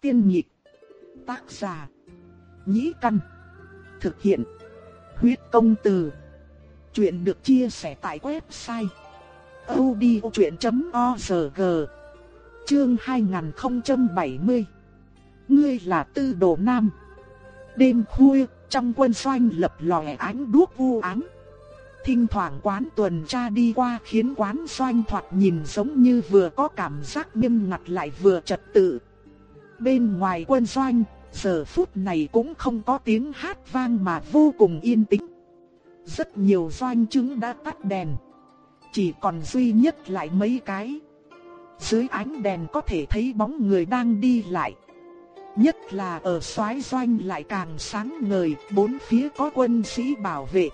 Tiên nhịp. Tác giả. Nhĩ căn. Thực hiện. Huyết công từ. Chuyện được chia sẻ tại website. odchuyện.org Chương 2070 Ngươi là tư đồ nam. Đêm khuya, trong quân doanh lập lòe ánh đuốc u ám. Thỉnh thoảng quán tuần tra đi qua khiến quán doanh thoạt nhìn giống như vừa có cảm giác nghiêm ngặt lại vừa trật tự. Bên ngoài quân doanh, giờ phút này cũng không có tiếng hát vang mà vô cùng yên tĩnh. Rất nhiều doanh chứng đã tắt đèn. Chỉ còn duy nhất lại mấy cái. Dưới ánh đèn có thể thấy bóng người đang đi lại. Nhất là ở xoái doanh lại càng sáng ngời, bốn phía có quân sĩ bảo vệ.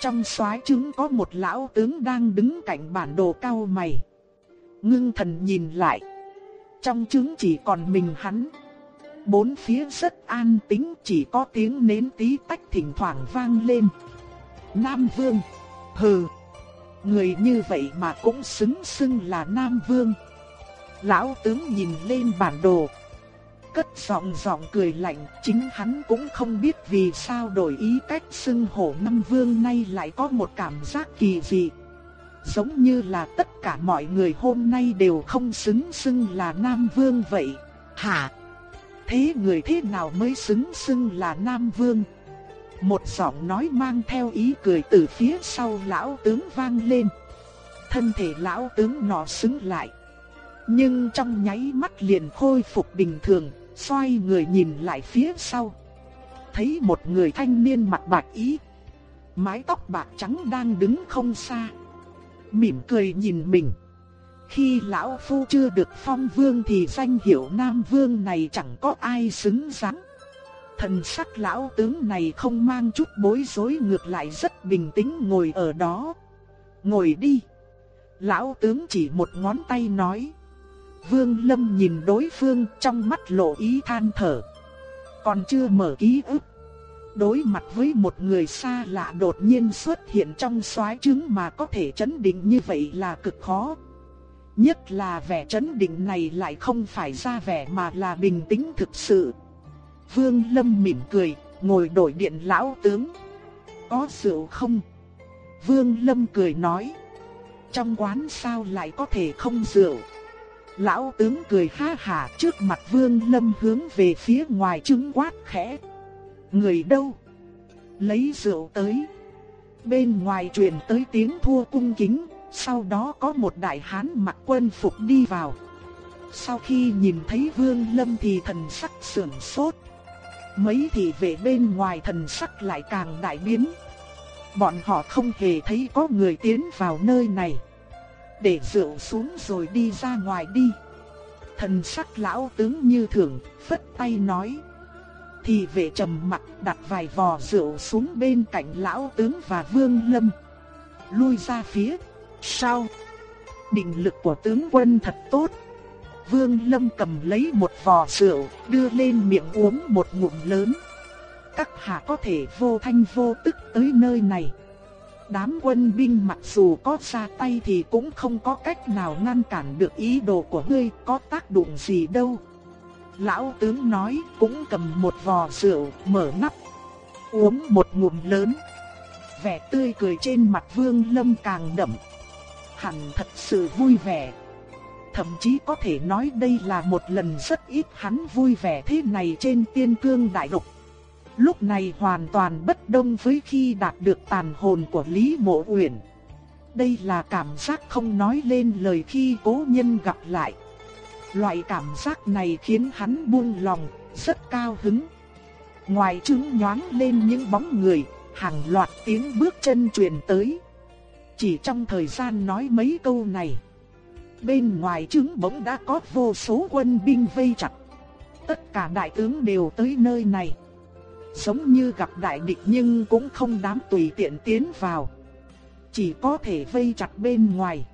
Trong xoái trứng có một lão tướng đang đứng cạnh bản đồ cao mày. Ngưng thần nhìn lại. Trong trứng chỉ còn mình hắn. Bốn phía rất an tĩnh chỉ có tiếng nến tí tách thỉnh thoảng vang lên. Nam Vương. Hừ. Người như vậy mà cũng xứng xưng là Nam Vương. Lão tướng nhìn lên bản đồ. Cất giọng giọng cười lạnh, chính hắn cũng không biết vì sao đổi ý cách xưng hổ Nam Vương nay lại có một cảm giác kỳ dị. Giống như là tất cả mọi người hôm nay đều không xứng xưng là Nam Vương vậy. Hả? Thế người thế nào mới xứng xưng là Nam Vương? Một giọng nói mang theo ý cười từ phía sau lão tướng vang lên. Thân thể lão tướng nọ xứng lại. Nhưng trong nháy mắt liền khôi phục bình thường, xoay người nhìn lại phía sau. Thấy một người thanh niên mặt bạc ý. Mái tóc bạc trắng đang đứng không xa. Mỉm cười nhìn mình. Khi lão phu chưa được phong vương thì danh hiệu nam vương này chẳng có ai xứng đáng. Thần sắc lão tướng này không mang chút bối rối ngược lại rất bình tĩnh ngồi ở đó. Ngồi đi. Lão tướng chỉ một ngón tay nói. Vương Lâm nhìn đối phương trong mắt lộ ý than thở. Còn chưa mở ký ức. Đối mặt với một người xa lạ đột nhiên xuất hiện trong xoái trứng mà có thể chấn định như vậy là cực khó. Nhất là vẻ chấn định này lại không phải ra vẻ mà là bình tĩnh thực sự. Vương Lâm mỉm cười, ngồi đổi điện lão tướng. Có rượu không? Vương Lâm cười nói. Trong quán sao lại có thể không rượu? Lão tướng cười ha hà trước mặt Vương Lâm hướng về phía ngoài trứng quát khẽ. Người đâu? Lấy rượu tới. Bên ngoài truyền tới tiếng thua cung kính, sau đó có một đại hán mặc quân phục đi vào. Sau khi nhìn thấy Vương Lâm thì thần sắc sườn sốt. Mấy thị vệ bên ngoài thần sắc lại càng đại biến. Bọn họ không hề thấy có người tiến vào nơi này. Để rượu xuống rồi đi ra ngoài đi. Thần sắc lão tướng như thường, phất tay nói. Thì vệ trầm mặt đặt vài vò rượu xuống bên cạnh lão tướng và vương lâm. Lui ra phía, sau. Định lực của tướng quân thật tốt. Vương Lâm cầm lấy một vò rượu, đưa lên miệng uống một ngụm lớn. Các hạ có thể vô thanh vô tức tới nơi này. Đám quân binh mặc dù có ra tay thì cũng không có cách nào ngăn cản được ý đồ của ngươi có tác dụng gì đâu. Lão tướng nói cũng cầm một vò rượu, mở nắp. Uống một ngụm lớn. Vẻ tươi cười trên mặt vương lâm càng đậm. Hẳn thật sự vui vẻ. Thậm chí có thể nói đây là một lần rất ít hắn vui vẻ thế này trên tiên cương đại lục. Lúc này hoàn toàn bất đồng với khi đạt được tàn hồn của Lý Mộ Uyển. Đây là cảm giác không nói lên lời khi cố nhân gặp lại. Loại cảm giác này khiến hắn buông lòng, rất cao hứng. Ngoài trứng nhoáng lên những bóng người, hàng loạt tiếng bước chân truyền tới. Chỉ trong thời gian nói mấy câu này, bên ngoài trứng bỗng đã có vô số quân binh vây chặt. Tất cả đại tướng đều tới nơi này. Giống như gặp đại địch nhưng cũng không dám tùy tiện tiến vào. Chỉ có thể vây chặt bên ngoài.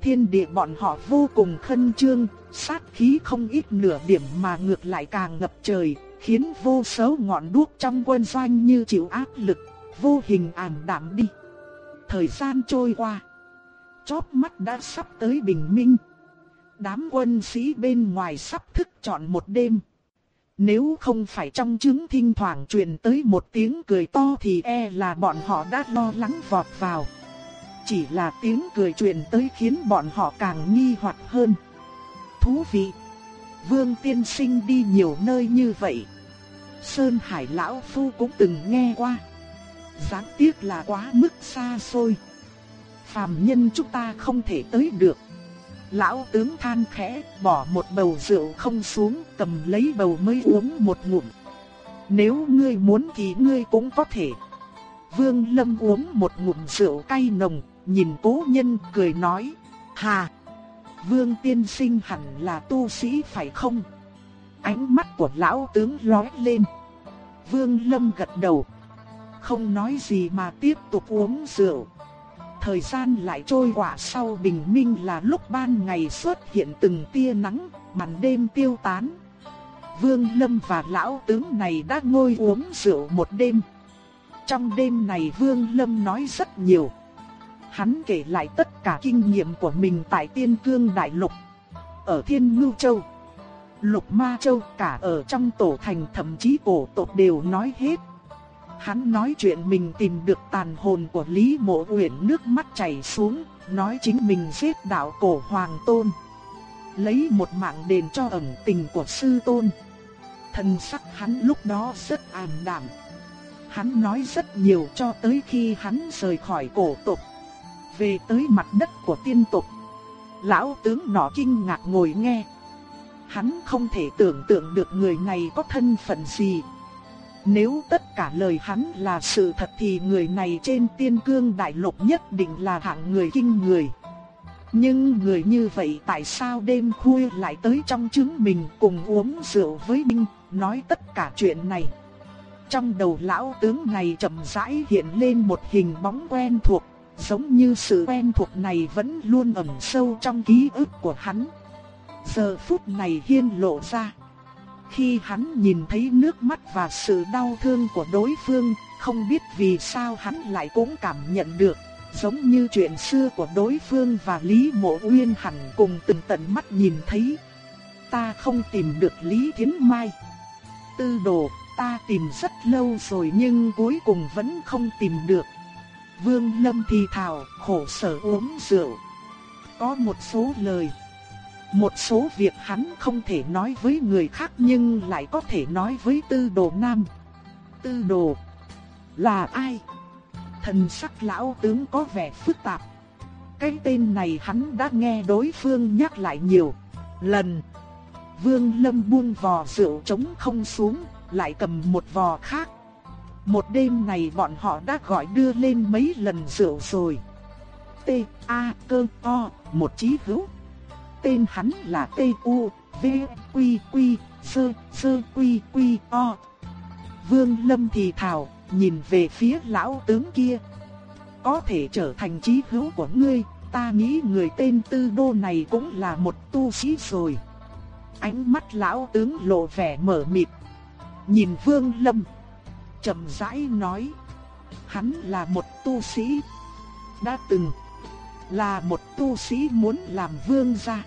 Thiên địa bọn họ vô cùng khân trương, sát khí không ít nửa điểm mà ngược lại càng ngập trời, khiến vô số ngọn đuốc trong quân doanh như chịu áp lực, vô hình ảm đạm đi. Thời gian trôi qua, chóp mắt đã sắp tới bình minh. Đám quân sĩ bên ngoài sắp thức trọn một đêm. Nếu không phải trong trứng thinh thoảng truyền tới một tiếng cười to thì e là bọn họ đã lo lắng vọt vào. Chỉ là tiếng cười truyền tới khiến bọn họ càng nghi hoặc hơn. Thú vị! Vương tiên sinh đi nhiều nơi như vậy. Sơn Hải Lão Phu cũng từng nghe qua. Giáng tiếc là quá mức xa xôi. Phàm nhân chúng ta không thể tới được. Lão tướng than khẽ, bỏ một bầu rượu không xuống, cầm lấy bầu mới uống một ngụm. Nếu ngươi muốn thì ngươi cũng có thể. Vương Lâm uống một ngụm rượu cay nồng, nhìn cố nhân cười nói, hà. Vương tiên sinh hẳn là tu sĩ phải không? Ánh mắt của lão tướng lóe lên. Vương Lâm gật đầu. Không nói gì mà tiếp tục uống rượu. Thời gian lại trôi qua sau bình minh là lúc ban ngày xuất hiện từng tia nắng, màn đêm tiêu tán. Vương Lâm và lão tướng này đã ngồi uống rượu một đêm. Trong đêm này Vương Lâm nói rất nhiều. Hắn kể lại tất cả kinh nghiệm của mình tại Tiên Cương Đại Lục, ở Thiên Ngưu Châu, Lục Ma Châu cả ở trong tổ thành thậm chí cổ tộc đều nói hết. Hắn nói chuyện mình tìm được tàn hồn của Lý Mộ Uyển nước mắt chảy xuống, nói chính mình giết đạo cổ Hoàng Tôn. Lấy một mạng đền cho ẩn tình của sư tôn. Thần sắc hắn lúc đó rất ảm đạm. Hắn nói rất nhiều cho tới khi hắn rời khỏi cổ tộc. Về tới mặt đất của tiên tộc. Lão tướng nọ kinh ngạc ngồi nghe. Hắn không thể tưởng tượng được người này có thân phận gì, nếu tất cả lời hắn là sự thật thì người này trên tiên cương đại lục nhất định là hạng người kinh người. Nhưng người như vậy tại sao đêm khuya lại tới trong trứng mình cùng uống rượu với Minh, nói tất cả chuyện này. Trong đầu lão tướng này chậm rãi hiện lên một hình bóng quen thuộc, giống như sự quen thuộc này vẫn luôn ẩn sâu trong ký ức của hắn. Giờ phút này hiên lộ ra. Khi hắn nhìn thấy nước mắt và sự đau thương của đối phương, không biết vì sao hắn lại cũng cảm nhận được, giống như chuyện xưa của đối phương và Lý Mộ Uyên hẳn cùng từng tận mắt nhìn thấy. Ta không tìm được Lý Thiến Mai. Tư đồ, ta tìm rất lâu rồi nhưng cuối cùng vẫn không tìm được. Vương Lâm thì thào, khổ sở uống rượu. Có một số lời một số việc hắn không thể nói với người khác nhưng lại có thể nói với tư đồ nam. Tư đồ là ai? Thần sắc lão tướng có vẻ phức tạp. Cái tên này hắn đã nghe đối phương nhắc lại nhiều lần. Vương Lâm buông vò rượu trống không xuống, lại cầm một vò khác. Một đêm này bọn họ đã gọi đưa lên mấy lần rượu rồi. T, A, cơ, O, một chí hữu tên hắn là T U V q q Sơ Sơ q q O. Vương Lâm thì thào, nhìn về phía lão tướng kia. Có thể trở thành chí hữu của ngươi, ta nghĩ người tên Tư Đô này cũng là một tu sĩ rồi. Ánh mắt lão tướng lộ vẻ mở mịt. Nhìn Vương Lâm, chậm rãi nói, hắn là một tu sĩ đã từng là một tu sĩ muốn làm vương gia.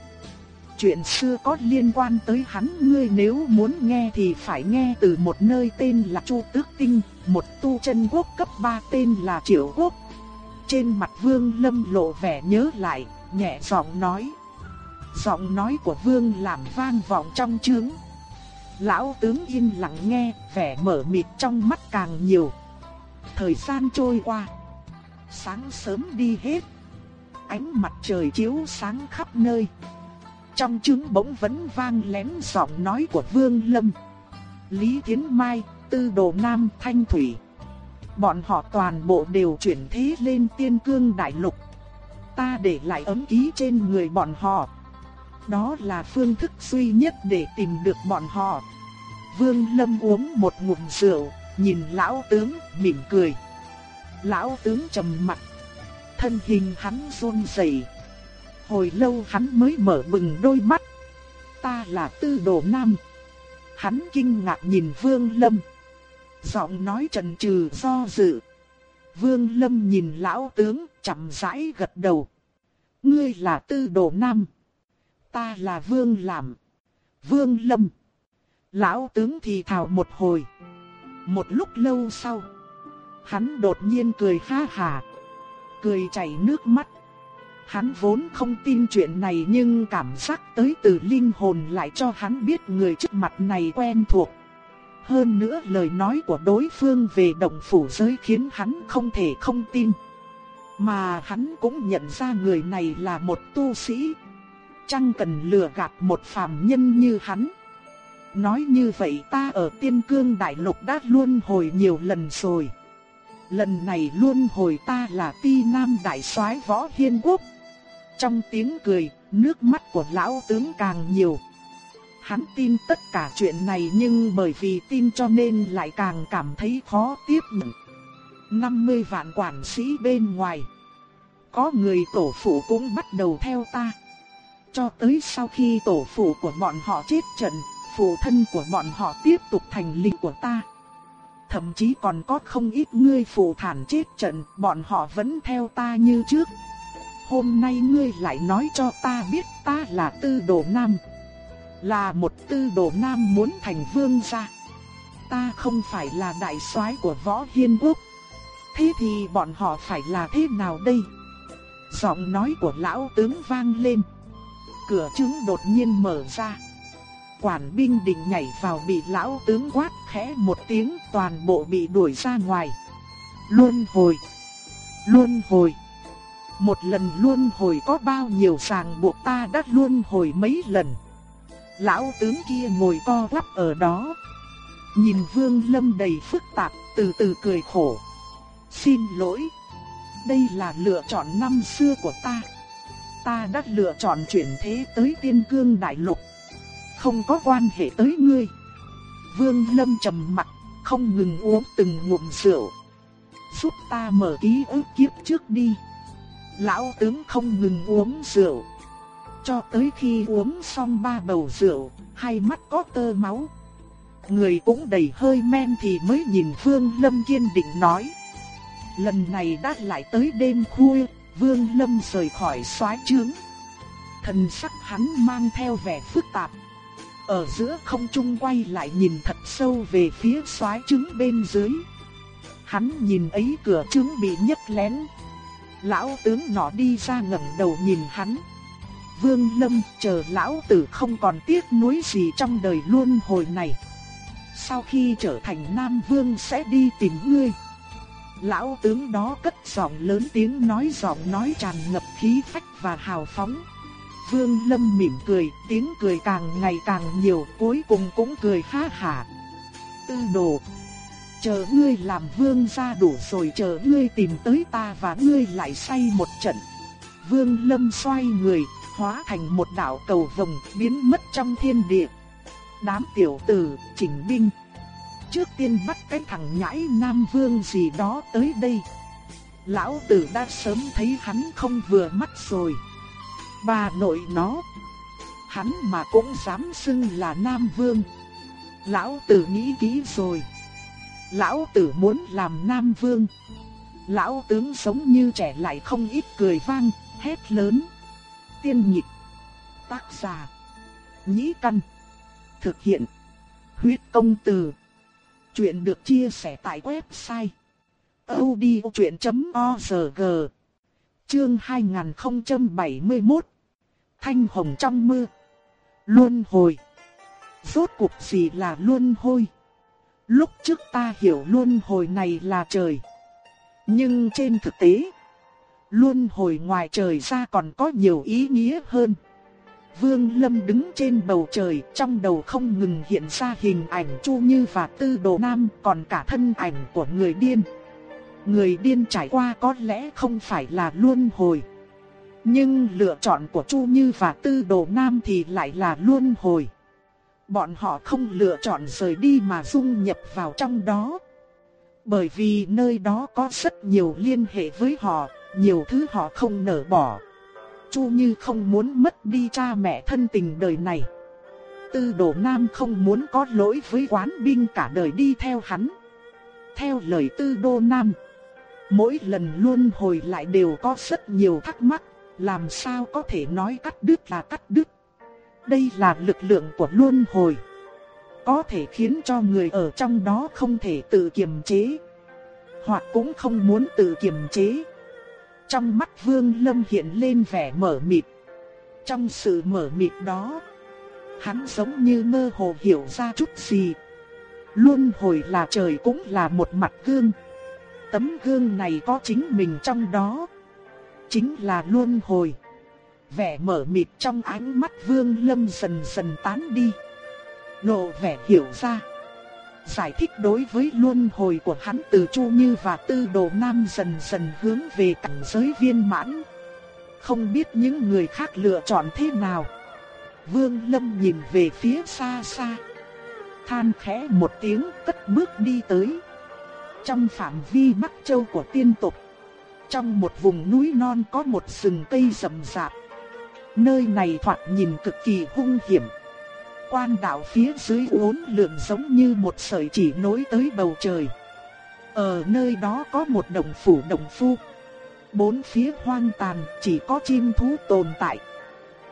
Chuyện xưa có liên quan tới hắn ngươi nếu muốn nghe thì phải nghe từ một nơi tên là Chu Tước Tinh, một tu chân quốc cấp 3 tên là Triệu Quốc. Trên mặt Vương Lâm lộ vẻ nhớ lại, nhẹ giọng nói. Giọng nói của Vương làm vang vọng trong trướng. Lão tướng yên lặng nghe, vẻ mở mịt trong mắt càng nhiều. Thời gian trôi qua, sáng sớm đi hết ánh mặt trời chiếu sáng khắp nơi. Trong trứng bỗng vẫn vang lén giọng nói của Vương Lâm. Lý Thiến Mai, Tư Đồ Nam, Thanh Thủy. Bọn họ toàn bộ đều chuyển thế lên tiên cương đại lục. Ta để lại ấm ký trên người bọn họ. Đó là phương thức duy nhất để tìm được bọn họ. Vương Lâm uống một ngụm rượu, nhìn lão tướng, mỉm cười. Lão tướng trầm mặt thân hình hắn run rẩy. Hồi lâu hắn mới mở bừng đôi mắt. Ta là tư đồ nam. Hắn kinh ngạc nhìn Vương Lâm. Giọng nói trần trừ do dự. Vương Lâm nhìn lão tướng chậm rãi gật đầu. Ngươi là tư đồ nam. Ta là Vương Làm. Vương Lâm. Lão tướng thì thào một hồi. Một lúc lâu sau. Hắn đột nhiên cười ha hà. Cười chảy nước mắt. Hắn vốn không tin chuyện này nhưng cảm giác tới từ linh hồn lại cho hắn biết người trước mặt này quen thuộc. Hơn nữa lời nói của đối phương về động phủ giới khiến hắn không thể không tin. Mà hắn cũng nhận ra người này là một tu sĩ chăng cần lừa gạt một phàm nhân như hắn. Nói như vậy ta ở tiên cương đại lục đã luôn hồi nhiều lần rồi. Lần này luôn hồi ta là ti nam đại soái võ hiên quốc. Trong tiếng cười, nước mắt của lão tướng càng nhiều. Hắn tin tất cả chuyện này nhưng bởi vì tin cho nên lại càng cảm thấy khó tiếp nhận. 50 vạn quản sĩ bên ngoài. Có người tổ phụ cũng bắt đầu theo ta. Cho tới sau khi tổ phụ của bọn họ chết trận, phụ thân của bọn họ tiếp tục thành linh của ta. Thậm chí còn có không ít người phụ thản chết trận, bọn họ vẫn theo ta như trước. Hôm nay ngươi lại nói cho ta biết ta là tư đồ nam. Là một tư đồ nam muốn thành vương gia. Ta không phải là đại soái của võ hiên quốc. Thế thì bọn họ phải là thế nào đây? Giọng nói của lão tướng vang lên. Cửa trứng đột nhiên mở ra. Quản binh định nhảy vào bị lão tướng quát khẽ một tiếng toàn bộ bị đuổi ra ngoài. Luân hồi. Luân hồi. Một lần luân hồi có bao nhiêu sàng buộc ta đã luân hồi mấy lần. Lão tướng kia ngồi co lắp ở đó. Nhìn Vương Lâm đầy phức tạp, từ từ cười khổ. Xin lỗi. Đây là lựa chọn năm xưa của ta. Ta đã lựa chọn chuyển thế tới tiên cương đại lục. Không có quan hệ tới ngươi. Vương Lâm trầm mặt, không ngừng uống từng ngụm rượu. Giúp ta mở ký ức kiếp trước đi. Lão tướng không ngừng uống rượu. Cho tới khi uống xong ba bầu rượu, hai mắt có tơ máu. Người cũng đầy hơi men thì mới nhìn Vương Lâm kiên định nói. Lần này đã lại tới đêm khuya, Vương Lâm rời khỏi soái trướng. Thần sắc hắn mang theo vẻ phức tạp. Ở giữa không trung quay lại nhìn thật sâu về phía soái trứng bên dưới. Hắn nhìn ấy cửa trứng bị nhấc lén. Lão tướng nọ đi ra ngẩng đầu nhìn hắn. Vương Lâm chờ lão tử không còn tiếc nuối gì trong đời luôn hồi này. Sau khi trở thành Nam Vương sẽ đi tìm ngươi. Lão tướng đó cất giọng lớn tiếng nói giọng nói tràn ngập khí phách và hào phóng. Vương Lâm mỉm cười, tiếng cười càng ngày càng nhiều, cuối cùng cũng cười ha hả. Tư đồ, chờ ngươi làm vương gia đủ rồi chờ ngươi tìm tới ta và ngươi lại say một trận. Vương Lâm xoay người, hóa thành một đạo cầu vồng biến mất trong thiên địa. Đám tiểu tử, chỉnh binh. Trước tiên bắt cái thằng nhãi Nam Vương gì đó tới đây. Lão tử đã sớm thấy hắn không vừa mắt rồi. Bà nội nó. Hắn mà cũng dám xưng là Nam Vương. Lão tử nghĩ kỹ rồi. Lão tử muốn làm Nam Vương. Lão tướng sống như trẻ lại không ít cười vang, hét lớn. Tiên nhịp. Tác giả. Nhĩ căn. Thực hiện. Huyết công từ. Chuyện được chia sẻ tại website. odchuyện.org Chương 2071 Thanh hồng trong mưa. Luân hồi. Rốt cuộc gì là luân hồi? Lúc trước ta hiểu luân hồi này là trời. Nhưng trên thực tế, Luân hồi ngoài trời ra còn có nhiều ý nghĩa hơn. Vương Lâm đứng trên bầu trời, trong đầu không ngừng hiện ra hình ảnh Chu Như và Tư Đồ Nam, còn cả thân ảnh của người điên. Người điên trải qua có lẽ không phải là luân hồi. Nhưng lựa chọn của Chu Như và Tư Đồ Nam thì lại là luân hồi. Bọn họ không lựa chọn rời đi mà dung nhập vào trong đó. Bởi vì nơi đó có rất nhiều liên hệ với họ, nhiều thứ họ không nỡ bỏ. Chu Như không muốn mất đi cha mẹ thân tình đời này. Tư Đồ Nam không muốn có lỗi với quán binh cả đời đi theo hắn. Theo lời Tư Đô Nam, mỗi lần luôn hồi lại đều có rất nhiều thắc mắc, làm sao có thể nói cắt đứt là cắt đứt. Đây là lực lượng của luân hồi. Có thể khiến cho người ở trong đó không thể tự kiềm chế. Hoặc cũng không muốn tự kiềm chế. Trong mắt Vương Lâm hiện lên vẻ mở mịt. Trong sự mở mịt đó, hắn giống như mơ hồ hiểu ra chút gì. Luân hồi là trời cũng là một mặt gương. Tấm gương này có chính mình trong đó. Chính là luân hồi. Vẻ mở mịt trong ánh mắt Vương Lâm dần dần tán đi. Lộ vẻ hiểu ra. Giải thích đối với luân hồi của hắn từ Chu Như và Tư Đồ Nam dần dần hướng về cảnh giới viên mãn. Không biết những người khác lựa chọn thế nào. Vương Lâm nhìn về phía xa xa. Than khẽ một tiếng cất bước đi tới. Trong phạm vi Bắc Châu của tiên tộc. Trong một vùng núi non có một rừng cây rậm rạp. Nơi này thoạt nhìn cực kỳ hung hiểm. Quan đạo phía dưới uốn lượn giống như một sợi chỉ nối tới bầu trời. Ở nơi đó có một đồng phủ đồng phu. Bốn phía hoang tàn, chỉ có chim thú tồn tại.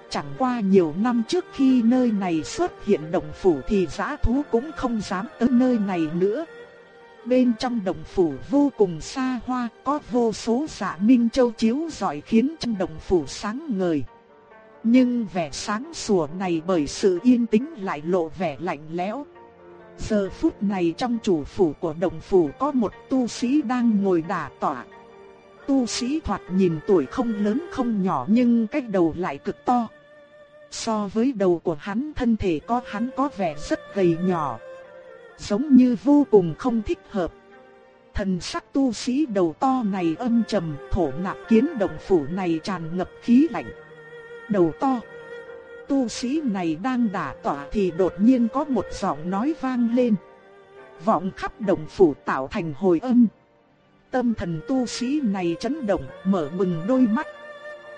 Chẳng qua nhiều năm trước khi nơi này xuất hiện đồng phủ thì giã thú cũng không dám tới nơi này nữa. Bên trong đồng phủ vô cùng xa hoa, có vô số dạ minh châu chiếu rọi khiến trong đồng phủ sáng ngời. Nhưng vẻ sáng sủa này bởi sự yên tĩnh lại lộ vẻ lạnh lẽo. Giờ phút này trong chủ phủ của đồng phủ có một tu sĩ đang ngồi đả tọa. Tu sĩ thoạt nhìn tuổi không lớn không nhỏ nhưng cái đầu lại cực to. So với đầu của hắn thân thể có hắn có vẻ rất gầy nhỏ. Giống như vô cùng không thích hợp. Thần sắc tu sĩ đầu to này âm trầm, thổ nạp kiến đồng phủ này tràn ngập khí lạnh. Đầu to. Tu sĩ này đang đả tỏa thì đột nhiên có một giọng nói vang lên. Vọng khắp đồng phủ tạo thành hồi âm. Tâm thần tu sĩ này chấn động mở bừng đôi mắt.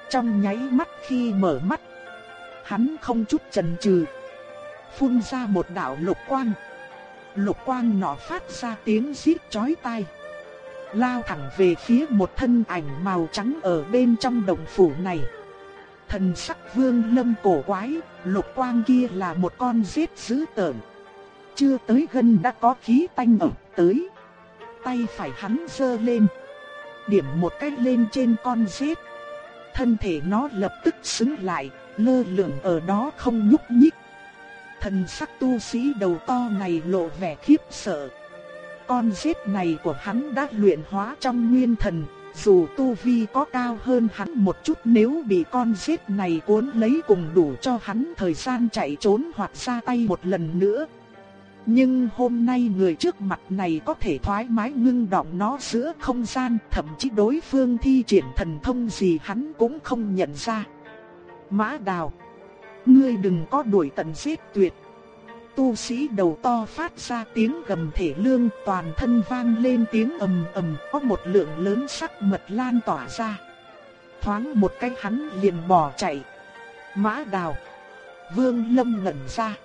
Trong nháy mắt khi mở mắt Hắn không chút chần chừ, phun ra một đạo lục quang. Lục quang nọ phát ra tiếng rít chói tai, lao thẳng về phía một thân ảnh màu trắng ở bên trong đồng phủ này. Thần sắc Vương Lâm cổ quái, lục quang kia là một con rết dữ tợn. Chưa tới gần đã có khí tanh ẩm tới. Tay phải hắn giơ lên, điểm một cái lên trên con rết. Thân thể nó lập tức xứng lại, lơ lửng ở đó không nhúc nhích. Thần sắc tu sĩ đầu to này lộ vẻ khiếp sợ. Con giết này của hắn đã luyện hóa trong nguyên thần, dù tu vi có cao hơn hắn một chút nếu bị con giết này cuốn lấy cùng đủ cho hắn thời gian chạy trốn hoặc ra tay một lần nữa. Nhưng hôm nay người trước mặt này có thể thoải mái ngưng động nó giữa không gian, thậm chí đối phương thi triển thần thông gì hắn cũng không nhận ra. Mã đào. Ngươi đừng có đuổi tận giết tuyệt. Tu sĩ đầu to phát ra tiếng gầm thể lương, toàn thân vang lên tiếng ầm ầm, có một lượng lớn sắc mật lan tỏa ra. Thoáng một cái hắn liền bỏ chạy. Mã đào. Vương lâm ngẩn ra.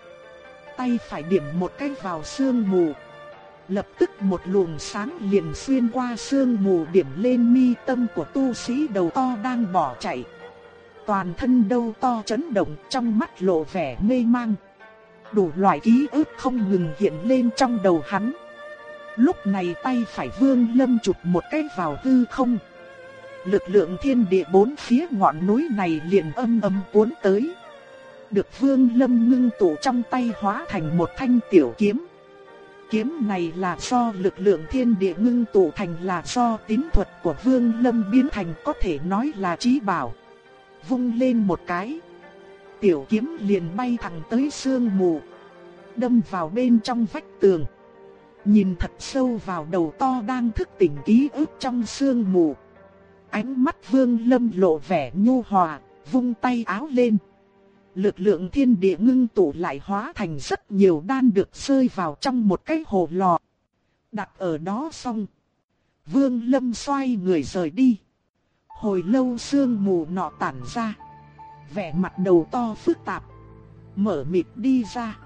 Tay phải điểm một cái vào sương mù. Lập tức một luồng sáng liền xuyên qua sương mù điểm lên mi tâm của tu sĩ đầu to đang bỏ chạy toàn thân đâu to chấn động, trong mắt lộ vẻ mê mang. Đủ loại ký ức không ngừng hiện lên trong đầu hắn. Lúc này tay phải vương lâm chụp một cái vào hư không. Lực lượng thiên địa bốn phía ngọn núi này liền âm âm cuốn tới. Được vương lâm ngưng tụ trong tay hóa thành một thanh tiểu kiếm. Kiếm này là do lực lượng thiên địa ngưng tụ thành là do tín thuật của vương lâm biến thành có thể nói là trí bảo vung lên một cái. Tiểu kiếm liền bay thẳng tới sương mù, đâm vào bên trong vách tường. Nhìn thật sâu vào đầu to đang thức tỉnh ký ức trong sương mù. Ánh mắt vương lâm lộ vẻ nhu hòa, vung tay áo lên. Lực lượng thiên địa ngưng tụ lại hóa thành rất nhiều đan được rơi vào trong một cái hồ lò. Đặt ở đó xong. Vương lâm xoay người rời đi. Hồi lâu sương mù nọ tản ra. Vẻ mặt đầu to phức tạp. Mở mịt đi ra.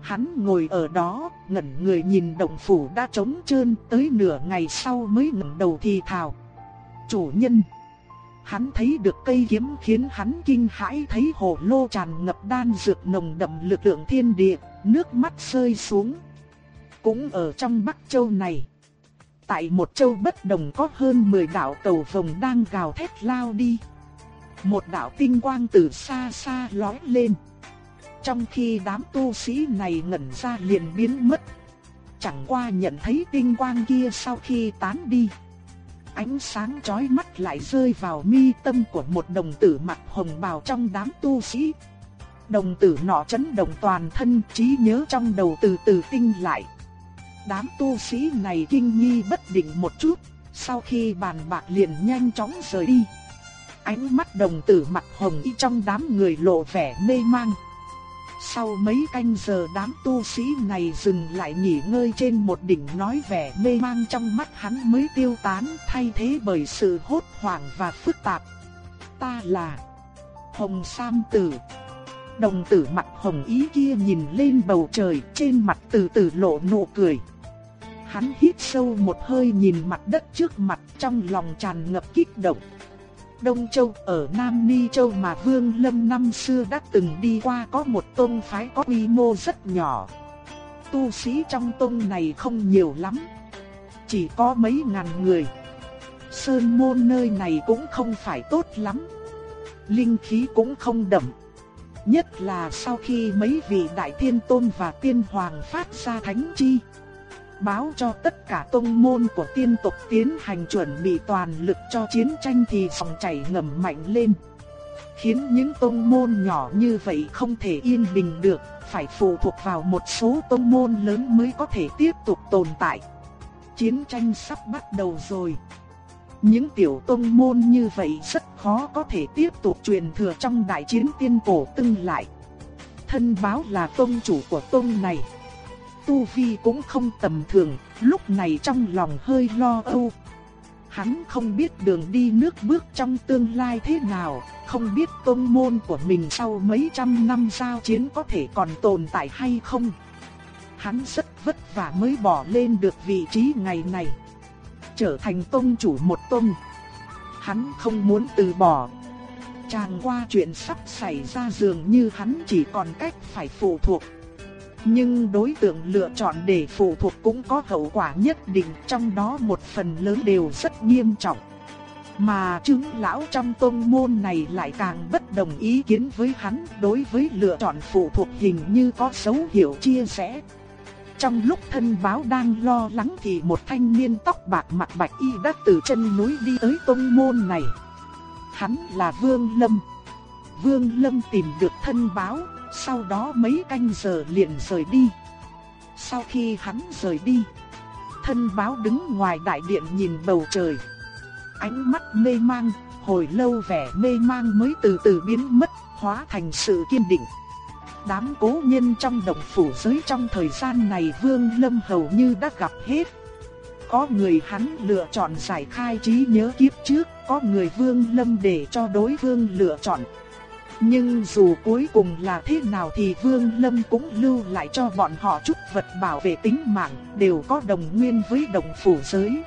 Hắn ngồi ở đó, ngẩn người nhìn động phủ đã trống trơn tới nửa ngày sau mới ngẩng đầu thì thào. Chủ nhân, Hắn thấy được cây kiếm khiến hắn kinh hãi thấy hồ lô tràn ngập đan dược nồng đậm lực lượng thiên địa, nước mắt rơi xuống. Cũng ở trong Bắc Châu này, tại một châu bất đồng có hơn 10 đạo tàu vồng đang gào thét lao đi. Một đạo tinh quang từ xa xa lói lên. Trong khi đám tu sĩ này ngẩn ra liền biến mất. Chẳng qua nhận thấy tinh quang kia sau khi tán đi. Ánh sáng chói mắt lại rơi vào mi tâm của một đồng tử mặc hồng bào trong đám tu sĩ. Đồng tử nọ chấn động toàn thân trí nhớ trong đầu từ từ tinh lại. Đám tu sĩ này kinh nghi bất định một chút, sau khi bàn bạc liền nhanh chóng rời đi. Ánh mắt đồng tử mặt hồng y trong đám người lộ vẻ mê mang. Sau mấy canh giờ đám tu sĩ này dừng lại nghỉ ngơi trên một đỉnh nói vẻ mê mang trong mắt hắn mới tiêu tán, thay thế bởi sự hốt hoảng và phức tạp. Ta là Hồng Sam Tử. Đồng tử mặt hồng ý kia nhìn lên bầu trời, trên mặt từ từ lộ nụ cười. Hắn hít sâu một hơi nhìn mặt đất trước mặt, trong lòng tràn ngập kích động. Đông Châu ở Nam Ni Châu mà Vương Lâm năm xưa đã từng đi qua có một tôn phái có quy mô rất nhỏ. Tu sĩ trong tôn này không nhiều lắm, chỉ có mấy ngàn người. Sơn môn nơi này cũng không phải tốt lắm, linh khí cũng không đậm. Nhất là sau khi mấy vị đại tiên tôn và tiên hoàng phát ra thánh chi báo cho tất cả tông môn của tiên tộc tiến hành chuẩn bị toàn lực cho chiến tranh thì dòng chảy ngầm mạnh lên. Khiến những tông môn nhỏ như vậy không thể yên bình được, phải phụ thuộc vào một số tông môn lớn mới có thể tiếp tục tồn tại. Chiến tranh sắp bắt đầu rồi. Những tiểu tông môn như vậy rất khó có thể tiếp tục truyền thừa trong đại chiến tiên cổ tương lại. Thân báo là tông chủ của tông này tu vi cũng không tầm thường, lúc này trong lòng hơi lo âu. Hắn không biết đường đi nước bước trong tương lai thế nào, không biết tôn môn của mình sau mấy trăm năm giao chiến có thể còn tồn tại hay không. Hắn rất vất vả mới bỏ lên được vị trí ngày này. Trở thành tôn chủ một tôn. Hắn không muốn từ bỏ. Chàng qua chuyện sắp xảy ra dường như hắn chỉ còn cách phải phụ thuộc. Nhưng đối tượng lựa chọn để phụ thuộc cũng có hậu quả nhất định, trong đó một phần lớn đều rất nghiêm trọng. Mà chứng lão trong tôn môn này lại càng bất đồng ý kiến với hắn đối với lựa chọn phụ thuộc hình như có dấu hiệu chia sẻ. Trong lúc thân báo đang lo lắng thì một thanh niên tóc bạc mặt bạch y đã từ chân núi đi tới tôn môn này. Hắn là Vương Lâm. Vương Lâm tìm được thân báo, sau đó mấy canh giờ liền rời đi. Sau khi hắn rời đi, thân báo đứng ngoài đại điện nhìn bầu trời. Ánh mắt mê mang, hồi lâu vẻ mê mang mới từ từ biến mất, hóa thành sự kiên định. Đám cố nhân trong động phủ giới trong thời gian này Vương Lâm hầu như đã gặp hết. Có người hắn lựa chọn giải khai trí nhớ kiếp trước, có người Vương Lâm để cho đối phương lựa chọn. Nhưng dù cuối cùng là thế nào thì Vương Lâm cũng lưu lại cho bọn họ chút vật bảo vệ tính mạng, đều có đồng nguyên với đồng phủ giới.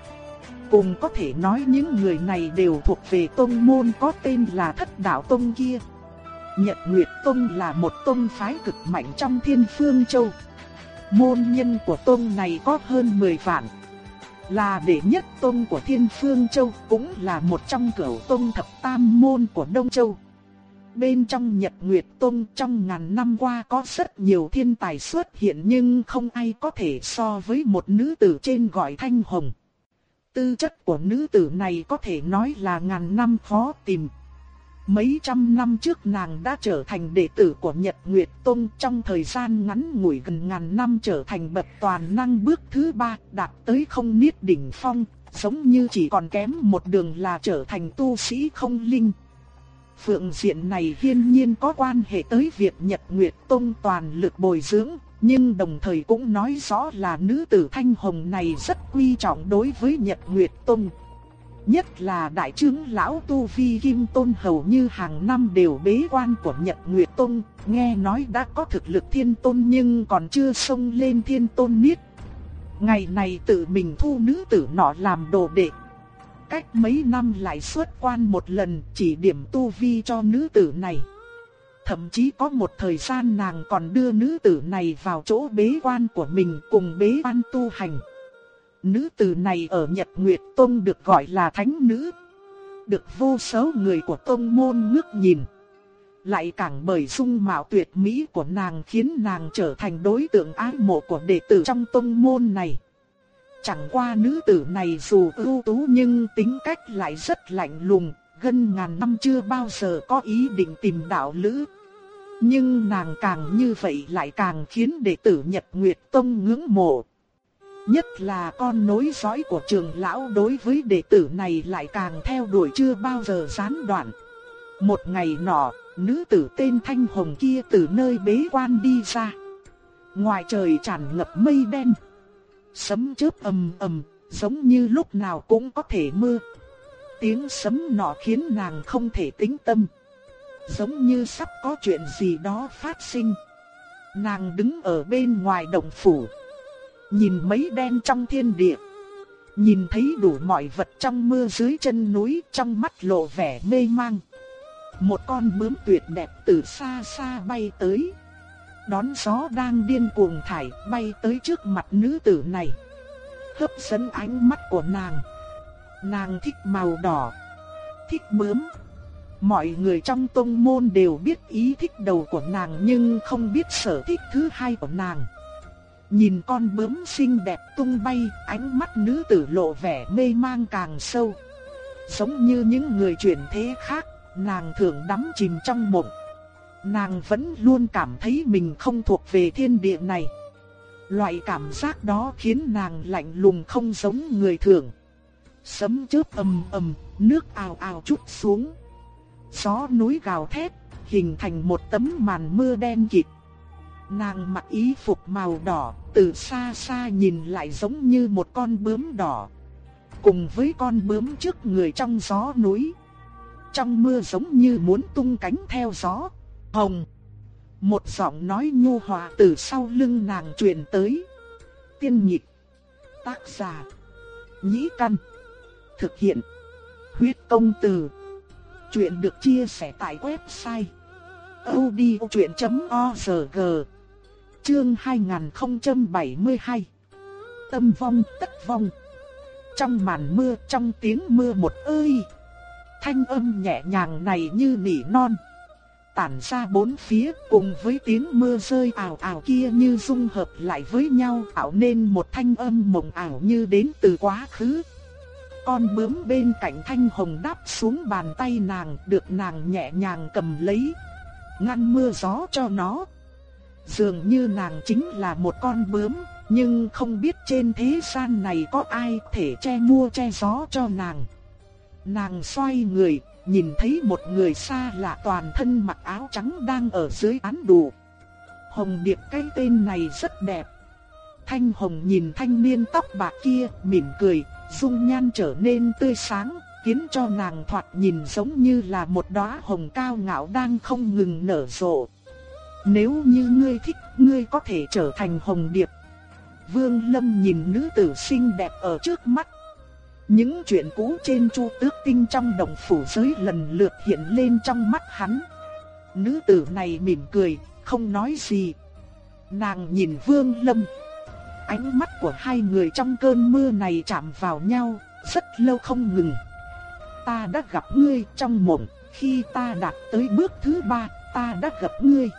Cùng có thể nói những người này đều thuộc về tông môn có tên là Thất Đạo Tông kia. Nhật Nguyệt Tông là một tông phái cực mạnh trong Thiên Phương Châu. Môn nhân của tông này có hơn 10 vạn. Là đệ nhất tông của Thiên Phương Châu, cũng là một trong cửu tông thập tam môn của Đông Châu bên trong Nhật Nguyệt Tông trong ngàn năm qua có rất nhiều thiên tài xuất hiện nhưng không ai có thể so với một nữ tử trên gọi Thanh Hồng. Tư chất của nữ tử này có thể nói là ngàn năm khó tìm. Mấy trăm năm trước nàng đã trở thành đệ tử của Nhật Nguyệt Tông trong thời gian ngắn ngủi gần ngàn năm trở thành bậc toàn năng bước thứ ba đạt tới không niết đỉnh phong, giống như chỉ còn kém một đường là trở thành tu sĩ không linh. Phượng diện này hiên nhiên có quan hệ tới việc Nhật Nguyệt Tông toàn lực bồi dưỡng, nhưng đồng thời cũng nói rõ là nữ tử Thanh Hồng này rất quy trọng đối với Nhật Nguyệt Tông. Nhất là đại trưởng lão Tu Vi Kim Tôn hầu như hàng năm đều bế quan của Nhật Nguyệt Tông, nghe nói đã có thực lực thiên tôn nhưng còn chưa xông lên thiên tôn niết. Ngày này tự mình thu nữ tử nọ làm đồ đệ cách mấy năm lại xuất quan một lần chỉ điểm tu vi cho nữ tử này. Thậm chí có một thời gian nàng còn đưa nữ tử này vào chỗ bế quan của mình cùng bế quan tu hành. Nữ tử này ở Nhật Nguyệt Tông được gọi là thánh nữ. Được vô số người của tông môn ngước nhìn. Lại càng bởi dung mạo tuyệt mỹ của nàng khiến nàng trở thành đối tượng ái mộ của đệ tử trong tông môn này. Chẳng qua nữ tử này dù ưu tú nhưng tính cách lại rất lạnh lùng, gần ngàn năm chưa bao giờ có ý định tìm đạo lữ. Nhưng nàng càng như vậy lại càng khiến đệ tử Nhật Nguyệt Tông ngưỡng mộ. Nhất là con nối dõi của trường lão đối với đệ tử này lại càng theo đuổi chưa bao giờ gián đoạn. Một ngày nọ, nữ tử tên Thanh Hồng kia từ nơi bế quan đi ra. Ngoài trời tràn ngập mây đen. Sấm chớp ầm ầm, giống như lúc nào cũng có thể mưa. Tiếng sấm nọ khiến nàng không thể tĩnh tâm. Giống như sắp có chuyện gì đó phát sinh. Nàng đứng ở bên ngoài động phủ. Nhìn mấy đen trong thiên địa. Nhìn thấy đủ mọi vật trong mưa dưới chân núi trong mắt lộ vẻ mê mang. Một con bướm tuyệt đẹp từ xa xa bay tới. Đón gió đang điên cuồng thải bay tới trước mặt nữ tử này. Hấp dẫn ánh mắt của nàng. Nàng thích màu đỏ. Thích bướm. Mọi người trong tông môn đều biết ý thích đầu của nàng nhưng không biết sở thích thứ hai của nàng. Nhìn con bướm xinh đẹp tung bay, ánh mắt nữ tử lộ vẻ mê mang càng sâu. Giống như những người chuyển thế khác, nàng thường đắm chìm trong mộng. Nàng vẫn luôn cảm thấy mình không thuộc về thiên địa này. Loại cảm giác đó khiến nàng lạnh lùng không giống người thường. Sấm chớp ầm ầm, nước ào ào chút xuống. Gió núi gào thét, hình thành một tấm màn mưa đen kịt. Nàng mặc y phục màu đỏ, từ xa xa nhìn lại giống như một con bướm đỏ. Cùng với con bướm trước người trong gió núi. Trong mưa giống như muốn tung cánh theo gió. Hồng. Một giọng nói nhu hòa từ sau lưng nàng truyền tới. Tiên nhịp. Tác giả. Nhĩ căn. Thực hiện. Huyết công từ. Chuyện được chia sẻ tại website. odchuyện.org Chương 2072 Tâm vong tất vong Trong màn mưa, trong tiếng mưa một ơi, Thanh âm nhẹ nhàng này như nỉ non Tản ra bốn phía cùng với tiếng mưa rơi ảo ảo kia như dung hợp lại với nhau tạo nên một thanh âm mộng ảo như đến từ quá khứ Con bướm bên cạnh thanh hồng đáp xuống bàn tay nàng được nàng nhẹ nhàng cầm lấy Ngăn mưa gió cho nó Dường như nàng chính là một con bướm, nhưng không biết trên thế gian này có ai thể che mưa che gió cho nàng. Nàng xoay người, nhìn thấy một người xa lạ toàn thân mặc áo trắng đang ở dưới án đù. Hồng Điệp cái tên này rất đẹp. Thanh Hồng nhìn thanh niên tóc bạc kia, mỉm cười, dung nhan trở nên tươi sáng, khiến cho nàng thoạt nhìn giống như là một đóa hồng cao ngạo đang không ngừng nở rộ. Nếu như ngươi thích, ngươi có thể trở thành hồng điệp. Vương Lâm nhìn nữ tử xinh đẹp ở trước mắt. Những chuyện cũ trên chu tước tinh trong đồng phủ giới lần lượt hiện lên trong mắt hắn. Nữ tử này mỉm cười, không nói gì. Nàng nhìn Vương Lâm. Ánh mắt của hai người trong cơn mưa này chạm vào nhau, rất lâu không ngừng. Ta đã gặp ngươi trong mộng, khi ta đạt tới bước thứ ba, ta đã gặp ngươi.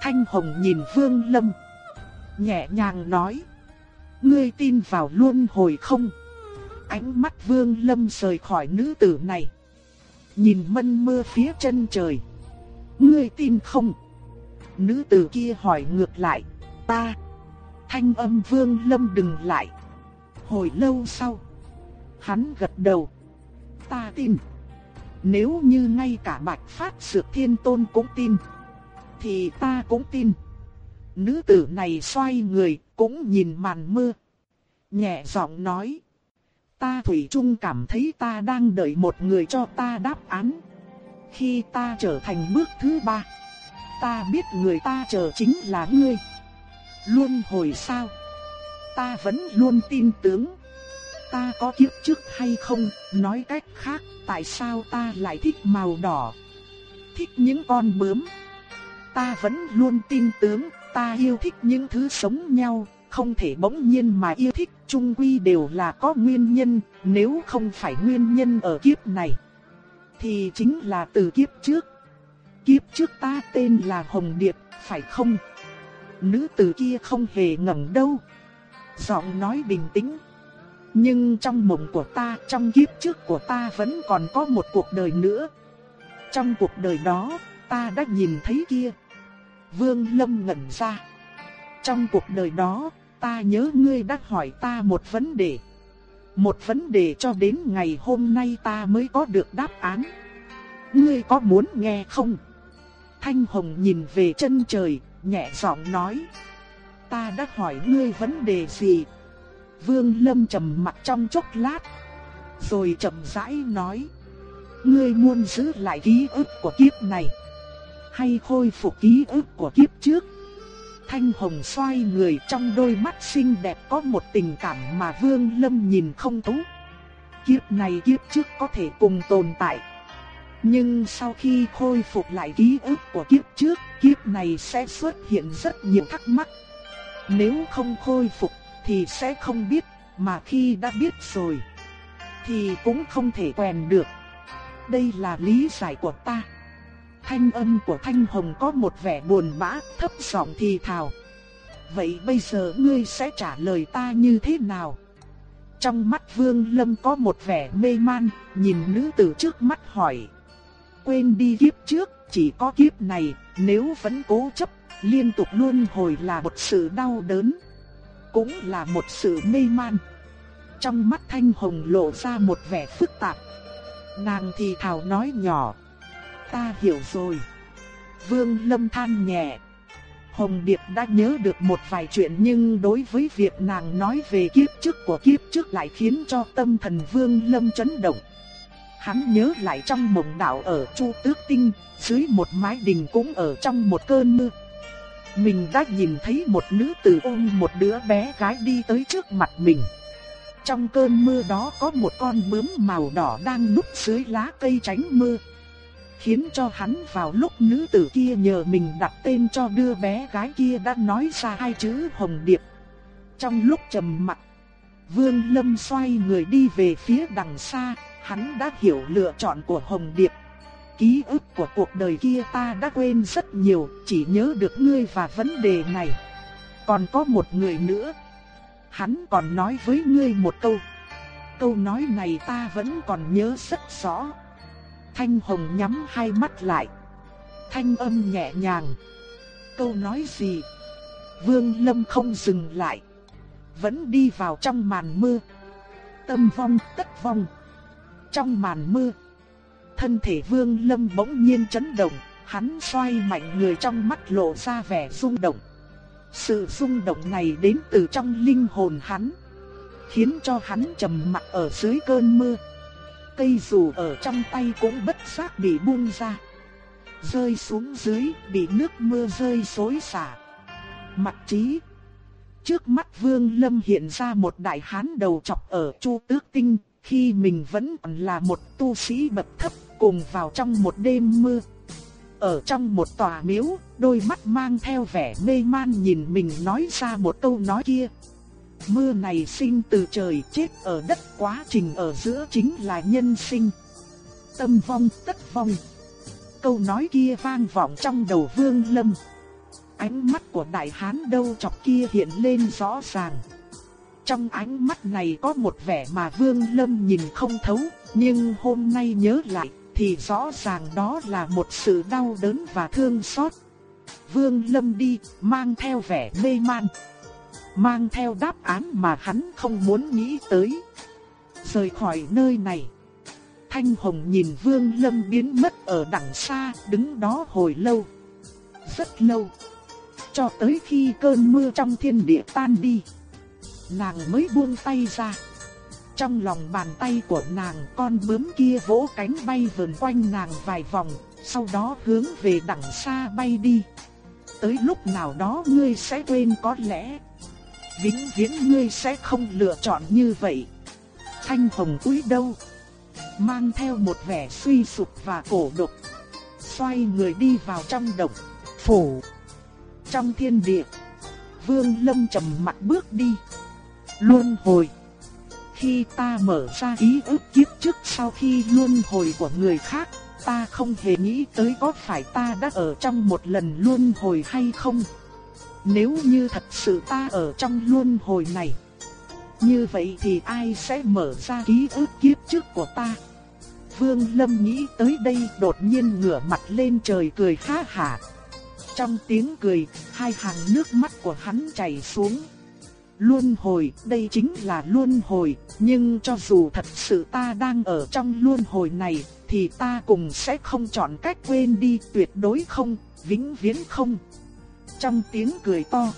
Thanh Hồng nhìn Vương Lâm. Nhẹ nhàng nói. Ngươi tin vào luân hồi không? Ánh mắt Vương Lâm rời khỏi nữ tử này. Nhìn mân mưa phía chân trời. Ngươi tin không? Nữ tử kia hỏi ngược lại. Ta. Thanh âm Vương Lâm đừng lại. Hồi lâu sau. Hắn gật đầu. Ta tin. Nếu như ngay cả Bạch Phát Sược Thiên Tôn cũng tin thì ta cũng tin. Nữ tử này xoay người, cũng nhìn màn mưa. Nhẹ giọng nói. Ta Thủy chung cảm thấy ta đang đợi một người cho ta đáp án. Khi ta trở thành bước thứ ba, ta biết người ta chờ chính là ngươi. Luôn hồi sao? Ta vẫn luôn tin tướng. ta có kiếp trước hay không, nói cách khác, tại sao ta lại thích màu đỏ? Thích những con bướm. Ta vẫn luôn tin tưởng, ta yêu thích những thứ sống nhau, không thể bỗng nhiên mà yêu thích, chung quy đều là có nguyên nhân, nếu không phải nguyên nhân ở kiếp này, thì chính là từ kiếp trước. Kiếp trước ta tên là Hồng Điệp, phải không? Nữ tử kia không hề ngẩng đâu. Giọng nói bình tĩnh. Nhưng trong mộng của ta, trong kiếp trước của ta vẫn còn có một cuộc đời nữa. Trong cuộc đời đó, ta đã nhìn thấy kia. Vương Lâm ngẩn ra. Trong cuộc đời đó, ta nhớ ngươi đã hỏi ta một vấn đề. Một vấn đề cho đến ngày hôm nay ta mới có được đáp án. Ngươi có muốn nghe không? Thanh Hồng nhìn về chân trời, nhẹ giọng nói. Ta đã hỏi ngươi vấn đề gì? Vương Lâm trầm mặt trong chốc lát, rồi chậm rãi nói: "Ngươi muốn giữ lại ký ức của kiếp này, hay khôi phục ký ức của kiếp trước?" Thanh Hồng xoay người trong đôi mắt xinh đẹp có một tình cảm mà Vương Lâm nhìn không thấu. Kiếp này kiếp trước có thể cùng tồn tại. Nhưng sau khi khôi phục lại ký ức của kiếp trước, kiếp này sẽ xuất hiện rất nhiều thắc mắc. Nếu không khôi phục thì sẽ không biết, mà khi đã biết rồi thì cũng không thể quen được. Đây là lý giải của ta. Thanh âm của Thanh Hồng có một vẻ buồn bã, thấp giọng thì thào. Vậy bây giờ ngươi sẽ trả lời ta như thế nào? Trong mắt Vương Lâm có một vẻ mê man, nhìn nữ tử trước mắt hỏi. Quên đi kiếp trước, chỉ có kiếp này, nếu vẫn cố chấp, liên tục luôn hồi là một sự đau đớn cũng là một sự mê man. Trong mắt Thanh Hồng lộ ra một vẻ phức tạp. Nàng thì thào nói nhỏ. Ta hiểu rồi. Vương Lâm than nhẹ. Hồng Điệp đã nhớ được một vài chuyện nhưng đối với việc nàng nói về kiếp trước của kiếp trước lại khiến cho tâm thần Vương Lâm chấn động. Hắn nhớ lại trong mộng đạo ở Chu Tước Tinh, dưới một mái đình cũng ở trong một cơn mưa. Mình đã nhìn thấy một nữ tử ôm một đứa bé gái đi tới trước mặt mình. Trong cơn mưa đó có một con bướm màu đỏ đang núp dưới lá cây tránh mưa. Khiến cho hắn vào lúc nữ tử kia nhờ mình đặt tên cho đứa bé gái kia đã nói ra hai chữ Hồng Điệp. Trong lúc trầm mặc, Vương Lâm xoay người đi về phía đằng xa, hắn đã hiểu lựa chọn của Hồng Điệp ký ức của cuộc đời kia ta đã quên rất nhiều, chỉ nhớ được ngươi và vấn đề này. Còn có một người nữa. Hắn còn nói với ngươi một câu. Câu nói này ta vẫn còn nhớ rất rõ. Thanh Hồng nhắm hai mắt lại. Thanh âm nhẹ nhàng. Câu nói gì? Vương Lâm không dừng lại. Vẫn đi vào trong màn mưa. Tâm vong tất vong. Trong màn mưa thân thể Vương Lâm bỗng nhiên chấn động, hắn xoay mạnh người trong mắt lộ ra vẻ rung động. Sự rung động này đến từ trong linh hồn hắn, khiến cho hắn trầm mặc ở dưới cơn mưa. Cây dù ở trong tay cũng bất giác bị buông ra, rơi xuống dưới, bị nước mưa rơi xối xả. Mặt trí Trước mắt Vương Lâm hiện ra một đại hán đầu chọc ở Chu Tước Tinh, khi mình vẫn còn là một tu sĩ bậc thấp cùng vào trong một đêm mưa. Ở trong một tòa miếu, đôi mắt mang theo vẻ mê man nhìn mình nói ra một câu nói kia. Mưa này sinh từ trời chết ở đất quá trình ở giữa chính là nhân sinh. Tâm vong tất vong. Câu nói kia vang vọng trong đầu vương lâm. Ánh mắt của đại hán đâu chọc kia hiện lên rõ ràng. Trong ánh mắt này có một vẻ mà Vương Lâm nhìn không thấu, nhưng hôm nay nhớ lại, thì rõ ràng đó là một sự đau đớn và thương xót. Vương Lâm đi, mang theo vẻ mê man, mang theo đáp án mà hắn không muốn nghĩ tới. Rời khỏi nơi này, Thanh Hồng nhìn Vương Lâm biến mất ở đằng xa, đứng đó hồi lâu, rất lâu, cho tới khi cơn mưa trong thiên địa tan đi, nàng mới buông tay ra. Trong lòng bàn tay của nàng con bướm kia vỗ cánh bay vờn quanh nàng vài vòng, sau đó hướng về đằng xa bay đi. Tới lúc nào đó ngươi sẽ quên có lẽ. Vĩnh viễn ngươi sẽ không lựa chọn như vậy. thanh hồng cúi đâu, mang theo một vẻ suy sụp và cổ độc. Xoay người đi vào trong động, phủ. Trong thiên địa, Vương Lâm trầm mặt bước đi. Luân hồi. Khi ta mở ra ký ức kiếp trước sau khi luân hồi của người khác, ta không hề nghĩ tới có phải ta đã ở trong một lần luân hồi hay không. Nếu như thật sự ta ở trong luân hồi này, như vậy thì ai sẽ mở ra ký ức kiếp trước của ta? Vương Lâm nghĩ tới đây đột nhiên ngửa mặt lên trời cười ha hả. Trong tiếng cười, hai hàng nước mắt của hắn chảy xuống. Luân hồi, đây chính là luân hồi, nhưng cho dù thật sự ta đang ở trong luân hồi này, thì ta cũng sẽ không chọn cách quên đi tuyệt đối không, vĩnh viễn không. Trong tiếng cười to,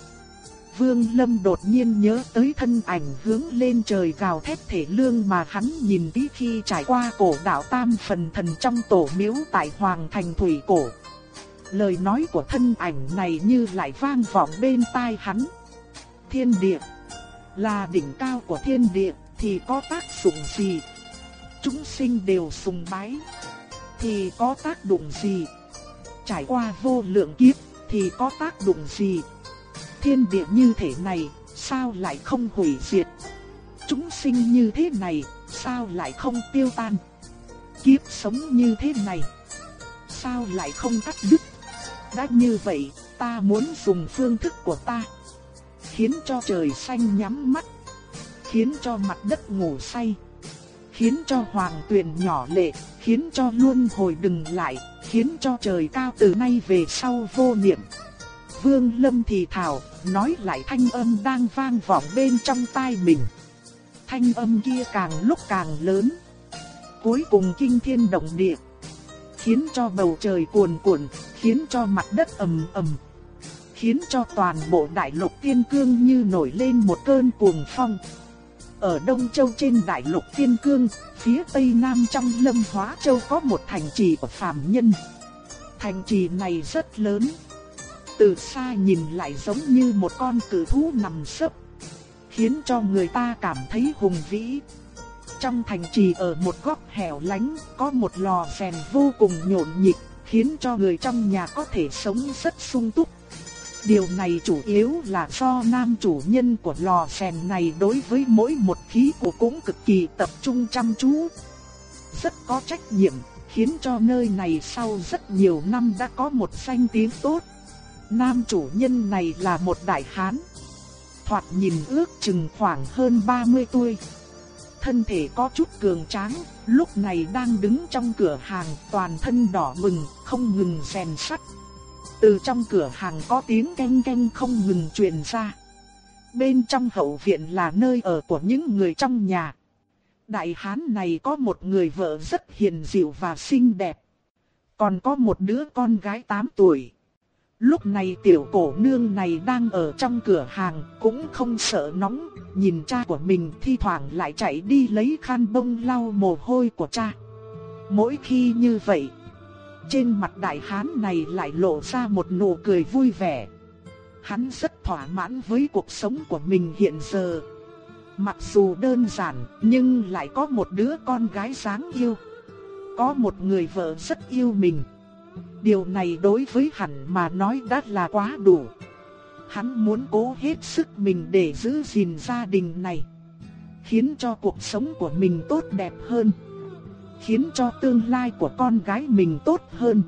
Vương Lâm đột nhiên nhớ tới thân ảnh hướng lên trời gào thét thể lương mà hắn nhìn đi khi trải qua cổ đạo tam phần thần trong tổ miếu tại Hoàng Thành Thủy Cổ. Lời nói của thân ảnh này như lại vang vọng bên tai hắn. Thiên địa là đỉnh cao của thiên địa thì có tác dụng gì? Chúng sinh đều sùng bái thì có tác dụng gì? Trải qua vô lượng kiếp thì có tác dụng gì? Thiên địa như thế này, sao lại không hủy diệt? Chúng sinh như thế này, sao lại không tiêu tan? Kiếp sống như thế này, sao lại không cắt đứt? Đã như vậy, ta muốn dùng phương thức của ta, khiến cho trời xanh nhắm mắt, khiến cho mặt đất ngủ say, khiến cho hoàng tuyền nhỏ lệ, khiến cho luân hồi đừng lại, khiến cho trời cao từ nay về sau vô niệm. Vương Lâm thì thào, nói lại thanh âm đang vang vọng bên trong tai mình. Thanh âm kia càng lúc càng lớn. Cuối cùng kinh thiên động địa. Khiến cho bầu trời cuồn cuộn, khiến cho mặt đất ầm ầm. Khiến cho toàn bộ đại lục tiên cương như nổi lên một cơn cuồng phong. Ở Đông Châu trên đại lục tiên cương, phía tây nam trong lâm hóa châu có một thành trì của phàm nhân. Thành trì này rất lớn, từ xa nhìn lại giống như một con cử thú nằm sấp, khiến cho người ta cảm thấy hùng vĩ. Trong thành trì ở một góc hẻo lánh có một lò rèn vô cùng nhộn nhịp, khiến cho người trong nhà có thể sống rất sung túc. Điều này chủ yếu là do nam chủ nhân của lò phèn này đối với mỗi một khí của cũng cực kỳ tập trung chăm chú. Rất có trách nhiệm, khiến cho nơi này sau rất nhiều năm đã có một danh tiếng tốt. Nam chủ nhân này là một đại hán. Thoạt nhìn ước chừng khoảng hơn 30 tuổi. Thân thể có chút cường tráng, lúc này đang đứng trong cửa hàng toàn thân đỏ bừng, không ngừng rèn sắt. Từ trong cửa hàng có tiếng canh canh không ngừng truyền ra. Bên trong hậu viện là nơi ở của những người trong nhà. Đại hán này có một người vợ rất hiền dịu và xinh đẹp. Còn có một đứa con gái 8 tuổi. Lúc này tiểu cổ nương này đang ở trong cửa hàng cũng không sợ nóng, nhìn cha của mình thi thoảng lại chạy đi lấy khăn bông lau mồ hôi của cha. Mỗi khi như vậy, trên mặt đại hán này lại lộ ra một nụ cười vui vẻ. Hắn rất thỏa mãn với cuộc sống của mình hiện giờ. Mặc dù đơn giản, nhưng lại có một đứa con gái sáng yêu. Có một người vợ rất yêu mình. Điều này đối với hắn mà nói đã là quá đủ. Hắn muốn cố hết sức mình để giữ gìn gia đình này. Khiến cho cuộc sống của mình tốt đẹp hơn. Khiến cho tương lai của con gái mình tốt hơn.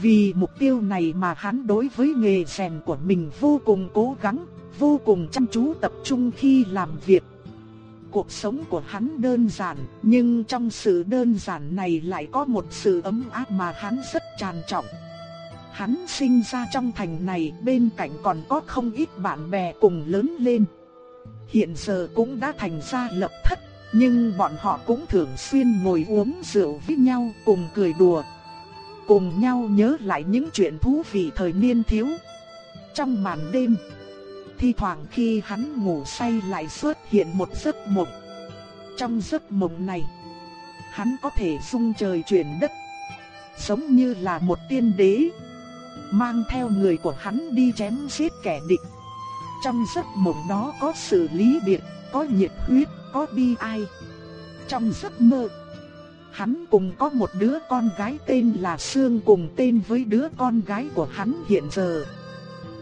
Vì mục tiêu này mà hắn đối với nghề rèn của mình vô cùng cố gắng, vô cùng chăm chú tập trung khi làm việc cuộc sống của hắn đơn giản, nhưng trong sự đơn giản này lại có một sự ấm áp mà hắn rất tràn trọng. Hắn sinh ra trong thành này, bên cạnh còn có không ít bạn bè cùng lớn lên. Hiện giờ cũng đã thành ra lập thất, nhưng bọn họ cũng thường xuyên ngồi uống rượu với nhau cùng cười đùa. Cùng nhau nhớ lại những chuyện thú vị thời niên thiếu. Trong màn đêm, thi thoảng khi hắn ngủ say lại xuất hiện một giấc mộng. Trong giấc mộng này, hắn có thể sung trời chuyển đất, giống như là một tiên đế, mang theo người của hắn đi chém giết kẻ địch. Trong giấc mộng đó có sự lý biệt, có nhiệt huyết, có bi ai. Trong giấc mơ, hắn cùng có một đứa con gái tên là Sương cùng tên với đứa con gái của hắn hiện giờ.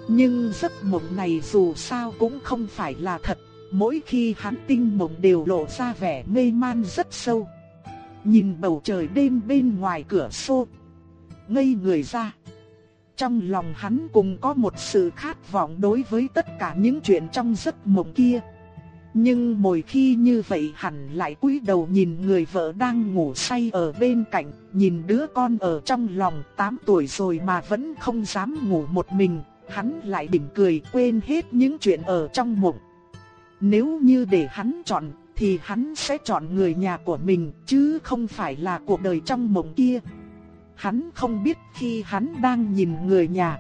Nhưng giấc mộng này dù sao cũng không phải là thật, mỗi khi hắn tinh mộng đều lộ ra vẻ mê man rất sâu. Nhìn bầu trời đêm bên ngoài cửa sổ, ngây người ra. Trong lòng hắn cùng có một sự khát vọng đối với tất cả những chuyện trong giấc mộng kia. Nhưng mỗi khi như vậy hẳn lại cúi đầu nhìn người vợ đang ngủ say ở bên cạnh, nhìn đứa con ở trong lòng 8 tuổi rồi mà vẫn không dám ngủ một mình, hắn lại mỉm cười quên hết những chuyện ở trong mộng. Nếu như để hắn chọn thì hắn sẽ chọn người nhà của mình chứ không phải là cuộc đời trong mộng kia. Hắn không biết khi hắn đang nhìn người nhà.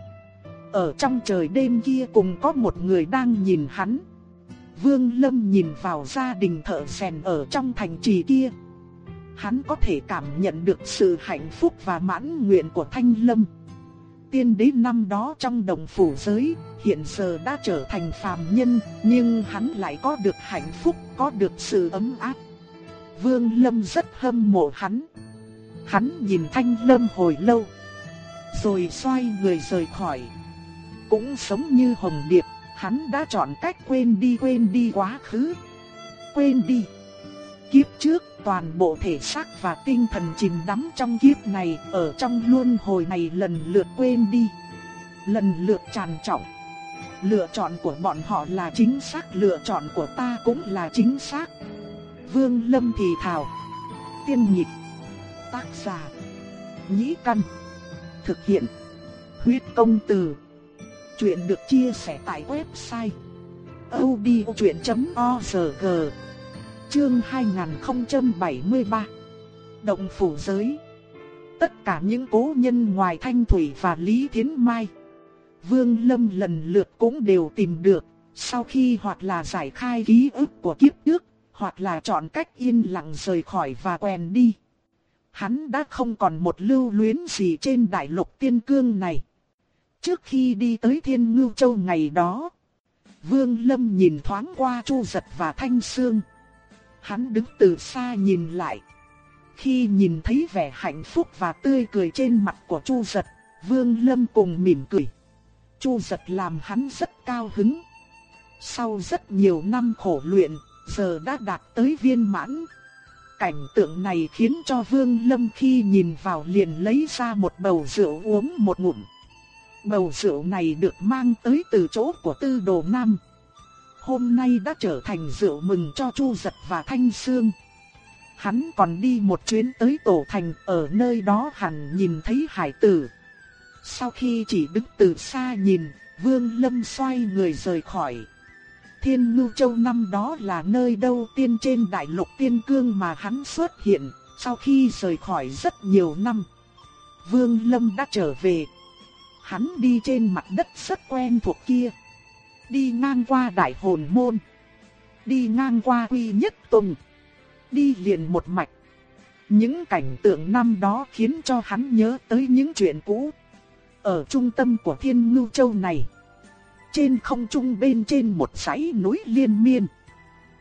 Ở trong trời đêm kia cùng có một người đang nhìn hắn. Vương Lâm nhìn vào gia đình thợ rèn ở trong thành trì kia. Hắn có thể cảm nhận được sự hạnh phúc và mãn nguyện của Thanh Lâm. Tiên đế năm đó trong đồng phủ giới, hiện giờ đã trở thành phàm nhân, nhưng hắn lại có được hạnh phúc, có được sự ấm áp. Vương Lâm rất hâm mộ hắn. Hắn nhìn Thanh Lâm hồi lâu, rồi xoay người rời khỏi. Cũng sống như Hồng Điệp, hắn đã chọn cách quên đi quên đi quá khứ. Quên đi. Kiếp trước, toàn bộ thể xác và tinh thần chìm đắm trong kiếp này, ở trong luân hồi này lần lượt quên đi. Lần lượt tràn trọng. Lựa chọn của bọn họ là chính xác, lựa chọn của ta cũng là chính xác. Vương Lâm thì thào. Tiên nhịp. Tác giả. Nhĩ căn. Thực hiện. Huyết công từ. Chuyện được chia sẻ tại website. odchuyện.org Chương 2073 Động phủ giới. Tất cả những cố nhân ngoài Thanh Thủy và Lý Thiến Mai, Vương Lâm lần lượt cũng đều tìm được. Sau khi hoặc là giải khai ký ức của kiếp trước, Hoặc là chọn cách yên lặng rời khỏi và quen đi, Hắn đã không còn một lưu luyến gì trên đại lục tiên cương này. Trước khi đi tới Thiên Ngưu Châu ngày đó Vương Lâm nhìn thoáng qua Chu Giật và Thanh Sương Hắn đứng từ xa nhìn lại. Khi nhìn thấy vẻ hạnh phúc và tươi cười trên mặt của Chu Giật, Vương Lâm cùng mỉm cười. Chu Giật làm hắn rất cao hứng. Sau rất nhiều năm khổ luyện, giờ đã đạt tới viên mãn. Cảnh tượng này khiến cho Vương Lâm khi nhìn vào liền lấy ra một bầu rượu uống một ngụm. Bầu rượu này được mang tới từ chỗ của Tư Đồ Nam hôm nay đã trở thành rượu mừng cho Chu Giật và Thanh Sương. Hắn còn đi một chuyến tới Tổ Thành, ở nơi đó hẳn nhìn thấy hải tử. Sau khi chỉ đứng từ xa nhìn, Vương Lâm xoay người rời khỏi. Thiên Ngưu Châu năm đó là nơi đâu tiên trên đại lục tiên cương mà hắn xuất hiện, sau khi rời khỏi rất nhiều năm. Vương Lâm đã trở về. Hắn đi trên mặt đất rất quen thuộc kia đi ngang qua đại hồn môn, đi ngang qua quy nhất tùng, đi liền một mạch. Những cảnh tượng năm đó khiến cho hắn nhớ tới những chuyện cũ. Ở trung tâm của thiên ngưu châu này, trên không trung bên trên một dãy núi liên miên.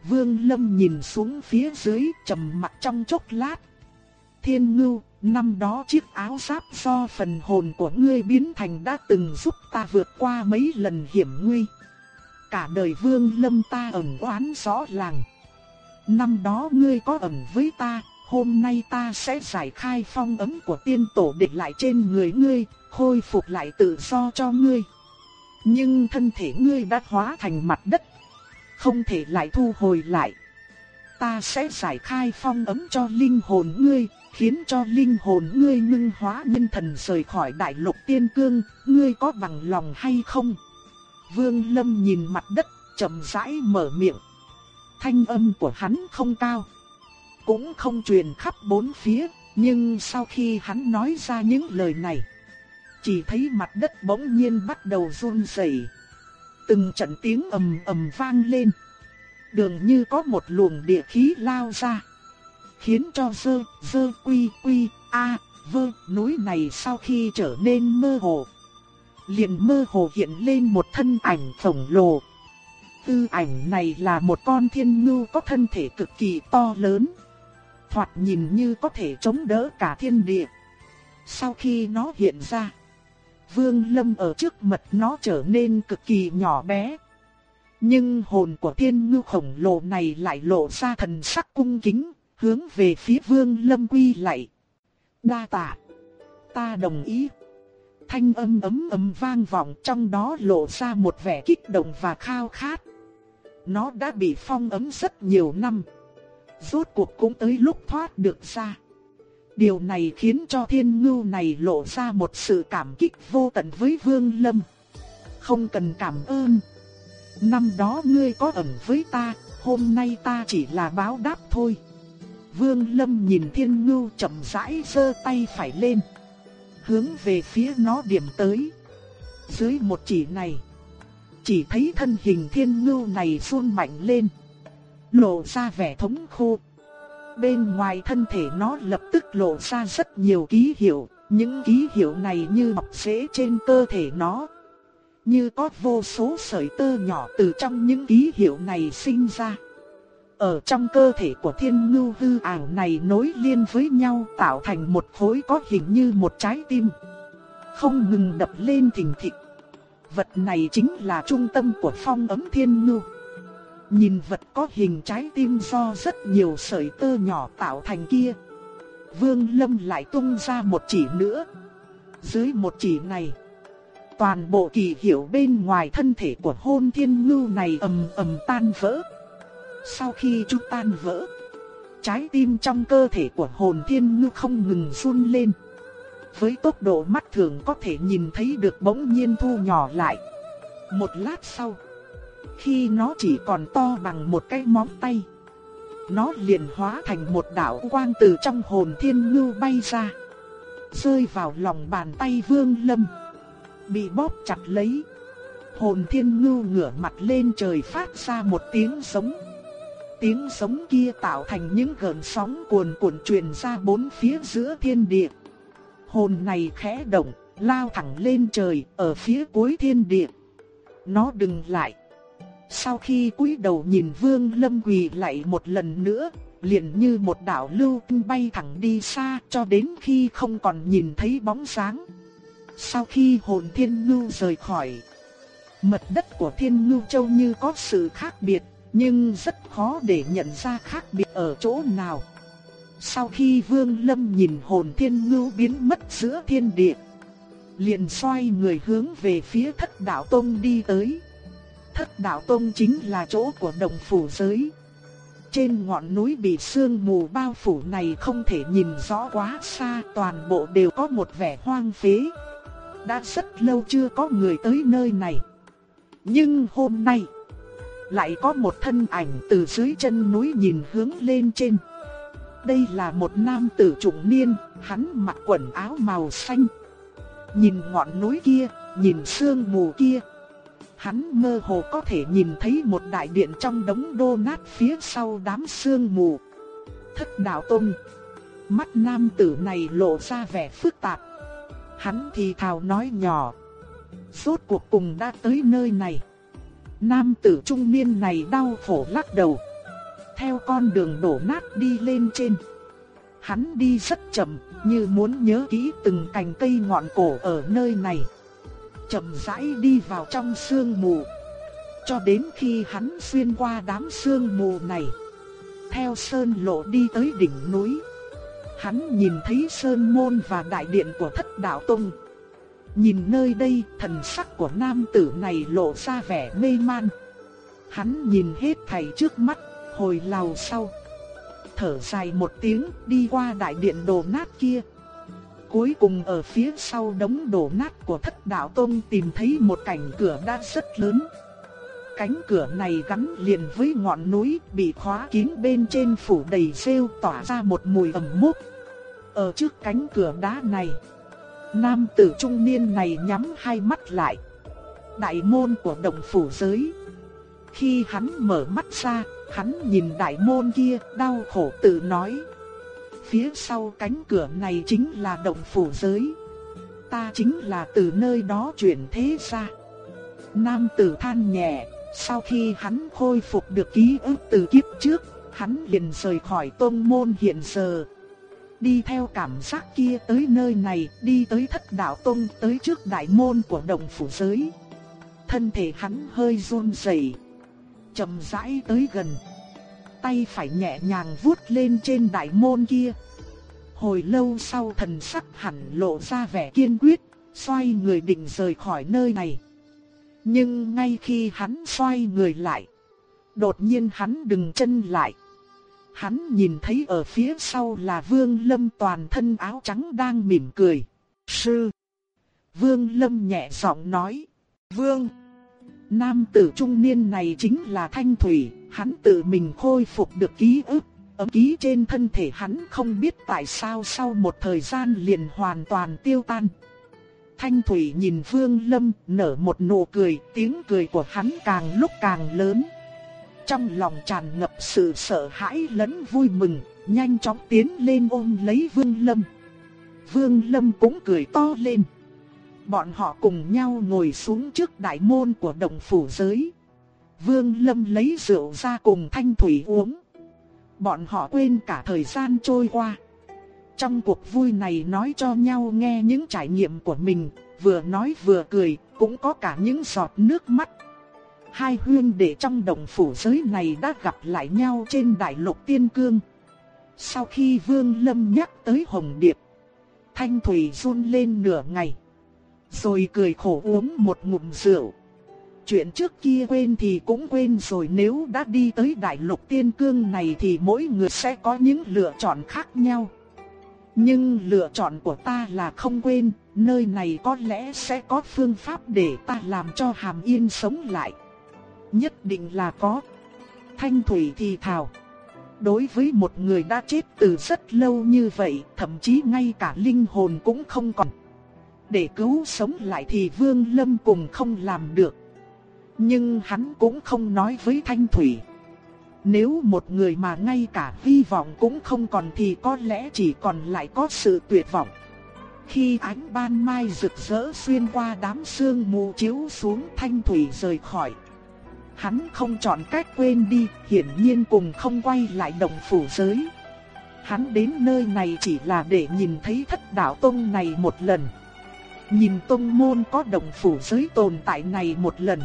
Vương Lâm nhìn xuống phía dưới trầm mặt trong chốc lát. Thiên ngưu, năm đó chiếc áo giáp do phần hồn của ngươi biến thành đã từng giúp ta vượt qua mấy lần hiểm nguy cả đời vương lâm ta ẩn oán rõ ràng. Năm đó ngươi có ẩn với ta, hôm nay ta sẽ giải khai phong ấm của tiên tổ để lại trên người ngươi, khôi phục lại tự do cho ngươi. Nhưng thân thể ngươi đã hóa thành mặt đất, không thể lại thu hồi lại. Ta sẽ giải khai phong ấm cho linh hồn ngươi, khiến cho linh hồn ngươi ngưng hóa nhân thần rời khỏi đại lục tiên cương, ngươi có bằng lòng hay không? Vương Lâm nhìn mặt đất, chậm rãi mở miệng. Thanh âm của hắn không cao, cũng không truyền khắp bốn phía, nhưng sau khi hắn nói ra những lời này, chỉ thấy mặt đất bỗng nhiên bắt đầu run rẩy. Từng trận tiếng ầm ầm vang lên, dường như có một luồng địa khí lao ra, khiến cho dơ, dơ quy quy, a, vơ, núi này sau khi trở nên mơ hồ, liền mơ hồ hiện lên một thân ảnh khổng lồ. Tư ảnh này là một con thiên ngưu có thân thể cực kỳ to lớn. thoạt nhìn như có thể chống đỡ cả thiên địa. Sau khi nó hiện ra, Vương Lâm ở trước mặt nó trở nên cực kỳ nhỏ bé. Nhưng hồn của thiên ngư khổng lồ này lại lộ ra thần sắc cung kính, hướng về phía Vương Lâm quy lạy. Đa tạ, ta đồng ý. Thanh âm ấm ấm vang vọng trong đó lộ ra một vẻ kích động và khao khát. Nó đã bị phong ấm rất nhiều năm. Rốt cuộc cũng tới lúc thoát được ra. Điều này khiến cho thiên ngưu này lộ ra một sự cảm kích vô tận với Vương Lâm. Không cần cảm ơn. Năm đó ngươi có ẩn với ta, hôm nay ta chỉ là báo đáp thôi. Vương Lâm nhìn thiên ngưu chậm rãi giơ tay phải lên. Hướng về phía nó điểm tới. Dưới một chỉ này, chỉ thấy thân hình thiên ngưu này run mạnh lên. Lộ ra vẻ thống khô. Bên ngoài thân thể nó lập tức lộ ra rất nhiều ký hiệu. Những ký hiệu này như mọc rễ trên cơ thể nó. Như có vô số sợi tơ nhỏ từ trong những ký hiệu này sinh ra. Ở trong cơ thể của thiên ngưu hư ảo này nối liên với nhau tạo thành một khối có hình như một trái tim. Không ngừng đập lên thình thịch. Vật này chính là trung tâm của phong ấm thiên ngưu. Nhìn vật có hình trái tim do rất nhiều sợi tơ nhỏ tạo thành kia. Vương Lâm lại tung ra một chỉ nữa. Dưới một chỉ này, toàn bộ kỳ hiệu bên ngoài thân thể của hôn thiên ngưu này ầm ầm tan vỡ. Sau khi chúng tan vỡ, trái tim trong cơ thể của hồn thiên ngư không ngừng run lên. Với tốc độ mắt thường có thể nhìn thấy được bỗng nhiên thu nhỏ lại. Một lát sau, khi nó chỉ còn to bằng một cái móng tay, nó liền hóa thành một đạo quang từ trong hồn thiên ngư bay ra, rơi vào lòng bàn tay Vương Lâm, bị bóp chặt lấy. Hồn thiên ngư ngửa mặt lên trời phát ra một tiếng sống. Tiếng sống kia tạo thành những gợn sóng cuồn cuộn truyền ra bốn phía giữa thiên địa. Hồn này khẽ động, lao thẳng lên trời ở phía cuối thiên địa. Nó đừng lại. Sau khi cúi đầu nhìn Vương Lâm quỳ lại một lần nữa, liền như một đạo lưu tinh bay thẳng đi xa cho đến khi không còn nhìn thấy bóng sáng. Sau khi hồn thiên ngưu rời khỏi, mật đất của thiên ngưu châu như có sự khác biệt, nhưng rất khó để nhận ra khác biệt ở chỗ nào. Sau khi Vương Lâm nhìn hồn thiên ngưu biến mất giữa thiên địa, liền xoay người hướng về phía thất đạo tông đi tới. Thất đạo tông chính là chỗ của đồng phủ giới. Trên ngọn núi bị sương mù bao phủ này không thể nhìn rõ quá xa, toàn bộ đều có một vẻ hoang phế. Đã rất lâu chưa có người tới nơi này. Nhưng hôm nay, lại có một thân ảnh từ dưới chân núi nhìn hướng lên trên. Đây là một nam tử trung niên, hắn mặc quần áo màu xanh. Nhìn ngọn núi kia, nhìn sương mù kia. Hắn mơ hồ có thể nhìn thấy một đại điện trong đống đô nát phía sau đám sương mù. Thất đạo tông. Mắt nam tử này lộ ra vẻ phức tạp. Hắn thì thào nói nhỏ. Suốt cuộc cùng đã tới nơi này. Nam tử trung niên này đau khổ lắc đầu. Theo con đường đổ nát đi lên trên. Hắn đi rất chậm, như muốn nhớ kỹ từng cành cây ngọn cổ ở nơi này. Chậm rãi đi vào trong sương mù. Cho đến khi hắn xuyên qua đám sương mù này. Theo sơn lộ đi tới đỉnh núi. Hắn nhìn thấy sơn môn và đại điện của thất đạo tông. Nhìn nơi đây, thần sắc của nam tử này lộ ra vẻ mê man. Hắn nhìn hết thảy trước mắt, hồi lâu sau. Thở dài một tiếng, đi qua đại điện đổ nát kia. Cuối cùng ở phía sau đống đổ nát của thất đạo tông tìm thấy một cảnh cửa đá rất lớn. Cánh cửa này gắn liền với ngọn núi bị khóa kín bên trên phủ đầy rêu tỏa ra một mùi ẩm mốc. Ở trước cánh cửa đá này, Nam tử trung niên này nhắm hai mắt lại. Đại môn của động phủ giới. Khi hắn mở mắt ra, hắn nhìn đại môn kia đau khổ tự nói. Phía sau cánh cửa này chính là động phủ giới. Ta chính là từ nơi đó chuyển thế ra. Nam tử than nhẹ, sau khi hắn khôi phục được ký ức từ kiếp trước, hắn liền rời khỏi tôn môn hiện giờ. Đi theo cảm giác kia tới nơi này, đi tới thất đạo tông, tới trước đại môn của đồng phủ giới. Thân thể hắn hơi run rẩy, chậm rãi tới gần. Tay phải nhẹ nhàng vuốt lên trên đại môn kia. Hồi lâu sau thần sắc hẳn lộ ra vẻ kiên quyết, xoay người định rời khỏi nơi này. Nhưng ngay khi hắn xoay người lại, đột nhiên hắn đừng chân lại. Hắn nhìn thấy ở phía sau là Vương Lâm toàn thân áo trắng đang mỉm cười. Sư! Vương Lâm nhẹ giọng nói. Vương! Nam tử trung niên này chính là Thanh Thủy, hắn tự mình khôi phục được ký ức. Ấm ký trên thân thể hắn không biết tại sao sau một thời gian liền hoàn toàn tiêu tan. Thanh Thủy nhìn Vương Lâm nở một nụ cười, tiếng cười của hắn càng lúc càng lớn. Trong lòng tràn ngập sự sợ hãi lẫn vui mừng, nhanh chóng tiến lên ôm lấy Vương Lâm. Vương Lâm cũng cười to lên. Bọn họ cùng nhau ngồi xuống trước đại môn của động phủ giới. Vương Lâm lấy rượu ra cùng Thanh Thủy uống. Bọn họ quên cả thời gian trôi qua. Trong cuộc vui này nói cho nhau nghe những trải nghiệm của mình, vừa nói vừa cười, cũng có cả những giọt nước mắt. Hai huyên đệ trong đồng phủ giới này đã gặp lại nhau trên đại lục tiên cương. Sau khi Vương Lâm nhắc tới Hồng Điệp, Thanh Thủy run lên nửa ngày. Rồi cười khổ uống một ngụm rượu. Chuyện trước kia quên thì cũng quên rồi nếu đã đi tới đại lục tiên cương này thì mỗi người sẽ có những lựa chọn khác nhau. Nhưng lựa chọn của ta là không quên, nơi này có lẽ sẽ có phương pháp để ta làm cho Hàm Yên sống lại. Nhất định là có. Thanh Thủy thì thào. Đối với một người đã chết từ rất lâu như vậy, thậm chí ngay cả linh hồn cũng không còn. Để cứu sống lại thì Vương Lâm cùng không làm được. Nhưng hắn cũng không nói với Thanh Thủy. Nếu một người mà ngay cả hy vọng cũng không còn thì có lẽ chỉ còn lại có sự tuyệt vọng. Khi ánh ban mai rực rỡ xuyên qua đám sương mù chiếu xuống Thanh Thủy rời khỏi. Hắn không chọn cách quên đi, hiển nhiên cùng không quay lại đồng phủ giới. Hắn đến nơi này chỉ là để nhìn thấy thất đạo tông này một lần. Nhìn tông môn có đồng phủ giới tồn tại này một lần.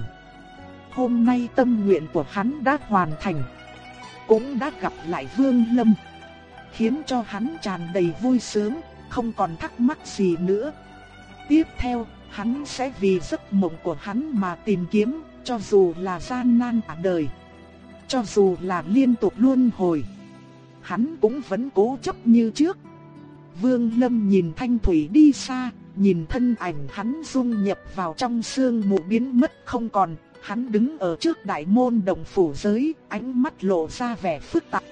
Hôm nay tâm nguyện của hắn đã hoàn thành. Cũng đã gặp lại Vương Lâm. Khiến cho hắn tràn đầy vui sướng, không còn thắc mắc gì nữa. Tiếp theo, hắn sẽ vì giấc mộng của hắn mà tìm kiếm, cho dù là gian nan cả đời. Cho dù là liên tục luân hồi. Hắn cũng vẫn cố chấp như trước. Vương Lâm nhìn Thanh Thủy đi xa, nhìn thân ảnh hắn dung nhập vào trong sương mù biến mất không còn, hắn đứng ở trước đại môn đồng phủ giới, ánh mắt lộ ra vẻ phức tạp.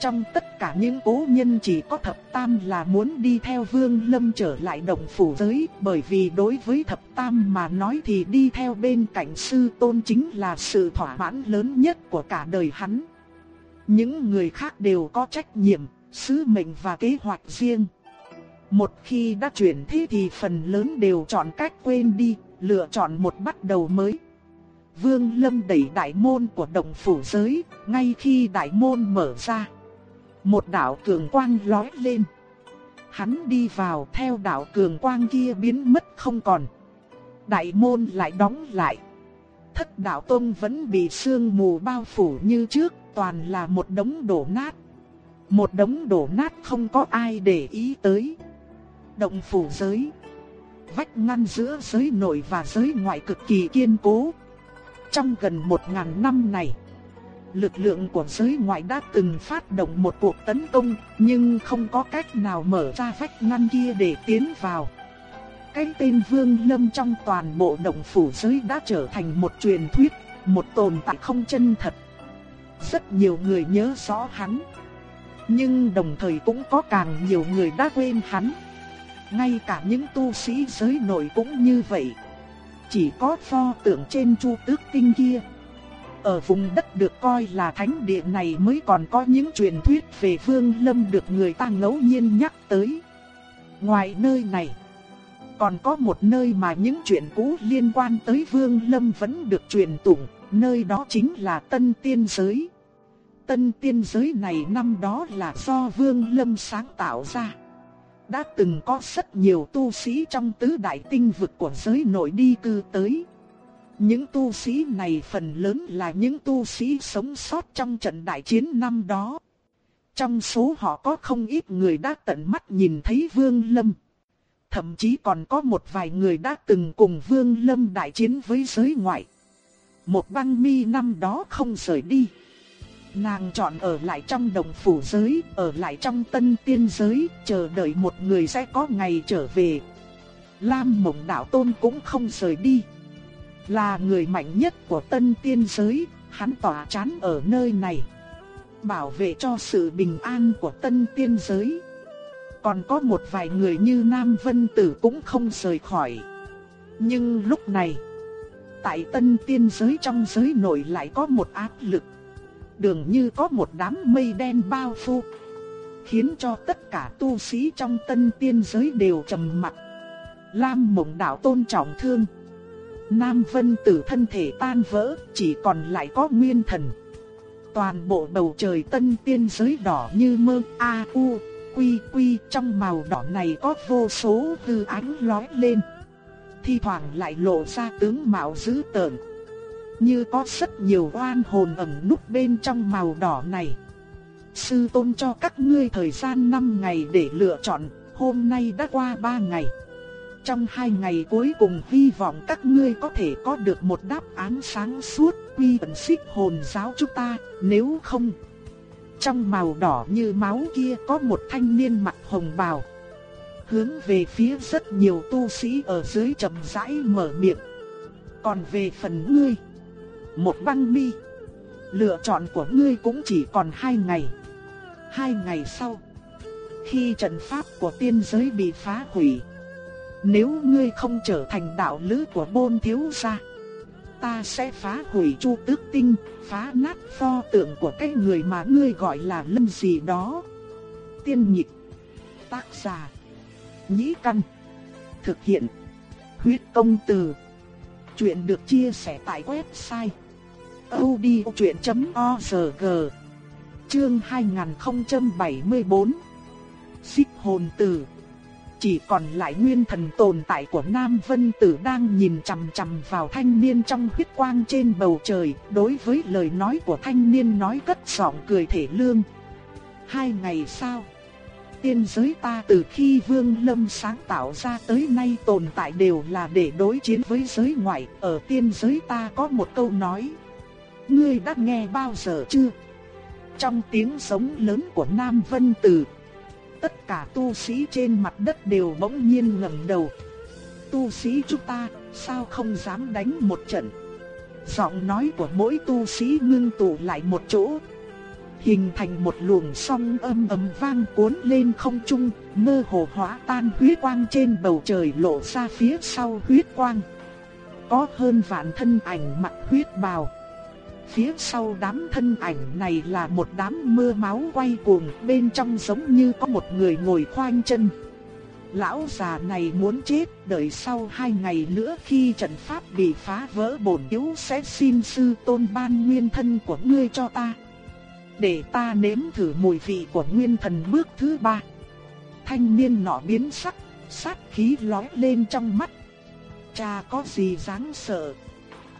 Trong tất cả những cố nhân chỉ có thập tam là muốn đi theo vương lâm trở lại đồng phủ giới, bởi vì đối với thập tam mà nói thì đi theo bên cạnh sư tôn chính là sự thỏa mãn lớn nhất của cả đời hắn. Những người khác đều có trách nhiệm, sứ mệnh và kế hoạch riêng. Một khi đã chuyển thế thì phần lớn đều chọn cách quên đi, lựa chọn một bắt đầu mới. Vương Lâm đẩy đại môn của động phủ giới, ngay khi đại môn mở ra. Một đạo cường quang lóe lên. Hắn đi vào theo đạo cường quang kia biến mất không còn. Đại môn lại đóng lại. Thất đạo tông vẫn bị sương mù bao phủ như trước, toàn là một đống đổ nát. Một đống đổ nát không có ai để ý tới. Động phủ giới. Vách ngăn giữa giới nội và giới ngoại cực kỳ kiên cố. Trong gần một ngàn năm này, lực lượng của giới ngoại đã từng phát động một cuộc tấn công, nhưng không có cách nào mở ra vách ngăn kia để tiến vào. Cái tên Vương Lâm trong toàn bộ động phủ giới đã trở thành một truyền thuyết, một tồn tại không chân thật. Rất nhiều người nhớ rõ hắn, nhưng đồng thời cũng có càng nhiều người đã quên hắn. Ngay cả những tu sĩ giới nội cũng như vậy. Chỉ có pho tượng trên chu tước tinh kia. Ở vùng đất được coi là thánh địa này mới còn có những truyền thuyết về Vương Lâm được người ta ngẫu nhiên nhắc tới. Ngoài nơi này, còn có một nơi mà những chuyện cũ liên quan tới Vương Lâm vẫn được truyền tụng, nơi đó chính là Tân Tiên Giới. tân tiên giới này năm đó là do Vương Lâm sáng tạo ra. Đã từng có rất nhiều tu sĩ trong tứ đại tinh vực của giới nội đi cư tới. Những tu sĩ này phần lớn là những tu sĩ sống sót trong trận đại chiến năm đó. Trong số họ có không ít người đã tận mắt nhìn thấy Vương Lâm. Thậm chí còn có một vài người đã từng cùng Vương Lâm đại chiến với giới ngoại. Một băng mi năm đó không rời đi. Nàng chọn ở lại trong đồng phủ giới, ở lại trong tân tiên giới, chờ đợi một người sẽ có ngày trở về. Lam mộng đạo tôn cũng không rời đi. Là người mạnh nhất của tân tiên giới, hắn tỏa chán ở nơi này. Bảo vệ cho sự bình an của tân tiên giới. Còn có một vài người như Nam Vân Tử cũng không rời khỏi. Nhưng lúc này, tại tân tiên giới trong giới nội lại có một áp lực. đường như có một đám mây đen bao phủ. Khiến cho tất cả tu sĩ trong tân tiên giới đều trầm mặc. Lam mộng đạo tôn trọng thương. Nam Vân Tử thân thể tan vỡ, chỉ còn lại có nguyên thần. Toàn bộ bầu trời tân tiên giới đỏ như mơ, a u, quy quy trong màu đỏ này có vô số hư ánh lóe lên. Thi thoảng lại lộ ra tướng mạo dữ tợn. Như có rất nhiều oan hồn ẩn núp bên trong màu đỏ này. Sư tôn cho các ngươi thời gian 5 ngày để lựa chọn, hôm nay đã qua 3 ngày. Trong hai ngày cuối cùng hy vọng các ngươi có thể có được một đáp án sáng suốt quy ẩn xích hồn giáo chúng ta, nếu không. Trong màu đỏ như máu kia có một thanh niên mặc hồng bào. Hướng về phía rất nhiều tu sĩ ở dưới chậm rãi mở miệng. Còn về phần ngươi, một băng mi, lựa chọn của ngươi cũng chỉ còn hai ngày. Hai ngày sau, khi trận pháp của tiên giới bị phá hủy, nếu ngươi không trở thành đạo lữ của bôn thiếu gia, ta sẽ phá hủy chu tước tinh, phá nát pho tượng của cái người mà ngươi gọi là lâm gì đó. Tiên nhịp, tác giả, nhĩ căn, thực hiện, huyết công từ. Chuyện được chia sẻ tại website odchuyện.org Chương 2074 Xích hồn tử chỉ còn lại nguyên thần tồn tại của Nam Vân Tử đang nhìn chằm chằm vào thanh niên trong huyết quang trên bầu trời, đối với lời nói của thanh niên nói cất giọng cười thể lương. Hai ngày sau, tiên giới ta từ khi Vương Lâm sáng tạo ra tới nay tồn tại đều là để đối chiến với giới ngoại, ở tiên giới ta có một câu nói. Ngươi đã nghe bao giờ chưa? Trong tiếng sống lớn của Nam Vân Tử tất cả tu sĩ trên mặt đất đều bỗng nhiên ngẩng đầu. Tu sĩ chúng ta, sao không dám đánh một trận? Giọng nói của mỗi tu sĩ ngưng tụ lại một chỗ, hình thành một luồng song âm ầm vang cuốn lên không trung, mơ hồ hóa tan huyết quang trên bầu trời lộ ra phía sau huyết quang. Có hơn vạn thân ảnh mặc huyết bào. Phía sau đám thân ảnh này là một đám mưa máu quay cuồng, bên trong giống như có một người ngồi khoanh chân. Lão già này muốn chết, đợi sau hai ngày nữa khi trận pháp bị phá vỡ bổn yếu sẽ xin sư tôn ban nguyên thân của ngươi cho ta. Để ta nếm thử mùi vị của nguyên thần bước thứ ba. Thanh niên nọ biến sắc, sát khí lóe lên trong mắt. Cha có gì dáng sợ?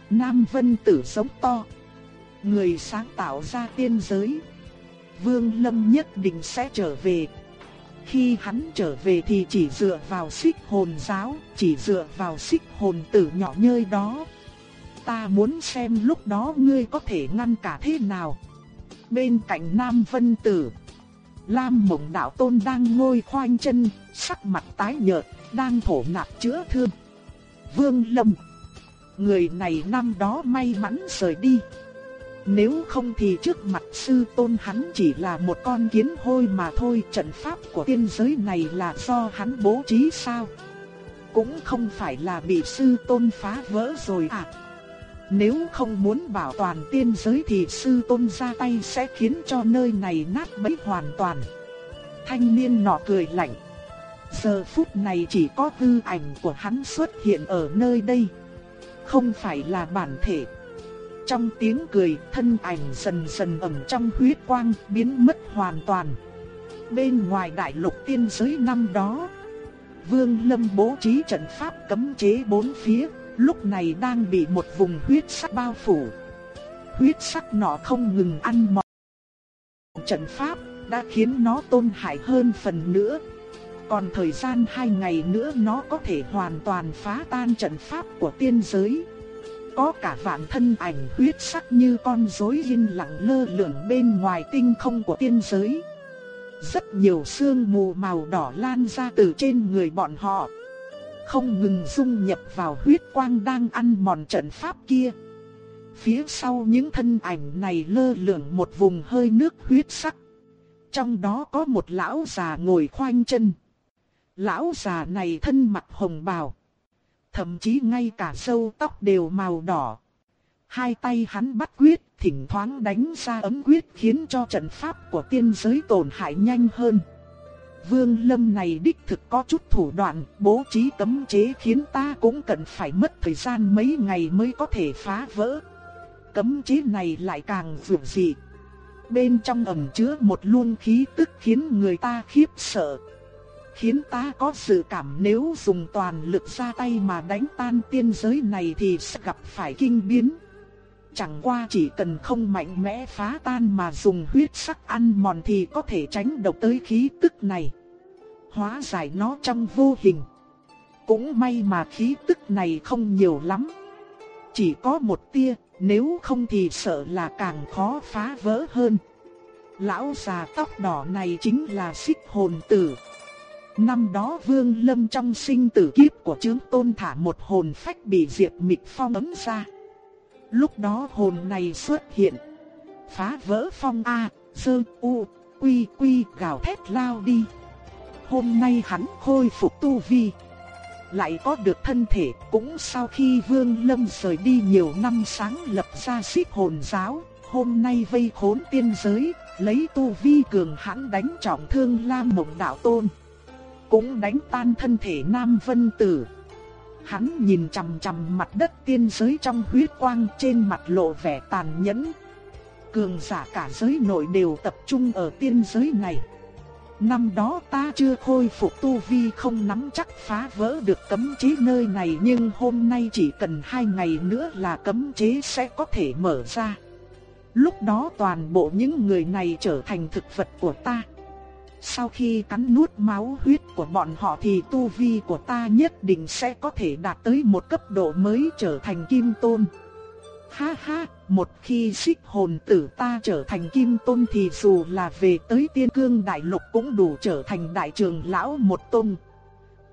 Nam Vân Tử sống to, người sáng tạo ra tiên giới. Vương Lâm nhất định sẽ trở về. Khi hắn trở về thì chỉ dựa vào xích hồn giáo, chỉ dựa vào xích hồn tử nhỏ nhơi đó. Ta muốn xem lúc đó ngươi có thể ngăn cả thế nào. Bên cạnh Nam Vân Tử, Lam Mộng Đạo Tôn đang ngồi khoanh chân, sắc mặt tái nhợt, đang thổ nạp chữa thương. Vương Lâm, người này năm đó may mắn rời đi. Nếu không thì trước mặt sư tôn hắn chỉ là một con kiến hôi mà thôi. Trận pháp của tiên giới này là do hắn bố trí sao? Cũng không phải là bị sư tôn phá vỡ rồi à? Nếu không muốn bảo toàn tiên giới thì sư tôn ra tay sẽ khiến cho nơi này nát bấy hoàn toàn. Thanh niên nọ cười lạnh. Giờ phút này chỉ có tư ảnh của hắn xuất hiện ở nơi đây. Không phải là bản thể. Trong tiếng cười, thân ảnh dần dần ẩn trong huyết quang, biến mất hoàn toàn. Bên ngoài đại lục tiên giới năm đó, Vương Lâm bố trí trận pháp cấm chế bốn phía, lúc này đang bị một vùng huyết sắc bao phủ. Huyết sắc nọ không ngừng ăn mòn. Trận pháp đã khiến nó tôn hại hơn phần nữa. Còn thời gian hai ngày nữa nó có thể hoàn toàn phá tan trận pháp của tiên giới. Có cả vạn thân ảnh huyết sắc như con rối yên lặng lơ lửng bên ngoài tinh không của tiên giới. Rất nhiều sương mù màu đỏ lan ra từ trên người bọn họ. Không ngừng dung nhập vào huyết quang đang ăn mòn trận pháp kia. Phía sau những thân ảnh này lơ lửng một vùng hơi nước huyết sắc. Trong đó có một lão già ngồi khoanh chân. Lão già này thân mặc hồng bào. Thậm chí ngay cả sâu tóc đều màu đỏ. Hai tay hắn bắt quyết, thỉnh thoảng đánh ra ấm quyết khiến cho trận pháp của tiên giới tổn hại nhanh hơn. Vương Lâm này đích thực có chút thủ đoạn, bố trí cấm chế khiến ta cũng cần phải mất thời gian mấy ngày mới có thể phá vỡ. Cấm chế này lại càng vượt dị. Bên trong ẩn chứa một luồng khí tức khiến người ta khiếp sợ. Khiến ta có sự cảm nếu dùng toàn lực ra tay mà đánh tan tiên giới này thì sẽ gặp phải kinh biến. Chẳng qua chỉ cần không mạnh mẽ phá tan mà dùng huyết sắc ăn mòn thì có thể tránh độc tới khí tức này. Hóa giải nó trong vô hình. Cũng may mà khí tức này không nhiều lắm. Chỉ có một tia, nếu không thì sợ là càng khó phá vỡ hơn. Lão già tóc đỏ này chính là xích hồn tử. Năm đó Vương Lâm trong sinh tử kiếp của chứng tôn thả một hồn phách bị Diệp Mịch Phong ấm ra. Lúc đó hồn này xuất hiện. Phá vỡ phong A, sơ u, quy quy gào thét lao đi. Hôm nay hắn khôi phục tu vi. Lại có được thân thể cũng sau khi Vương Lâm rời đi nhiều năm sáng lập ra xích hồn giáo. Hôm nay vây khốn tiên giới, lấy tu vi cường hãn đánh trọng thương Lam Mộng Đạo Tôn. Cũng đánh tan thân thể Nam Vân Tử. Hắn nhìn chằm chằm mặt đất tiên giới trong huyết quang trên mặt lộ vẻ tàn nhẫn. Cường giả cả giới nội đều tập trung ở tiên giới này. Năm đó ta chưa khôi phục tu vi không nắm chắc phá vỡ được cấm chế nơi này nhưng hôm nay chỉ cần hai ngày nữa là cấm chế sẽ có thể mở ra. Lúc đó toàn bộ những người này trở thành thực vật của ta. Sau khi cắn nuốt máu huyết của bọn họ thì tu vi của ta nhất định sẽ có thể đạt tới một cấp độ mới trở thành kim tôn. Ha ha, một khi xích hồn tử ta trở thành kim tôn thì dù là về tới tiên cương đại lục cũng đủ trở thành đại trường lão một tôn.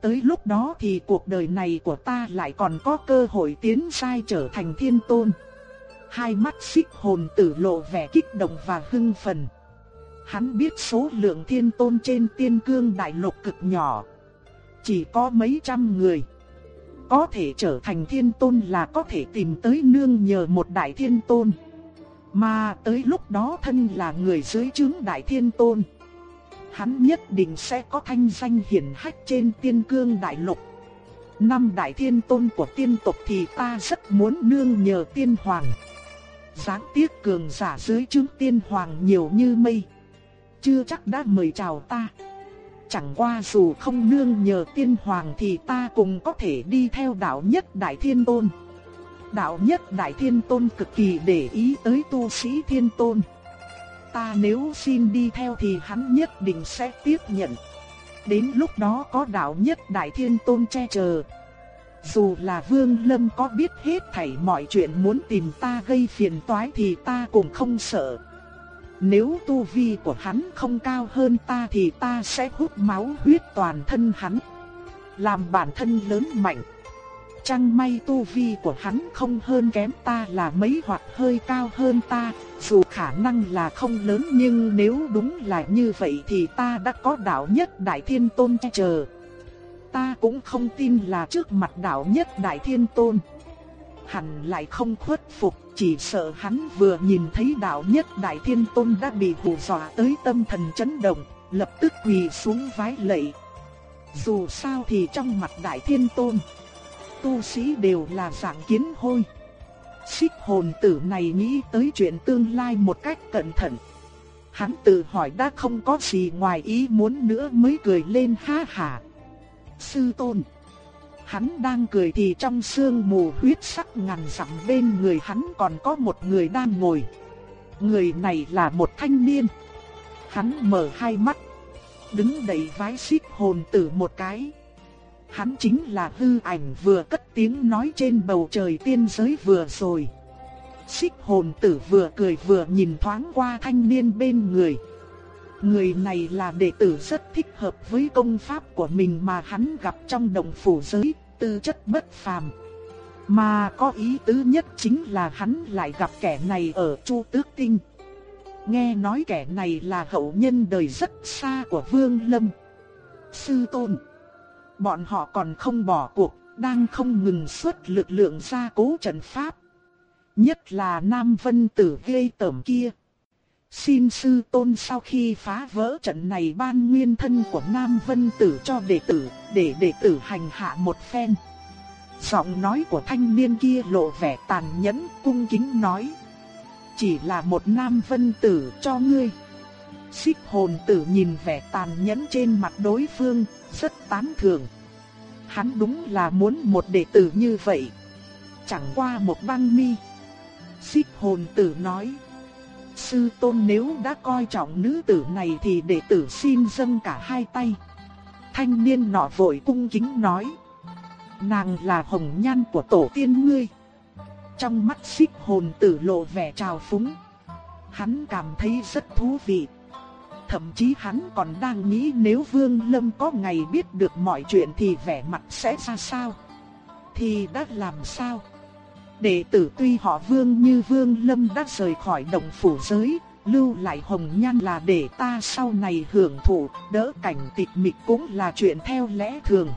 Tới lúc đó thì cuộc đời này của ta lại còn có cơ hội tiến sai trở thành thiên tôn. Hai mắt xích hồn tử lộ vẻ kích động và hưng phấn. Hắn biết số lượng thiên tôn trên tiên cương đại lục cực nhỏ. Chỉ có mấy trăm người. Có thể trở thành thiên tôn là có thể tìm tới nương nhờ một đại thiên tôn. Mà tới lúc đó thân là người dưới chứng đại thiên tôn. Hắn nhất định sẽ có thanh danh hiển hách trên tiên cương đại lục. Năm đại thiên tôn của tiên tộc thì ta rất muốn nương nhờ tiên hoàng. Giáng tiếc cường giả dưới chứng tiên hoàng nhiều như mây chưa chắc đã mời chào ta. Chẳng qua dù không nương nhờ tiên hoàng thì ta cũng có thể đi theo đạo nhất đại thiên tôn. Đạo nhất đại thiên tôn cực kỳ để ý tới tu sĩ thiên tôn. Ta nếu xin đi theo thì hắn nhất định sẽ tiếp nhận. Đến lúc đó có đạo nhất đại thiên tôn che chở. Dù là vương lâm có biết hết thảy mọi chuyện muốn tìm ta gây phiền toái thì ta cũng không sợ. Nếu tu vi của hắn không cao hơn ta thì ta sẽ hút máu huyết toàn thân hắn. Làm bản thân lớn mạnh. Chẳng may tu vi của hắn không hơn kém ta là mấy hoặc hơi cao hơn ta, dù khả năng là không lớn nhưng nếu đúng là như vậy thì ta đã có đạo nhất đại thiên tôn che. Ta cũng không tin là trước mặt đạo nhất đại thiên tôn hẳn lại không khuất phục, chỉ sợ hắn vừa nhìn thấy đạo nhất đại thiên tôn đã bị hù dọa tới tâm thần chấn động, lập tức quỳ xuống vái lạy. Dù sao thì trong mặt đại thiên tôn, tu sĩ đều là dạng kiến hôi. Xích hồn tử này nghĩ tới chuyện tương lai một cách cẩn thận. Hắn tự hỏi đã không có gì ngoài ý muốn nữa mới cười lên ha ha. Sư tôn. Hắn đang cười thì trong sương mù huyết sắc ngàn dặm bên người hắn còn có một người đang ngồi. Người này là một thanh niên. Hắn mở hai mắt, đứng đầy vái xích hồn tử một cái. Hắn chính là hư ảnh vừa cất tiếng nói trên bầu trời tiên giới vừa rồi. Xích hồn tử vừa cười vừa nhìn thoáng qua thanh niên bên người. Người này là đệ tử rất thích hợp với công pháp của mình mà hắn gặp trong đồng phủ giới, tư chất bất phàm. Mà có ý tứ nhất chính là hắn lại gặp kẻ này ở Chu Tước Tinh. Nghe nói kẻ này là hậu nhân đời rất xa của Vương Lâm. Sư Tôn Bọn họ còn không bỏ cuộc, đang không ngừng xuất lực lượng ra cố trận pháp. Nhất là Nam Vân Tử gây tẩm kia. Xin sư tôn sau khi phá vỡ trận này ban nguyên thân của Nam Vân Tử cho đệ tử, để đệ tử hành hạ một phen. Giọng nói của thanh niên kia lộ vẻ tàn nhẫn, cung kính nói. Chỉ là một Nam Vân Tử cho ngươi. Xích hồn tử nhìn vẻ tàn nhẫn trên mặt đối phương, rất tán thưởng. Hắn đúng là muốn một đệ tử như vậy. Chẳng qua một băng mi. Xích hồn tử nói. Sư tôn nếu đã coi trọng nữ tử này thì đệ tử xin dâng cả hai tay. Thanh niên nọ vội cung kính nói. Nàng là hồng nhan của tổ tiên ngươi. Trong mắt xích hồn tử lộ vẻ trào phúng. Hắn cảm thấy rất thú vị. Thậm chí hắn còn đang nghĩ nếu Vương Lâm có ngày biết được mọi chuyện thì vẻ mặt sẽ ra sao. Thì đã làm sao? Đệ tử tuy họ Vương như Vương Lâm đã rời khỏi động phủ giới, lưu lại hồng nhan là để ta sau này hưởng thụ, đỡ cảnh tịch mịch cũng là chuyện theo lẽ thường.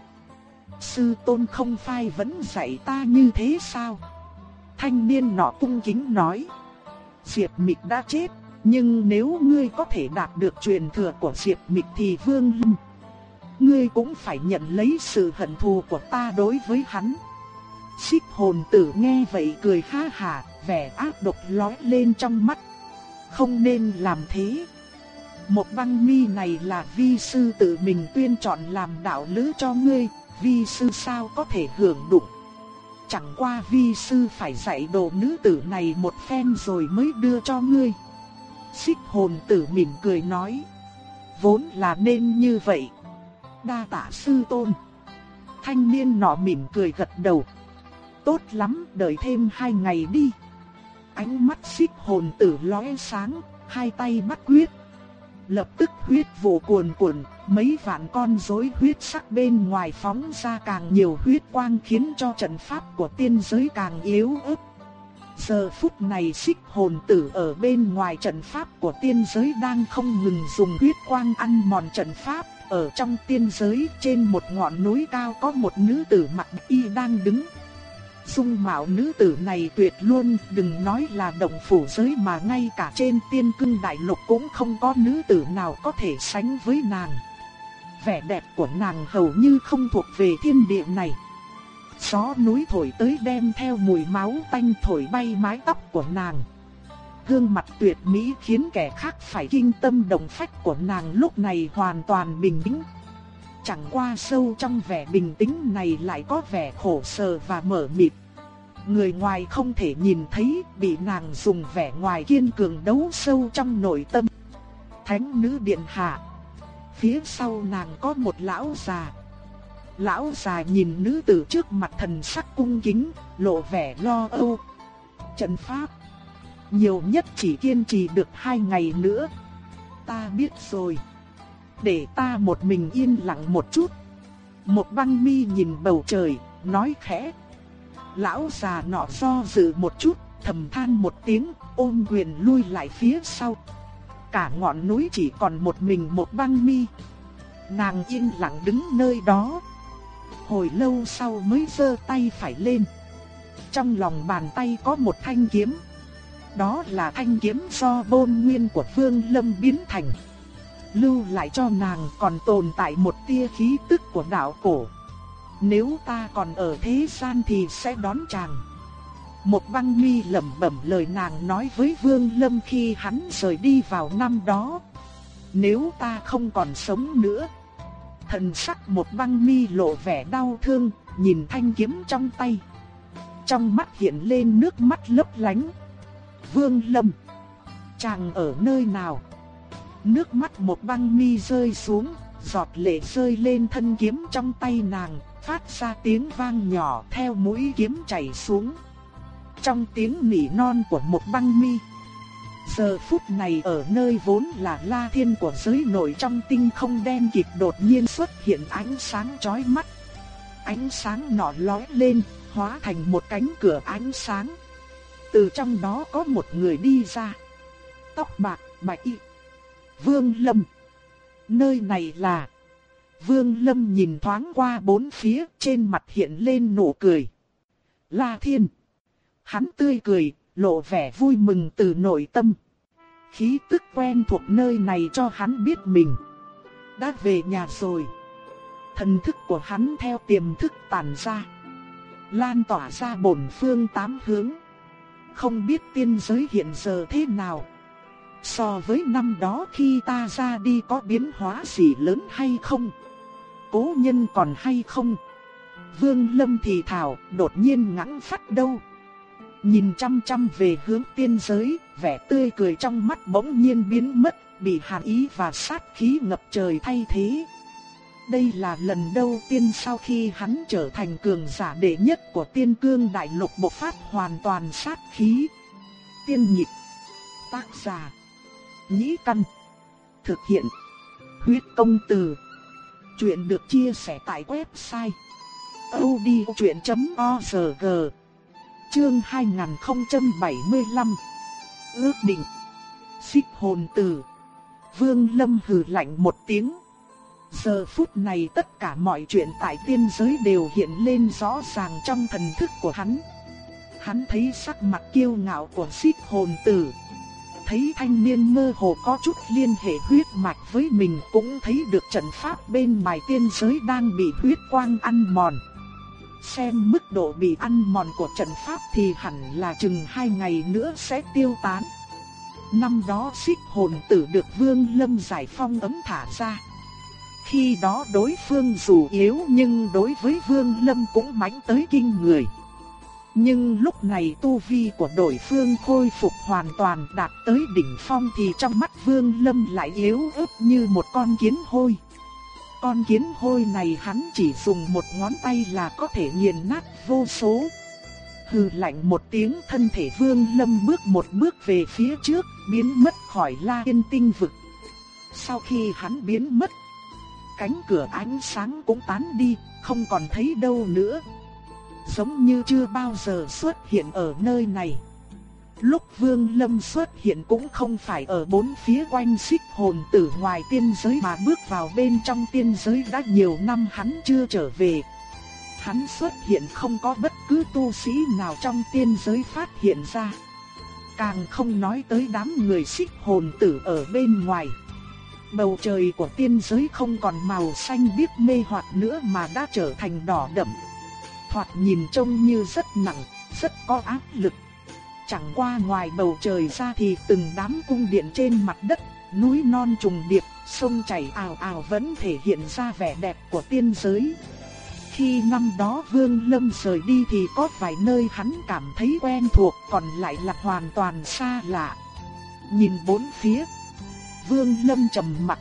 Sư tôn không phai vẫn dạy ta như thế sao? Thanh niên nọ cung kính nói. Diệp mịch đã chết, nhưng nếu ngươi có thể đạt được truyền thừa của Diệp Mịch thì Vương Lâm, ngươi cũng phải nhận lấy sự hận thù của ta đối với hắn. Xích hồn tử nghe vậy cười ha hà, vẻ ác độc lóe lên trong mắt. Không nên làm thế. Một băng mi này là vi sư tự mình tuyên chọn làm đạo lữ cho ngươi, vi sư sao có thể hưởng đụng. Chẳng qua vi sư phải dạy đồ nữ tử này một phen rồi mới đưa cho ngươi. Xích hồn tử mỉm cười nói. Vốn là nên như vậy. Đa tạ sư tôn. Thanh niên nọ mỉm cười gật đầu. Tốt lắm, đợi thêm hai ngày đi. Ánh mắt xích hồn tử lóe sáng, hai tay bắt quyết. Lập tức huyết vụ cuồn cuộn, mấy vạn con rối huyết sắc bên ngoài phóng ra càng nhiều huyết quang khiến cho trận pháp của tiên giới càng yếu ớt. Giờ phút này xích hồn tử ở bên ngoài trận pháp của tiên giới đang không ngừng dùng huyết quang ăn mòn trận pháp. Ở trong tiên giới trên một ngọn núi cao có một nữ tử mặc y đang đứng. Dung mạo nữ tử này tuyệt luôn, đừng nói là động phủ giới mà ngay cả trên tiên cưng đại lục cũng không có nữ tử nào có thể sánh với nàng. Vẻ đẹp của nàng hầu như không thuộc về thiên địa này. Gió núi thổi tới đem theo mùi máu tanh thổi bay mái tóc của nàng. Gương mặt tuyệt mỹ khiến kẻ khác phải kinh tâm động phách của nàng lúc này hoàn toàn bình tĩnh. Chẳng qua sâu trong vẻ bình tĩnh này lại có vẻ khổ sở và mở mịt. Người ngoài không thể nhìn thấy bị nàng dùng vẻ ngoài kiên cường đấu sâu trong nội tâm. Thánh nữ điện hạ. Phía sau nàng có một lão già Lão già nhìn nữ tử trước mặt thần sắc cung kính, lộ vẻ lo âu. Trận pháp, nhiều nhất chỉ kiên trì được hai ngày nữa. Ta biết rồi. Để ta một mình yên lặng một chút. Một băng mi nhìn bầu trời, nói khẽ. Lão già nọ do dự một chút, thầm than một tiếng, ôm quyền lui lại phía sau. Cả ngọn núi chỉ còn một mình một băng mi. Nàng yên lặng đứng nơi đó hồi lâu sau mới giơ tay phải lên. Trong lòng bàn tay có một thanh kiếm. Đó là thanh kiếm do bôn nguyên của Phương Lâm biến thành. Lưu lại cho nàng còn tồn tại một tia khí tức của đạo cổ. Nếu ta còn ở thế gian thì sẽ đón chàng. Một băng mi lẩm bẩm lời nàng nói với Vương Lâm khi hắn rời đi vào năm đó. Nếu ta không còn sống nữa. Thần sắc một băng mi lộ vẻ đau thương, nhìn thanh kiếm trong tay. Trong mắt hiện lên nước mắt lấp lánh. Vương Lâm. Chàng ở nơi nào? Nước mắt một băng mi rơi xuống, giọt lệ rơi lên thân kiếm trong tay nàng, phát ra tiếng vang nhỏ theo mũi kiếm chảy xuống. Trong tiếng nỉ non của một băng mi. Giờ phút này ở nơi vốn là la thiên của giới nội trong tinh không đen kịt đột nhiên xuất hiện ánh sáng chói mắt. Ánh sáng nọ lóe lên, hóa thành một cánh cửa ánh sáng. Từ trong đó có một người đi ra. Tóc bạc, bạch y. Vương Lâm. Nơi này là... Vương Lâm nhìn thoáng qua bốn phía, trên mặt hiện lên nụ cười. La Thiên. Hắn tươi cười, lộ vẻ vui mừng từ nội tâm. Khí tức quen thuộc nơi này cho hắn biết mình. Đã về nhà rồi. Thần thức của hắn theo tiềm thức tản ra. Lan tỏa ra bổn phương tám hướng. Không biết tiên giới hiện giờ thế nào. So với năm đó khi ta ra đi có biến hóa gì lớn hay không? Cố nhân còn hay không? Vương Lâm thì thảo đột nhiên ngắn phát đâu. Nhìn chăm chăm về hướng tiên giới, vẻ tươi cười trong mắt bỗng nhiên biến mất, bị hàn ý và sát khí ngập trời thay thế. Đây là lần đầu tiên sau khi hắn trở thành cường giả đệ nhất của tiên cương đại lục bộc phát hoàn toàn sát khí. Tiên nhịp Tác giả Nhĩ căn. Thực hiện. Huyết công từ. Chuyện được chia sẻ tại website. odchuyện.org Chương 2075 Ước định. Xích hồn tử Vương Lâm hừ lạnh một tiếng. Giờ phút này tất cả mọi chuyện tại tiên giới đều hiện lên rõ ràng trong thần thức của hắn. Hắn thấy sắc mặt kiêu ngạo của xích hồn tử. Thấy thanh niên mơ hồ có chút liên hệ huyết mạch với mình cũng thấy được trận pháp bên mài tiên giới đang bị huyết quang ăn mòn. Xem mức độ bị ăn mòn của trận pháp thì hẳn là chừng hai ngày nữa sẽ tiêu tán. Năm đó xích hồn tử được vương lâm giải phong ấm thả ra. Khi đó đối phương dù yếu nhưng đối với Vương Lâm cũng mãnh tới kinh người. Nhưng lúc này tu vi của đối phương khôi phục hoàn toàn đạt tới đỉnh phong thì trong mắt Vương Lâm lại yếu ớt như một con kiến hôi. Con kiến hôi này hắn chỉ dùng một ngón tay là có thể nghiền nát vô số. Hừ lạnh một tiếng thân thể Vương Lâm bước một bước về phía trước, biến mất khỏi La Yên Tinh vực. Sau khi hắn biến mất cánh cửa ánh sáng cũng tán đi, không còn thấy đâu nữa. Giống như chưa bao giờ xuất hiện ở nơi này. Lúc Vương Lâm xuất hiện cũng không phải ở bốn phía quanh xích hồn tử ngoài tiên giới mà bước vào bên trong tiên giới đã nhiều năm hắn chưa trở về. Hắn xuất hiện không có bất cứ tu sĩ nào trong tiên giới phát hiện ra. Càng không nói tới đám người xích hồn tử ở bên ngoài. Bầu trời của tiên giới không còn màu xanh biếc mê hoặc nữa mà đã trở thành đỏ đậm. Thoạt nhìn trông như rất nặng, rất có áp lực. Chẳng qua ngoài bầu trời ra thì từng đám cung điện trên mặt đất, núi non trùng điệp, sông chảy ào ào vẫn thể hiện ra vẻ đẹp của tiên giới. Khi năm đó Vương Lâm rời đi thì có vài nơi hắn cảm thấy quen thuộc còn lại là hoàn toàn xa lạ. Nhìn bốn phía Vương Lâm trầm mặt,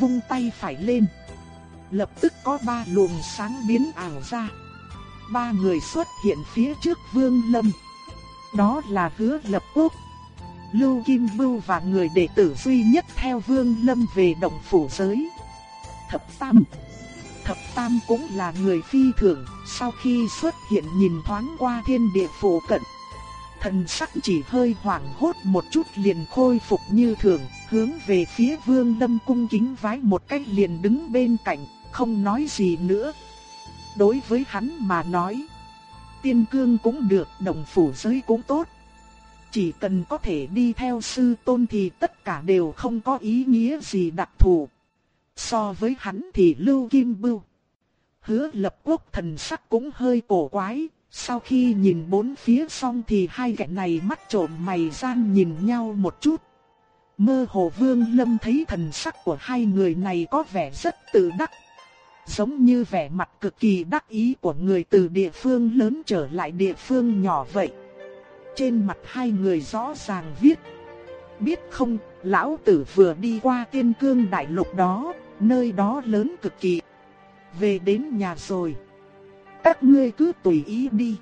vung tay phải lên. Lập tức có ba luồng sáng biến ảo ra. Ba người xuất hiện phía trước Vương Lâm. Đó là Hứa Lập Quốc, Lưu Kim Bưu và người đệ tử duy nhất theo Vương Lâm về động phủ giới. Thập Tam Thập Tam cũng là người phi thường, sau khi xuất hiện nhìn thoáng qua thiên địa phủ cận. Thần sắc chỉ hơi hoảng hốt một chút liền khôi phục như thường, hướng về phía vương lâm cung kính vái một cách liền đứng bên cạnh, không nói gì nữa. Đối với hắn mà nói, tiên cương cũng được, đồng phủ giới cũng tốt. Chỉ cần có thể đi theo sư tôn thì tất cả đều không có ý nghĩa gì đặc thù. So với hắn thì Lưu Kim Bưu. Hứa lập quốc thần sắc cũng hơi cổ quái, Sau khi nhìn bốn phía xong thì hai kẻ này mắt trộm mày gian nhìn nhau một chút. Mơ hồ Vương Lâm thấy thần sắc của hai người này có vẻ rất tự đắc. Giống như vẻ mặt cực kỳ đắc ý của người từ địa phương lớn trở lại địa phương nhỏ vậy. Trên mặt hai người rõ ràng viết. Biết không, lão tử vừa đi qua tiên cương đại lục đó, nơi đó lớn cực kỳ. Về đến nhà rồi. Các ngươi cứ tùy ý đi.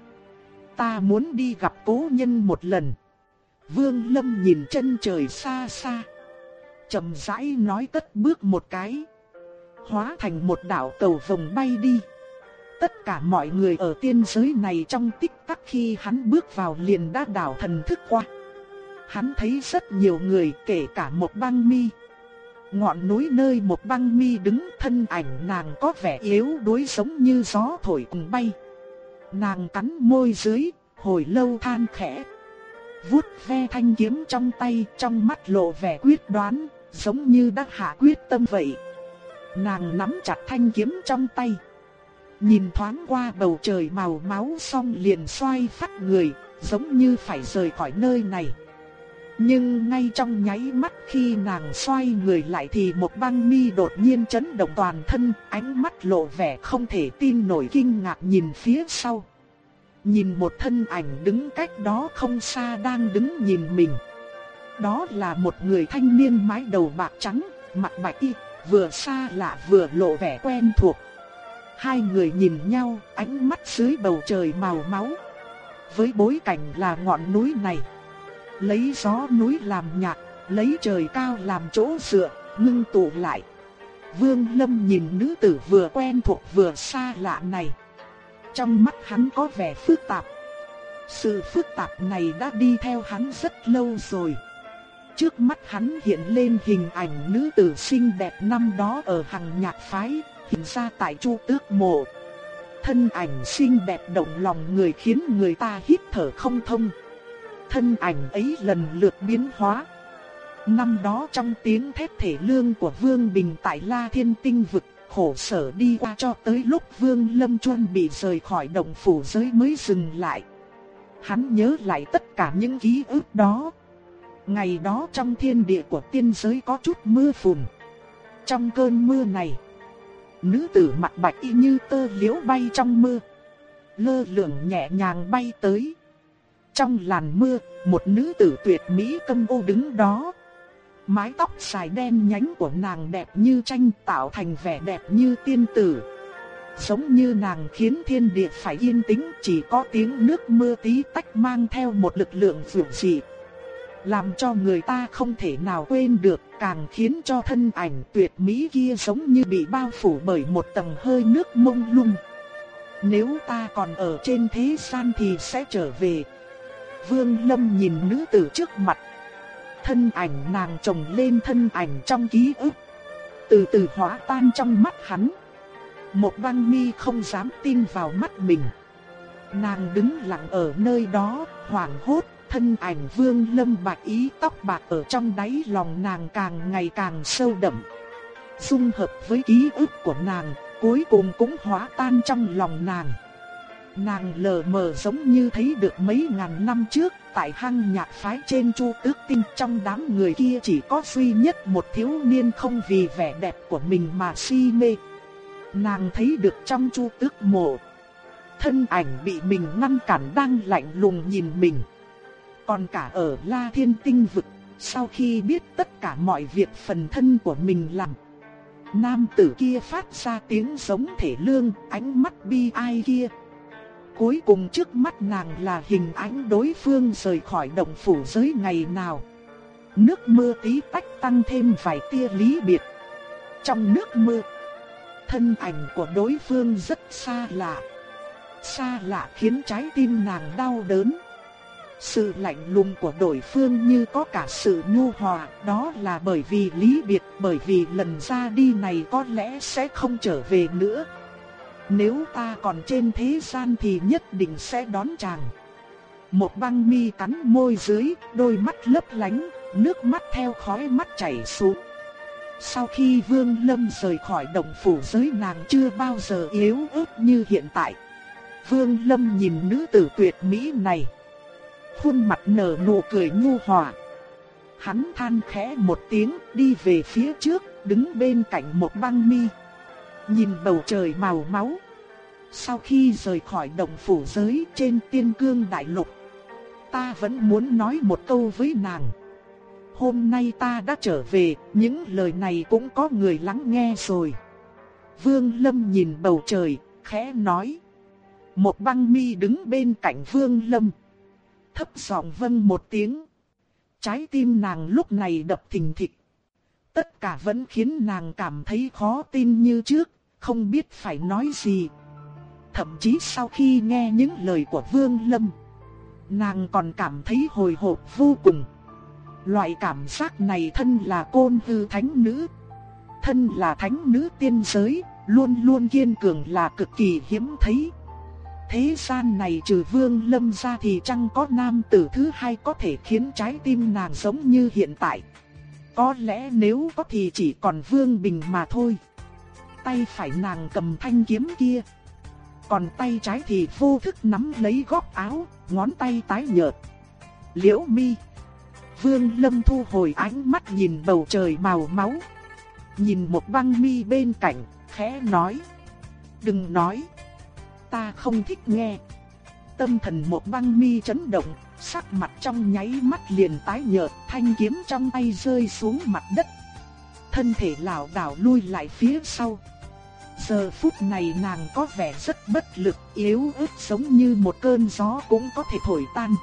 Ta muốn đi gặp cố nhân một lần. Vương Lâm nhìn chân trời xa xa. chậm rãi nói tất bước một cái. Hóa thành một đạo cầu vồng bay đi. Tất cả mọi người ở tiên giới này trong tích tắc khi hắn bước vào liền đã đảo thần thức qua. Hắn thấy rất nhiều người kể cả một băng mi. Ngọn núi nơi một băng mi đứng thân ảnh nàng có vẻ yếu đuối giống như gió thổi cùng bay. Nàng cắn môi dưới, hồi lâu than khẽ. vuốt ve thanh kiếm trong tay, trong mắt lộ vẻ quyết đoán, giống như đã hạ quyết tâm vậy. Nàng nắm chặt thanh kiếm trong tay. Nhìn thoáng qua bầu trời màu máu xong liền xoay phát người, giống như phải rời khỏi nơi này. Nhưng ngay trong nháy mắt khi nàng xoay người lại thì một băng mi đột nhiên chấn động toàn thân, ánh mắt lộ vẻ không thể tin nổi kinh ngạc nhìn phía sau. Nhìn một thân ảnh đứng cách đó không xa đang đứng nhìn mình. Đó là một người thanh niên mái đầu bạc trắng, mặt bạch y, vừa xa lạ vừa lộ vẻ quen thuộc. Hai người nhìn nhau, ánh mắt dưới bầu trời màu máu. Với bối cảnh là ngọn núi này lấy gió núi làm nhạc, lấy trời cao làm chỗ dựa, ngưng tụ lại. Vương Lâm nhìn nữ tử vừa quen thuộc vừa xa lạ này. Trong mắt hắn có vẻ phức tạp. Sự phức tạp này đã đi theo hắn rất lâu rồi. Trước mắt hắn hiện lên hình ảnh nữ tử xinh đẹp năm đó ở hàng nhạc phái, hiện ra tại chu tước mộ. Thân ảnh xinh đẹp động lòng người khiến người ta hít thở không thông thân ảnh ấy lần lượt biến hóa. Năm đó trong tiếng thét thể lương của Vương Bình tại La Thiên Tinh vực, khổ sở đi qua cho tới lúc Vương Lâm Chuân bị rời khỏi động phủ giới mới dừng lại. Hắn nhớ lại tất cả những ký ức đó. Ngày đó trong thiên địa của tiên giới có chút mưa phùn. Trong cơn mưa này, nữ tử mặt bạch y như tơ liễu bay trong mưa. Lơ lửng nhẹ nhàng bay tới. Trong làn mưa, một nữ tử tuyệt mỹ câm ô đứng đó. Mái tóc dài đen nhánh của nàng đẹp như tranh tạo thành vẻ đẹp như tiên tử. Giống như nàng khiến thiên địa phải yên tĩnh chỉ có tiếng nước mưa tí tách mang theo một lực lượng vượt dị. Làm cho người ta không thể nào quên được càng khiến cho thân ảnh tuyệt mỹ kia giống như bị bao phủ bởi một tầng hơi nước mông lung. Nếu ta còn ở trên thế gian thì sẽ trở về, Vương Lâm nhìn nữ tử trước mặt. Thân ảnh nàng chồng lên thân ảnh trong ký ức. Từ từ hóa tan trong mắt hắn. Một băng mi không dám tin vào mắt mình. Nàng đứng lặng ở nơi đó, hoảng hốt, thân ảnh vương lâm bạch ý tóc bạc ở trong đáy lòng nàng càng ngày càng sâu đậm. Dung hợp với ký ức của nàng, cuối cùng cũng hóa tan trong lòng nàng. Nàng lờ mờ giống như thấy được mấy ngàn năm trước, tại hang nhạc phái trên Chu Tước Tinh trong đám người kia chỉ có duy nhất một thiếu niên không vì vẻ đẹp của mình mà si mê. Nàng thấy được trong Chu Tước mộ, thân ảnh bị mình ngăn cản đang lạnh lùng nhìn mình. Còn cả ở La Thiên Tinh vực, sau khi biết tất cả mọi việc phần thân của mình làm, nam tử kia phát ra tiếng giống thể lương, ánh mắt bi ai kia cuối cùng trước mắt nàng là hình ảnh đối phương rời khỏi động phủ giới ngày nào. Nước mưa tí tách tăng thêm vài tia lý biệt. Trong nước mưa, thân ảnh của đối phương rất xa lạ. Xa lạ khiến trái tim nàng đau đớn. Sự lạnh lùng của đối phương như có cả sự nhu hòa, đó là bởi vì lý biệt, bởi vì lần ra đi này có lẽ sẽ không trở về nữa. Nếu ta còn trên thế gian thì nhất định sẽ đón chàng. Một băng mi cắn môi dưới, đôi mắt lấp lánh, nước mắt theo khóe mắt chảy xuống. Sau khi Vương Lâm rời khỏi động phủ giới nàng chưa bao giờ yếu ớt như hiện tại. Vương Lâm nhìn nữ tử tuyệt mỹ này. Khuôn mặt nở nụ cười nhu hòa. Hắn than khẽ một tiếng đi về phía trước, đứng bên cạnh một băng mi. Nhìn bầu trời màu máu. Sau khi rời khỏi đồng phủ giới trên tiên cương đại lục, ta vẫn muốn nói một câu với nàng. Hôm nay ta đã trở về, những lời này cũng có người lắng nghe rồi. Vương Lâm nhìn bầu trời, khẽ nói. Một băng mi đứng bên cạnh Vương Lâm. Thấp giọng vâng một tiếng. Trái tim nàng lúc này đập thình thịch. Tất cả vẫn khiến nàng cảm thấy khó tin như trước, không biết phải nói gì. Thậm chí sau khi nghe những lời của Vương Lâm, nàng còn cảm thấy hồi hộp vô cùng. Loại cảm giác này thân là côn hư thánh nữ, thân là thánh nữ tiên giới, luôn luôn kiên cường là cực kỳ hiếm thấy. Thế gian này trừ vương lâm ra thì chẳng có nam tử thứ hai có thể khiến trái tim nàng giống như hiện tại. Có lẽ nếu có thì chỉ còn vương bình mà thôi. Tay phải nàng cầm thanh kiếm kia. Còn tay trái thì vô thức nắm lấy góc áo, ngón tay tái nhợt. Liễu mi. Vương lâm thu hồi ánh mắt nhìn bầu trời màu máu. Nhìn một băng mi bên cạnh, khẽ nói. Đừng nói ta không thích nghe. Tâm thần một băng mi chấn động, sắc mặt trong nháy mắt liền tái nhợt, thanh kiếm trong tay rơi xuống mặt đất. Thân thể lảo đảo lui lại phía sau. Giờ phút này nàng có vẻ rất bất lực, yếu ớt giống như một cơn gió cũng có thể thổi tan.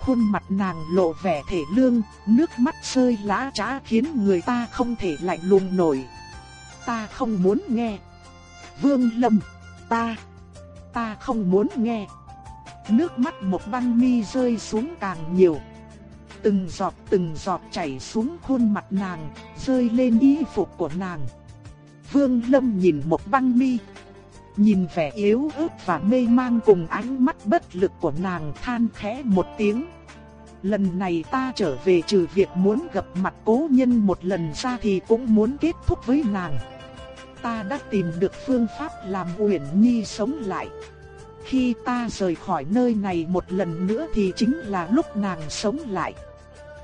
Khuôn mặt nàng lộ vẻ thể lương, nước mắt rơi lã trá khiến người ta không thể lạnh lùng nổi. Ta không muốn nghe. Vương Lâm, ta ta không muốn nghe. Nước mắt một băng mi rơi xuống càng nhiều. Từng giọt từng giọt chảy xuống khuôn mặt nàng, rơi lên y phục của nàng. Vương Lâm nhìn một băng mi. Nhìn vẻ yếu ớt và mê mang cùng ánh mắt bất lực của nàng than khẽ một tiếng. Lần này ta trở về trừ việc muốn gặp mặt cố nhân một lần ra thì cũng muốn kết thúc với nàng ta đã tìm được phương pháp làm Uyển Nhi sống lại. Khi ta rời khỏi nơi này một lần nữa thì chính là lúc nàng sống lại.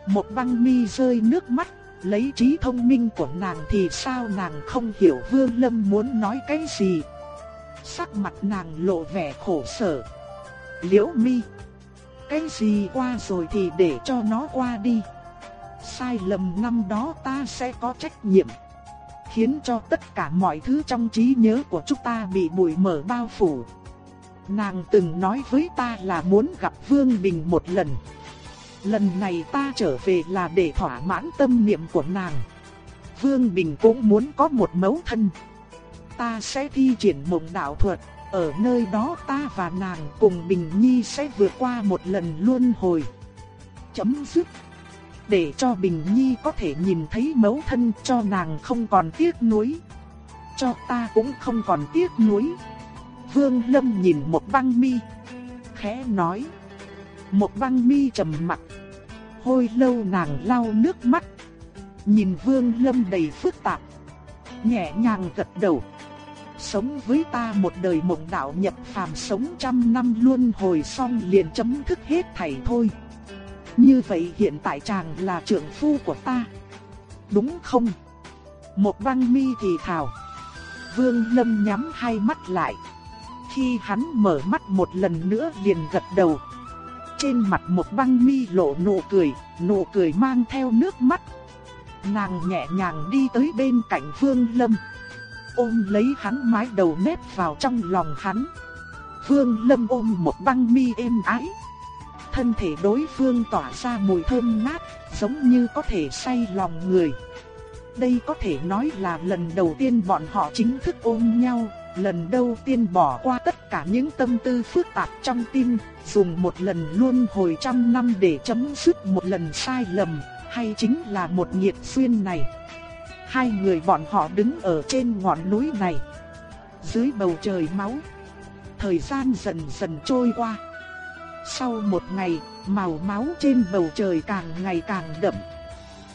Một băng mi rơi nước mắt, lấy trí thông minh của nàng thì sao nàng không hiểu Vương Lâm muốn nói cái gì. Sắc mặt nàng lộ vẻ khổ sở. Liễu mi, cái gì qua rồi thì để cho nó qua đi. Sai lầm năm đó ta sẽ có trách nhiệm khiến cho tất cả mọi thứ trong trí nhớ của chúng ta bị bụi mờ bao phủ. Nàng từng nói với ta là muốn gặp Vương Bình một lần. Lần này ta trở về là để thỏa mãn tâm niệm của nàng. Vương Bình cũng muốn có một mẫu thân. Ta sẽ thi triển mộng đạo thuật, ở nơi đó ta và nàng cùng Bình Nhi sẽ vượt qua một lần luân hồi. Chấm dứt để cho Bình Nhi có thể nhìn thấy mẫu thân cho nàng không còn tiếc nuối. Cho ta cũng không còn tiếc nuối. Vương Lâm nhìn một băng mi, khẽ nói. Một băng mi trầm mặt. hôi lâu nàng lau nước mắt. Nhìn Vương Lâm đầy phức tạp. Nhẹ nhàng gật đầu. Sống với ta một đời mộng đạo nhập phàm sống trăm năm luôn hồi xong liền chấm thức hết thảy thôi. Như vậy hiện tại chàng là trưởng phu của ta. Đúng không? Một băng mi thì thào. Vương Lâm nhắm hai mắt lại. Khi hắn mở mắt một lần nữa liền gật đầu. Trên mặt một băng mi lộ nụ cười, nụ cười mang theo nước mắt. Nàng nhẹ nhàng đi tới bên cạnh Vương Lâm. Ôm lấy hắn mái đầu nếp vào trong lòng hắn. Vương Lâm ôm một băng mi êm ái thân thể đối phương tỏa ra mùi thơm ngát, giống như có thể say lòng người. Đây có thể nói là lần đầu tiên bọn họ chính thức ôm nhau, lần đầu tiên bỏ qua tất cả những tâm tư phức tạp trong tim, dùng một lần luôn hồi trăm năm để chấm dứt một lần sai lầm, hay chính là một nhiệt xuyên này. Hai người bọn họ đứng ở trên ngọn núi này, dưới bầu trời máu. Thời gian dần dần trôi qua. Sau một ngày, màu máu trên bầu trời càng ngày càng đậm.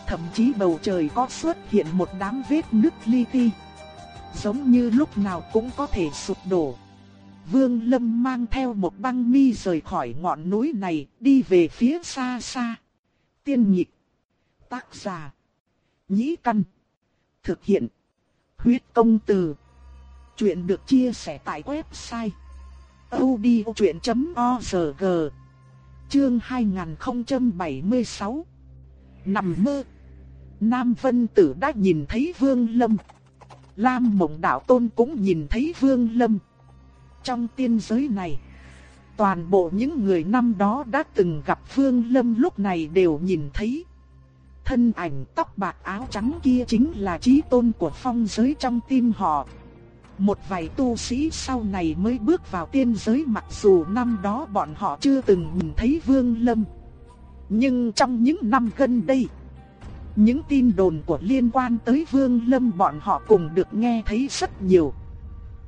Thậm chí bầu trời có xuất hiện một đám vết nứt li ti. Giống như lúc nào cũng có thể sụp đổ. Vương Lâm mang theo một băng mi rời khỏi ngọn núi này, đi về phía xa xa. Tiên nhịp. Tác giả. Nhĩ căn. Thực hiện. Huyết công từ. Chuyện được chia sẻ tại website odchuyện.org Chương 2076 Nằm mơ Nam Vân Tử đã nhìn thấy Vương Lâm. Lam Mộng Đạo Tôn cũng nhìn thấy Vương Lâm. Trong tiên giới này, toàn bộ những người năm đó đã từng gặp Vương Lâm lúc này đều nhìn thấy. Thân ảnh tóc bạc áo trắng kia chính là trí tôn của phong giới trong tim họ. Một vài tu sĩ sau này mới bước vào tiên giới mặc dù năm đó bọn họ chưa từng nhìn thấy Vương Lâm. Nhưng trong những năm gần đây, những tin đồn của liên quan tới Vương Lâm bọn họ cùng được nghe thấy rất nhiều.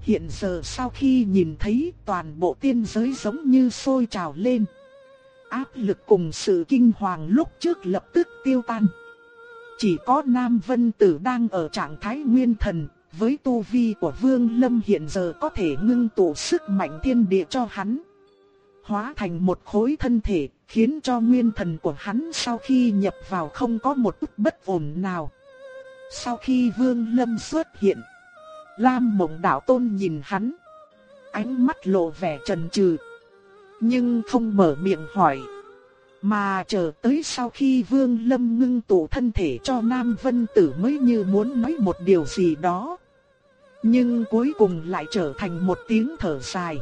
Hiện giờ sau khi nhìn thấy toàn bộ tiên giới giống như sôi trào lên. Áp lực cùng sự kinh hoàng lúc trước lập tức tiêu tan. Chỉ có Nam Vân Tử đang ở trạng thái nguyên thần, với tu vi của Vương Lâm hiện giờ có thể ngưng tụ sức mạnh thiên địa cho hắn. Hóa thành một khối thân thể, khiến cho nguyên thần của hắn sau khi nhập vào không có một chút bất ổn nào. Sau khi Vương Lâm xuất hiện, Lam Mộng Đạo Tôn nhìn hắn, ánh mắt lộ vẻ trần trừ, nhưng không mở miệng hỏi. Mà chờ tới sau khi Vương Lâm ngưng tụ thân thể cho Nam Vân Tử mới như muốn nói một điều gì đó. Nhưng cuối cùng lại trở thành một tiếng thở dài.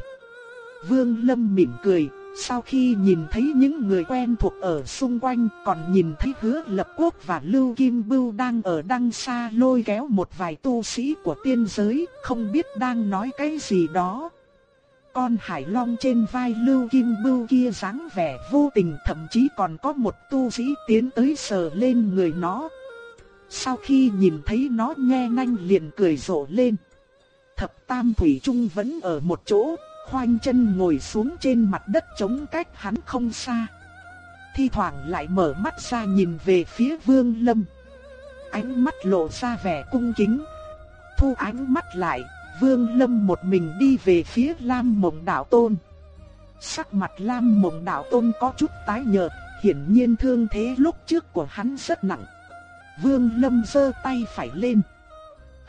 Vương Lâm mỉm cười, sau khi nhìn thấy những người quen thuộc ở xung quanh, còn nhìn thấy Hứa Lập Quốc và Lưu Kim Bưu đang ở đằng xa lôi kéo một vài tu sĩ của tiên giới, không biết đang nói cái gì đó. Con hải long trên vai Lưu Kim Bưu kia dáng vẻ vô tình thậm chí còn có một tu sĩ tiến tới sờ lên người nó. Sau khi nhìn thấy nó nghe nanh liền cười rộ lên. Thập Tam Thủy Trung vẫn ở một chỗ, khoanh chân ngồi xuống trên mặt đất chống cách hắn không xa. Thi thoảng lại mở mắt ra nhìn về phía Vương Lâm. Ánh mắt lộ ra vẻ cung kính. Thu ánh mắt lại, Vương Lâm một mình đi về phía Lam Mộng Đạo Tôn. Sắc mặt Lam Mộng Đạo Tôn có chút tái nhợt, hiển nhiên thương thế lúc trước của hắn rất nặng. Vương Lâm giơ tay phải lên,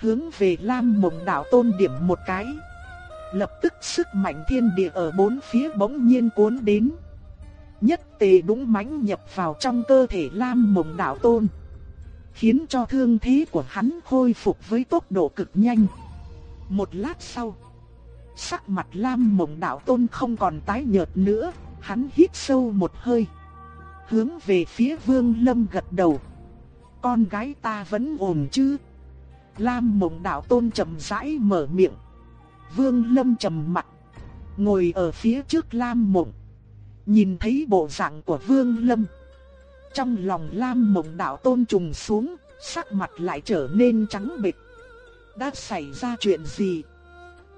hướng về Lam Mộng Đạo Tôn điểm một cái. Lập tức sức mạnh thiên địa ở bốn phía bỗng nhiên cuốn đến. Nhất tề đúng mãnh nhập vào trong cơ thể Lam Mộng Đạo Tôn. Khiến cho thương thế của hắn khôi phục với tốc độ cực nhanh. Một lát sau, sắc mặt Lam Mộng Đạo Tôn không còn tái nhợt nữa, hắn hít sâu một hơi. Hướng về phía Vương Lâm gật đầu. Con gái ta vẫn ổn chứ? Lam Mộng Đạo Tôn chậm rãi mở miệng. Vương Lâm trầm mặt, ngồi ở phía trước Lam Mộng. Nhìn thấy bộ dạng của Vương Lâm, trong lòng Lam Mộng đạo tôn trùng xuống, sắc mặt lại trở nên trắng bệch. Đã xảy ra chuyện gì?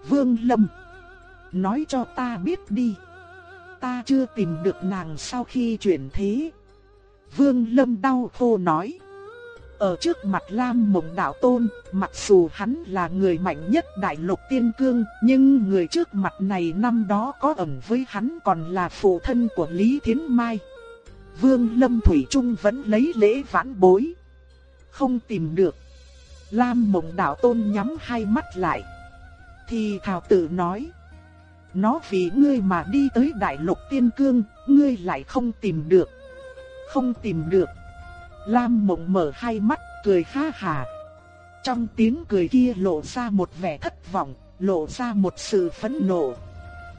Vương Lâm, nói cho ta biết đi. Ta chưa tìm được nàng sau khi chuyển thế. Vương Lâm đau khô nói. Ở trước mặt Lam Mộng Đạo Tôn, mặc dù hắn là người mạnh nhất đại lục tiên cương, nhưng người trước mặt này năm đó có ẩn với hắn còn là phụ thân của Lý Thiến Mai. Vương Lâm Thủy Trung vẫn lấy lễ vãn bối. Không tìm được. Lam Mộng Đạo Tôn nhắm hai mắt lại. Thì thảo Tử nói. Nó vì ngươi mà đi tới đại lục tiên cương, ngươi lại không tìm được. Không tìm được. Lam mộng mở hai mắt, cười ha hà. Trong tiếng cười kia lộ ra một vẻ thất vọng, lộ ra một sự phẫn nộ.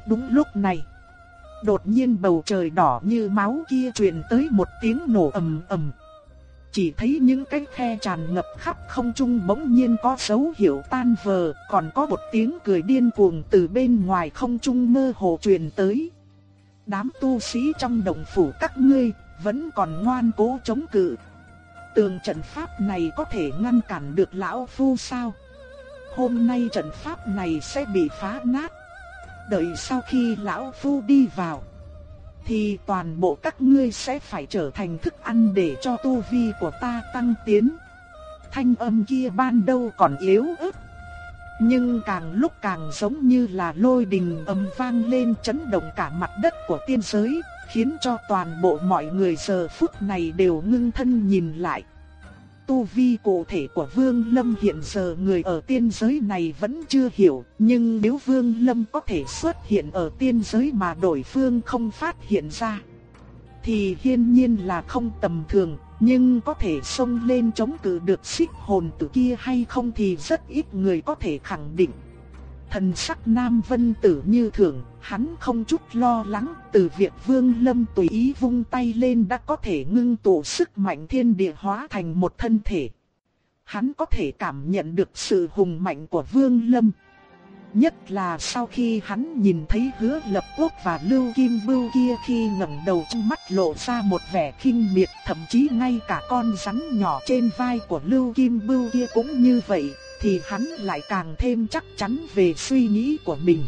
Đúng lúc này, đột nhiên bầu trời đỏ như máu kia truyền tới một tiếng nổ ầm ầm. Chỉ thấy những cái khe tràn ngập khắp không trung bỗng nhiên có dấu hiệu tan vỡ, còn có một tiếng cười điên cuồng từ bên ngoài không trung mơ hồ truyền tới. Đám tu sĩ trong đồng phủ các ngươi vẫn còn ngoan cố chống cự, Tường trận pháp này có thể ngăn cản được lão phu sao? Hôm nay trận pháp này sẽ bị phá nát. Đợi sau khi lão phu đi vào, thì toàn bộ các ngươi sẽ phải trở thành thức ăn để cho tu vi của ta tăng tiến. Thanh âm kia ban đầu còn yếu ớt, nhưng càng lúc càng giống như là lôi đình âm vang lên chấn động cả mặt đất của tiên giới, khiến cho toàn bộ mọi người giờ phút này đều ngưng thân nhìn lại. Tu vi cụ thể của Vương Lâm hiện giờ người ở tiên giới này vẫn chưa hiểu, nhưng nếu Vương Lâm có thể xuất hiện ở tiên giới mà đổi phương không phát hiện ra, thì hiển nhiên là không tầm thường, nhưng có thể xông lên chống cự được xích hồn tử kia hay không thì rất ít người có thể khẳng định. Thần sắc Nam Vân Tử như thường, hắn không chút lo lắng từ việc Vương Lâm tùy ý vung tay lên đã có thể ngưng tụ sức mạnh thiên địa hóa thành một thân thể. Hắn có thể cảm nhận được sự hùng mạnh của Vương Lâm. Nhất là sau khi hắn nhìn thấy hứa lập quốc và lưu kim bưu kia khi ngẩng đầu trong mắt lộ ra một vẻ kinh miệt thậm chí ngay cả con rắn nhỏ trên vai của lưu kim bưu kia cũng như vậy, thì hắn lại càng thêm chắc chắn về suy nghĩ của mình.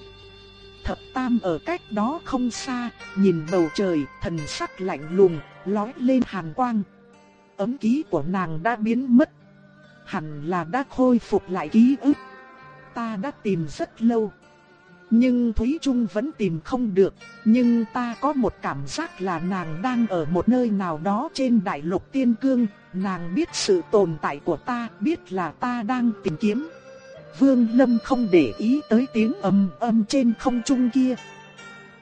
Thập tam ở cách đó không xa, nhìn bầu trời, thần sắc lạnh lùng, lói lên hàn quang. Ấm ký của nàng đã biến mất. Hẳn là đã khôi phục lại ký ức ta đã tìm rất lâu. Nhưng Thúy Trung vẫn tìm không được, nhưng ta có một cảm giác là nàng đang ở một nơi nào đó trên đại lục tiên cương, nàng biết sự tồn tại của ta, biết là ta đang tìm kiếm. Vương Lâm không để ý tới tiếng ầm ầm trên không trung kia,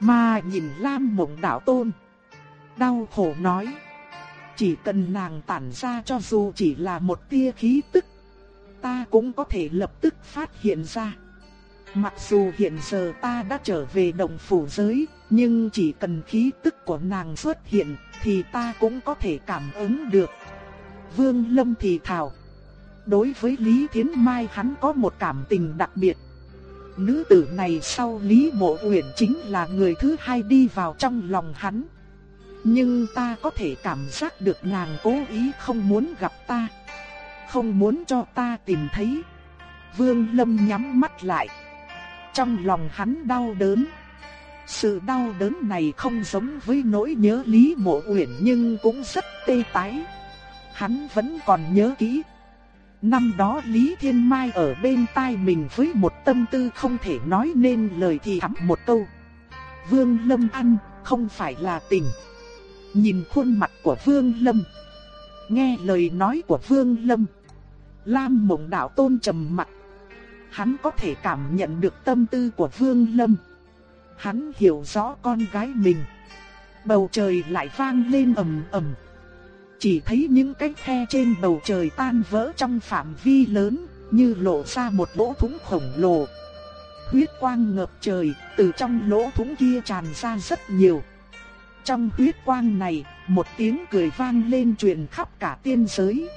mà nhìn Lam Mộng Đạo Tôn. Đau khổ nói, chỉ cần nàng tản ra cho dù chỉ là một tia khí tức ta cũng có thể lập tức phát hiện ra. Mặc dù hiện giờ ta đã trở về đồng phủ giới, nhưng chỉ cần khí tức của nàng xuất hiện thì ta cũng có thể cảm ứng được. Vương Lâm thì thào. Đối với Lý Thiến Mai hắn có một cảm tình đặc biệt. Nữ tử này sau Lý Mộ Uyển chính là người thứ hai đi vào trong lòng hắn. Nhưng ta có thể cảm giác được nàng cố ý không muốn gặp ta không muốn cho ta tìm thấy. Vương Lâm nhắm mắt lại. Trong lòng hắn đau đớn. Sự đau đớn này không giống với nỗi nhớ Lý Mộ Uyển nhưng cũng rất tê tái. Hắn vẫn còn nhớ kỹ. Năm đó Lý Thiên Mai ở bên tai mình với một tâm tư không thể nói nên lời thì thắm một câu. Vương Lâm ăn, không phải là tình. Nhìn khuôn mặt của Vương Lâm. Nghe lời nói của Vương Lâm. Lam Mộng Đạo Tôn trầm mặt. Hắn có thể cảm nhận được tâm tư của Vương Lâm. Hắn hiểu rõ con gái mình. Bầu trời lại vang lên ầm ầm. Chỉ thấy những cái khe trên bầu trời tan vỡ trong phạm vi lớn, như lộ ra một lỗ thủng khổng lồ. Huyết quang ngập trời, từ trong lỗ thủng kia tràn ra rất nhiều. Trong huyết quang này, một tiếng cười vang lên truyền khắp cả tiên giới.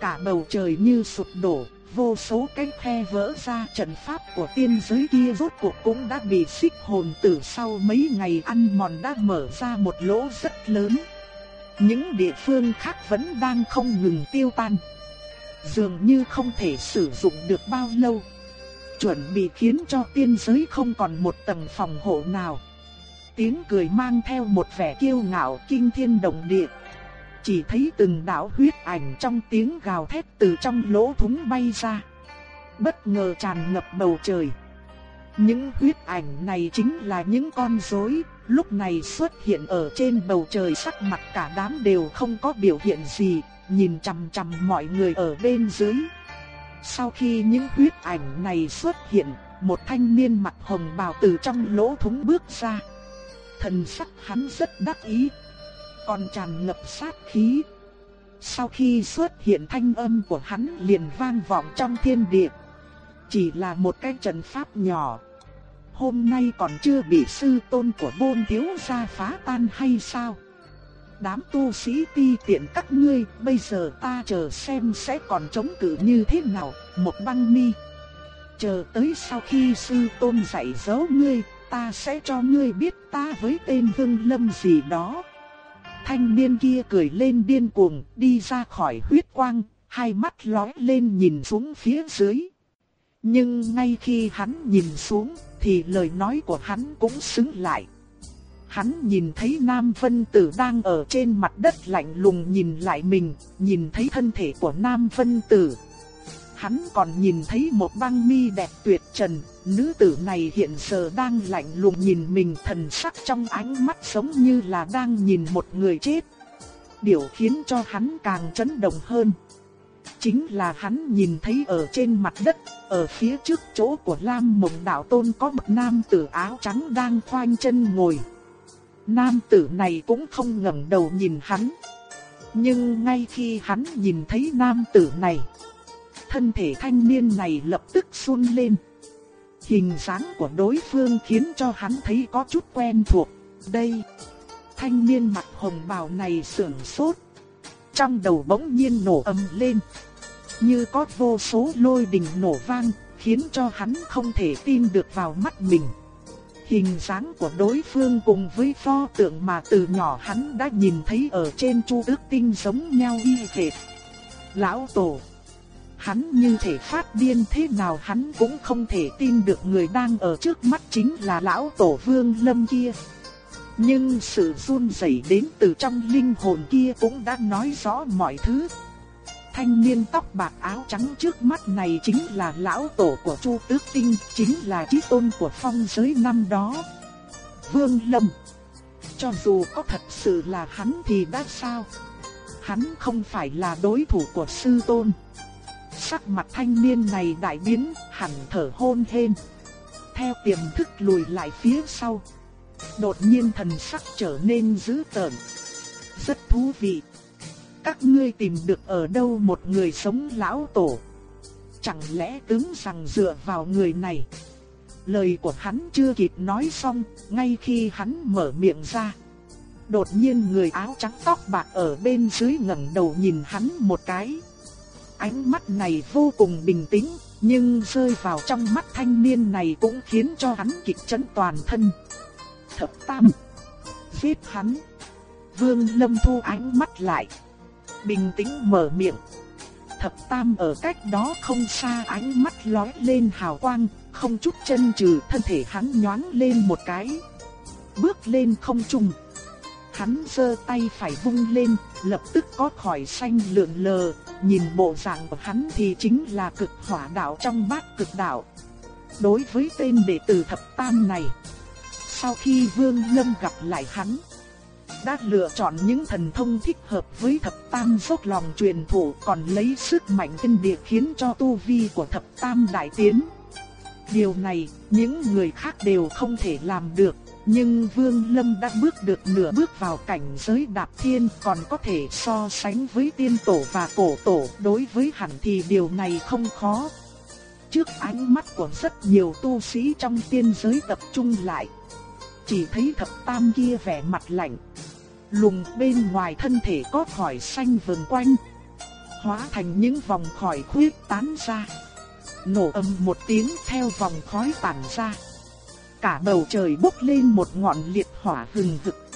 Cả bầu trời như sụp đổ, vô số cái khe vỡ ra, trận pháp của tiên giới kia rốt cuộc cũng đã bị xích hồn tử sau mấy ngày ăn mòn đã mở ra một lỗ rất lớn. Những địa phương khác vẫn đang không ngừng tiêu tan. Dường như không thể sử dụng được bao lâu. Chuẩn bị khiến cho tiên giới không còn một tầng phòng hộ nào. Tiếng cười mang theo một vẻ kiêu ngạo kinh thiên động địa chỉ thấy từng đạo huyết ảnh trong tiếng gào thét từ trong lỗ thủng bay ra. Bất ngờ tràn ngập bầu trời. Những huyết ảnh này chính là những con rối, lúc này xuất hiện ở trên bầu trời sắc mặt cả đám đều không có biểu hiện gì, nhìn chằm chằm mọi người ở bên dưới. Sau khi những huyết ảnh này xuất hiện, một thanh niên mặt hồng bào từ trong lỗ thủng bước ra. Thần sắc hắn rất đắc ý, còn tràn ngập sát khí. Sau khi xuất hiện thanh âm của hắn liền vang vọng trong thiên địa. Chỉ là một cái trận pháp nhỏ. Hôm nay còn chưa bị sư tôn của bôn thiếu gia phá tan hay sao? Đám tu sĩ ti tiện các ngươi, bây giờ ta chờ xem sẽ còn chống cự như thế nào, một băng mi. Chờ tới sau khi sư tôn dạy dỗ ngươi, ta sẽ cho ngươi biết ta với tên Vương Lâm gì đó thanh niên kia cười lên điên cuồng, đi ra khỏi huyết quang, hai mắt lóe lên nhìn xuống phía dưới. Nhưng ngay khi hắn nhìn xuống, thì lời nói của hắn cũng xứng lại. Hắn nhìn thấy Nam Vân Tử đang ở trên mặt đất lạnh lùng nhìn lại mình, nhìn thấy thân thể của Nam Vân Tử hắn còn nhìn thấy một băng mi đẹp tuyệt trần, nữ tử này hiện giờ đang lạnh lùng nhìn mình thần sắc trong ánh mắt giống như là đang nhìn một người chết. Điều khiến cho hắn càng chấn động hơn. Chính là hắn nhìn thấy ở trên mặt đất, ở phía trước chỗ của Lam Mộng Đạo Tôn có một nam tử áo trắng đang khoanh chân ngồi. Nam tử này cũng không ngẩng đầu nhìn hắn. Nhưng ngay khi hắn nhìn thấy nam tử này, thân thể thanh niên này lập tức run lên. Hình dáng của đối phương khiến cho hắn thấy có chút quen thuộc. Đây, thanh niên mặt hồng bào này sưởng sốt. Trong đầu bỗng nhiên nổ ầm lên. Như có vô số lôi đình nổ vang, khiến cho hắn không thể tin được vào mắt mình. Hình dáng của đối phương cùng với pho tượng mà từ nhỏ hắn đã nhìn thấy ở trên chu ước tinh giống nhau y hệt. Lão Tổ Hắn như thể phát điên thế nào hắn cũng không thể tin được người đang ở trước mắt chính là lão tổ vương lâm kia. Nhưng sự run rẩy đến từ trong linh hồn kia cũng đã nói rõ mọi thứ. Thanh niên tóc bạc áo trắng trước mắt này chính là lão tổ của Chu Tước Tinh, chính là chí tôn của phong giới năm đó. Vương Lâm Cho dù có thật sự là hắn thì đã sao? Hắn không phải là đối thủ của sư tôn. Sắc mặt thanh niên này đại biến, hẳn thở hôn hên. Theo tiềm thức lùi lại phía sau. Đột nhiên thần sắc trở nên dữ tợn. Rất thú vị. Các ngươi tìm được ở đâu một người sống lão tổ? Chẳng lẽ tướng rằng dựa vào người này? Lời của hắn chưa kịp nói xong, ngay khi hắn mở miệng ra. Đột nhiên người áo trắng tóc bạc ở bên dưới ngẩng đầu nhìn hắn một cái. Ánh mắt này vô cùng bình tĩnh, nhưng rơi vào trong mắt thanh niên này cũng khiến cho hắn kịch chấn toàn thân. Thập tam, giết hắn. Vương Lâm thu ánh mắt lại, bình tĩnh mở miệng. Thập tam ở cách đó không xa ánh mắt lóe lên hào quang, không chút chân trừ thân thể hắn nhoáng lên một cái. Bước lên không trung. Hắn giơ tay phải vung lên, lập tức có khỏi xanh lượn lờ, nhìn bộ dạng của hắn thì chính là cực hỏa đạo trong bát cực đạo. Đối với tên đệ tử thập tam này, sau khi Vương Lâm gặp lại hắn, đã lựa chọn những thần thông thích hợp với thập tam dốc lòng truyền thụ còn lấy sức mạnh tinh địa khiến cho tu vi của thập tam đại tiến. Điều này, những người khác đều không thể làm được, nhưng Vương Lâm đã bước được nửa bước vào cảnh giới đạp thiên còn có thể so sánh với tiên tổ và cổ tổ. Đối với hẳn thì điều này không khó. Trước ánh mắt của rất nhiều tu sĩ trong tiên giới tập trung lại. Chỉ thấy thập tam kia vẻ mặt lạnh. Lùng bên ngoài thân thể có khỏi xanh vần quanh. Hóa thành những vòng khỏi khuyết tán ra. Nổ âm một tiếng theo vòng khói tản ra Cả bầu trời bốc lên một ngọn liệt hỏa hừng hực.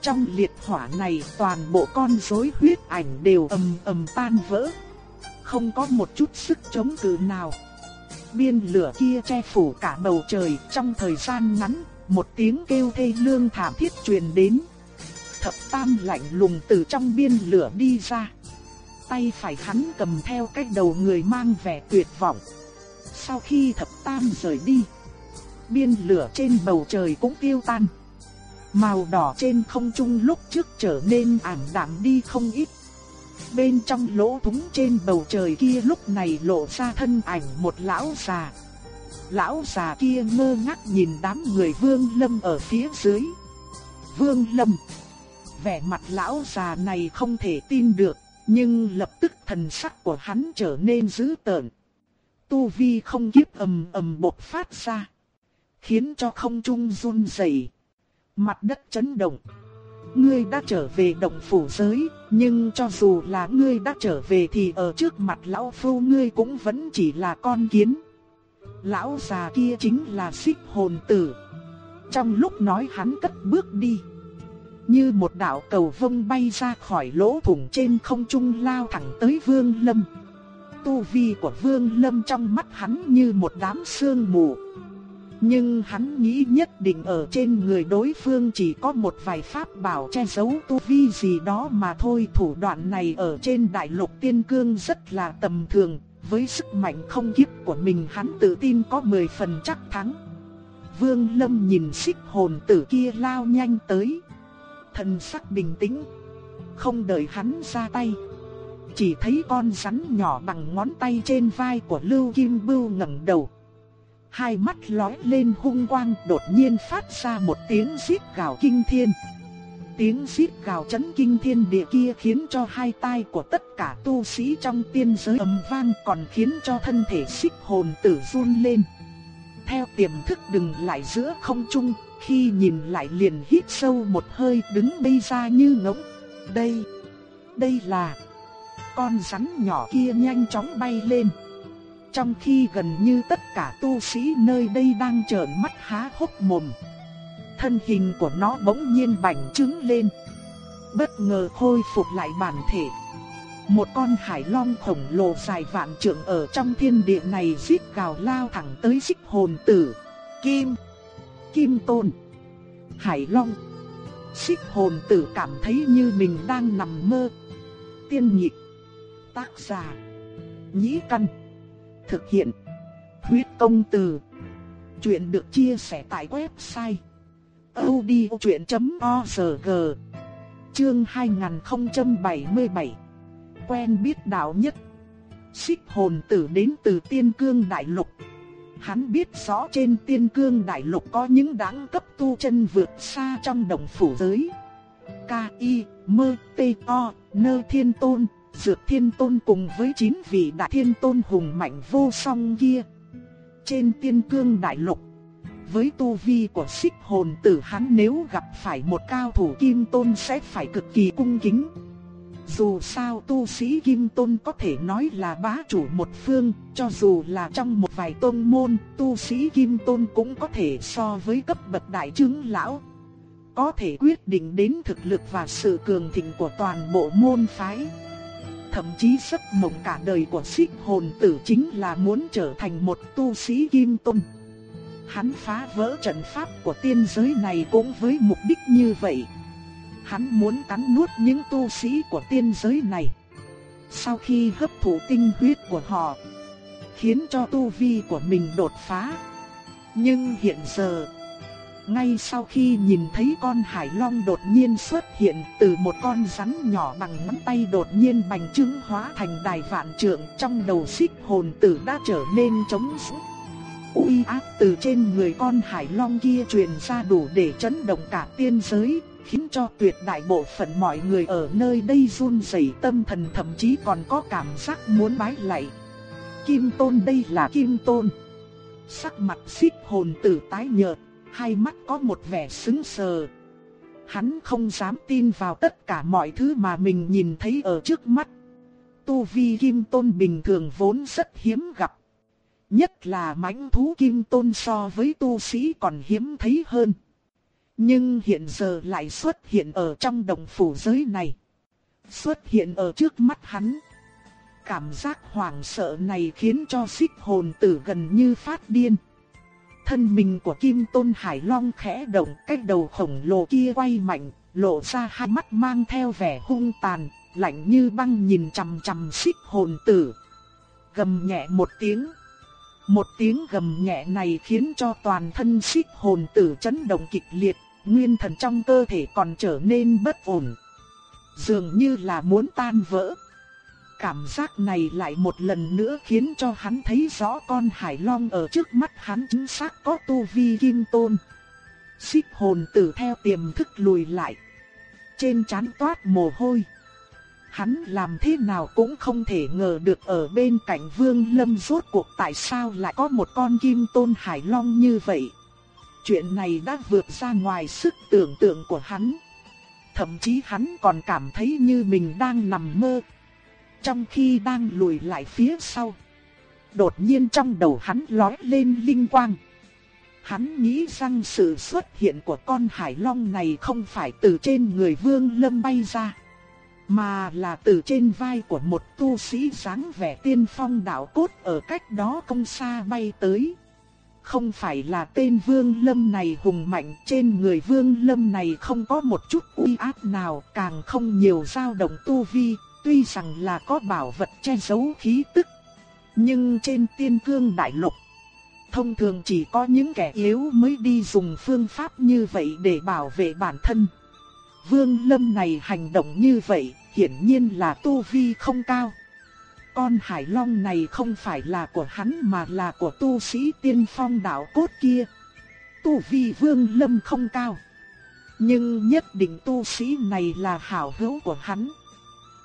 Trong liệt hỏa này toàn bộ con rối huyết ảnh đều ầm ầm tan vỡ. Không có một chút sức chống cự nào. Biên lửa kia che phủ cả bầu trời trong thời gian ngắn, một tiếng kêu thê lương thảm thiết truyền đến. Thập tam lạnh lùng từ trong biên lửa đi ra. Tay phải hắn cầm theo cái đầu người mang vẻ tuyệt vọng. Sau khi thập tam rời đi, biên lửa trên bầu trời cũng tiêu tan. Màu đỏ trên không trung lúc trước trở nên ảm đạm đi không ít. Bên trong lỗ thúng trên bầu trời kia lúc này lộ ra thân ảnh một lão già. Lão già kia ngơ ngác nhìn đám người Vương Lâm ở phía dưới. Vương Lâm. Vẻ mặt lão già này không thể tin được, nhưng lập tức thần sắc của hắn trở nên dữ tợn. Tu vi không kiếp ầm ầm bộc phát ra khiến cho không trung run rẩy, mặt đất chấn động. Ngươi đã trở về động phủ giới, nhưng cho dù là ngươi đã trở về thì ở trước mặt lão phu ngươi cũng vẫn chỉ là con kiến. Lão già kia chính là xích hồn tử. Trong lúc nói hắn cất bước đi. Như một đạo cầu vông bay ra khỏi lỗ thủng trên không trung lao thẳng tới vương lâm. Tu vi của vương lâm trong mắt hắn như một đám sương mù. Nhưng hắn nghĩ nhất định ở trên người đối phương chỉ có một vài pháp bảo che giấu tu vi gì đó mà thôi. Thủ đoạn này ở trên đại lục tiên cương rất là tầm thường, Với sức mạnh không kiếp của mình hắn tự tin có 10 phần chắc thắng. Vương Lâm nhìn xích hồn tử kia lao nhanh tới. Thần sắc bình tĩnh. Không đợi hắn ra tay. Chỉ thấy con rắn nhỏ bằng ngón tay trên vai của Lưu Kim Bưu ngẩng đầu. Hai mắt lóe lên hung quang đột nhiên phát ra một tiếng rít gào kinh thiên. Tiếng rít gào chấn kinh thiên địa kia khiến cho hai tai của tất cả tu sĩ trong tiên giới ầm vang còn khiến cho thân thể xích hồn tử run lên. Theo tiềm thức đừng lại giữa không trung, khi nhìn lại liền hít sâu một hơi đứng bây ra như ngỗng. Đây, đây là... Con rắn nhỏ kia nhanh chóng bay lên. Trong khi gần như tất cả tu sĩ nơi đây đang trợn mắt há hốc mồm. Thân hình của nó bỗng nhiên bành trướng lên. Bất ngờ khôi phục lại bản thể. Một con hải long khổng lồ dài vạn trượng ở trong thiên địa này rít gào lao thẳng tới xích hồn tử. Kim. Kim tôn. Hải long. Xích hồn tử cảm thấy như mình đang nằm mơ. Tiên nhịp. Tác giả. Nhĩ căn. Thực hiện. Huyết công từ. Chuyện được chia sẻ tại website. odchuyện.org Chương 2077 Quen biết đạo nhất Xích hồn tử đến từ tiên cương đại lục Hắn biết rõ trên tiên cương đại lục có những đẳng cấp tu chân vượt xa trong đồng phủ giới K.I. Mơ T.O. Nơ Thiên Tôn Dược Thiên Tôn cùng với chín vị đại thiên tôn hùng mạnh vô song kia. Trên tiên cương đại lục, với tu vi của xích hồn tử hắn nếu gặp phải một cao thủ kim tôn sẽ phải cực kỳ cung kính. Dù sao tu sĩ kim tôn có thể nói là bá chủ một phương, cho dù là trong một vài tôn môn, tu sĩ kim tôn cũng có thể so với cấp bậc đại chứng lão. Có thể quyết định đến thực lực và sự cường thịnh của toàn bộ môn phái thậm chí giấc mộng cả đời của xích hồn tử chính là muốn trở thành một tu sĩ kim tôn. Hắn phá vỡ trận pháp của tiên giới này cũng với mục đích như vậy. Hắn muốn cắn nuốt những tu sĩ của tiên giới này. Sau khi hấp thụ tinh huyết của họ, khiến cho tu vi của mình đột phá. Nhưng hiện giờ, ngay sau khi nhìn thấy con hải long đột nhiên xuất hiện từ một con rắn nhỏ bằng nắm tay đột nhiên bành trướng hóa thành đài vạn trượng trong đầu xích hồn tử đã trở nên trống rỗng. uy áp từ trên người con hải long kia truyền ra đủ để chấn động cả tiên giới, khiến cho tuyệt đại bộ phận mọi người ở nơi đây run rẩy tâm thần thậm chí còn có cảm giác muốn bái lạy. Kim Tôn đây là Kim Tôn. Sắc mặt xích hồn tử tái nhợt, hai mắt có một vẻ sững sờ. Hắn không dám tin vào tất cả mọi thứ mà mình nhìn thấy ở trước mắt. Tu vi kim tôn bình thường vốn rất hiếm gặp. Nhất là mãnh thú kim tôn so với tu sĩ còn hiếm thấy hơn. Nhưng hiện giờ lại xuất hiện ở trong đồng phủ giới này. Xuất hiện ở trước mắt hắn. Cảm giác hoảng sợ này khiến cho xích hồn tử gần như phát điên. Thân mình của Kim Tôn Hải Long khẽ động, cái đầu khổng lồ kia quay mạnh, lộ ra hai mắt mang theo vẻ hung tàn, lạnh như băng nhìn chằm chằm xích hồn tử. Gầm nhẹ một tiếng. Một tiếng gầm nhẹ này khiến cho toàn thân xích hồn tử chấn động kịch liệt, nguyên thần trong cơ thể còn trở nên bất ổn. Dường như là muốn tan vỡ. Cảm giác này lại một lần nữa khiến cho hắn thấy rõ con hải long ở trước mắt hắn chính xác có tu vi kim tôn. Xích hồn tử theo tiềm thức lùi lại. Trên chán toát mồ hôi. Hắn làm thế nào cũng không thể ngờ được ở bên cạnh vương lâm rốt cuộc tại sao lại có một con kim tôn hải long như vậy. Chuyện này đã vượt ra ngoài sức tưởng tượng của hắn. Thậm chí hắn còn cảm thấy như mình đang nằm mơ. Trong khi đang lùi lại phía sau. Đột nhiên trong đầu hắn lói lên linh quang. Hắn nghĩ rằng sự xuất hiện của con hải long này không phải từ trên người vương lâm bay ra. Mà là từ trên vai của một tu sĩ dáng vẻ tiên phong đạo cốt ở cách đó không xa bay tới. Không phải là tên vương lâm này hùng mạnh trên người vương lâm này không có một chút uy áp nào càng không nhiều dao động tu vi, tuy rằng là có bảo vật che giấu khí tức. Nhưng trên tiên cương đại lục, thông thường chỉ có những kẻ yếu mới đi dùng phương pháp như vậy để bảo vệ bản thân. Vương Lâm này hành động như vậy, hiển nhiên là tu vi không cao. Con hải long này không phải là của hắn mà là của tu sĩ tiên phong đạo cốt kia. Tu vi Vương Lâm không cao. Nhưng nhất định tu sĩ này là hảo hữu của hắn.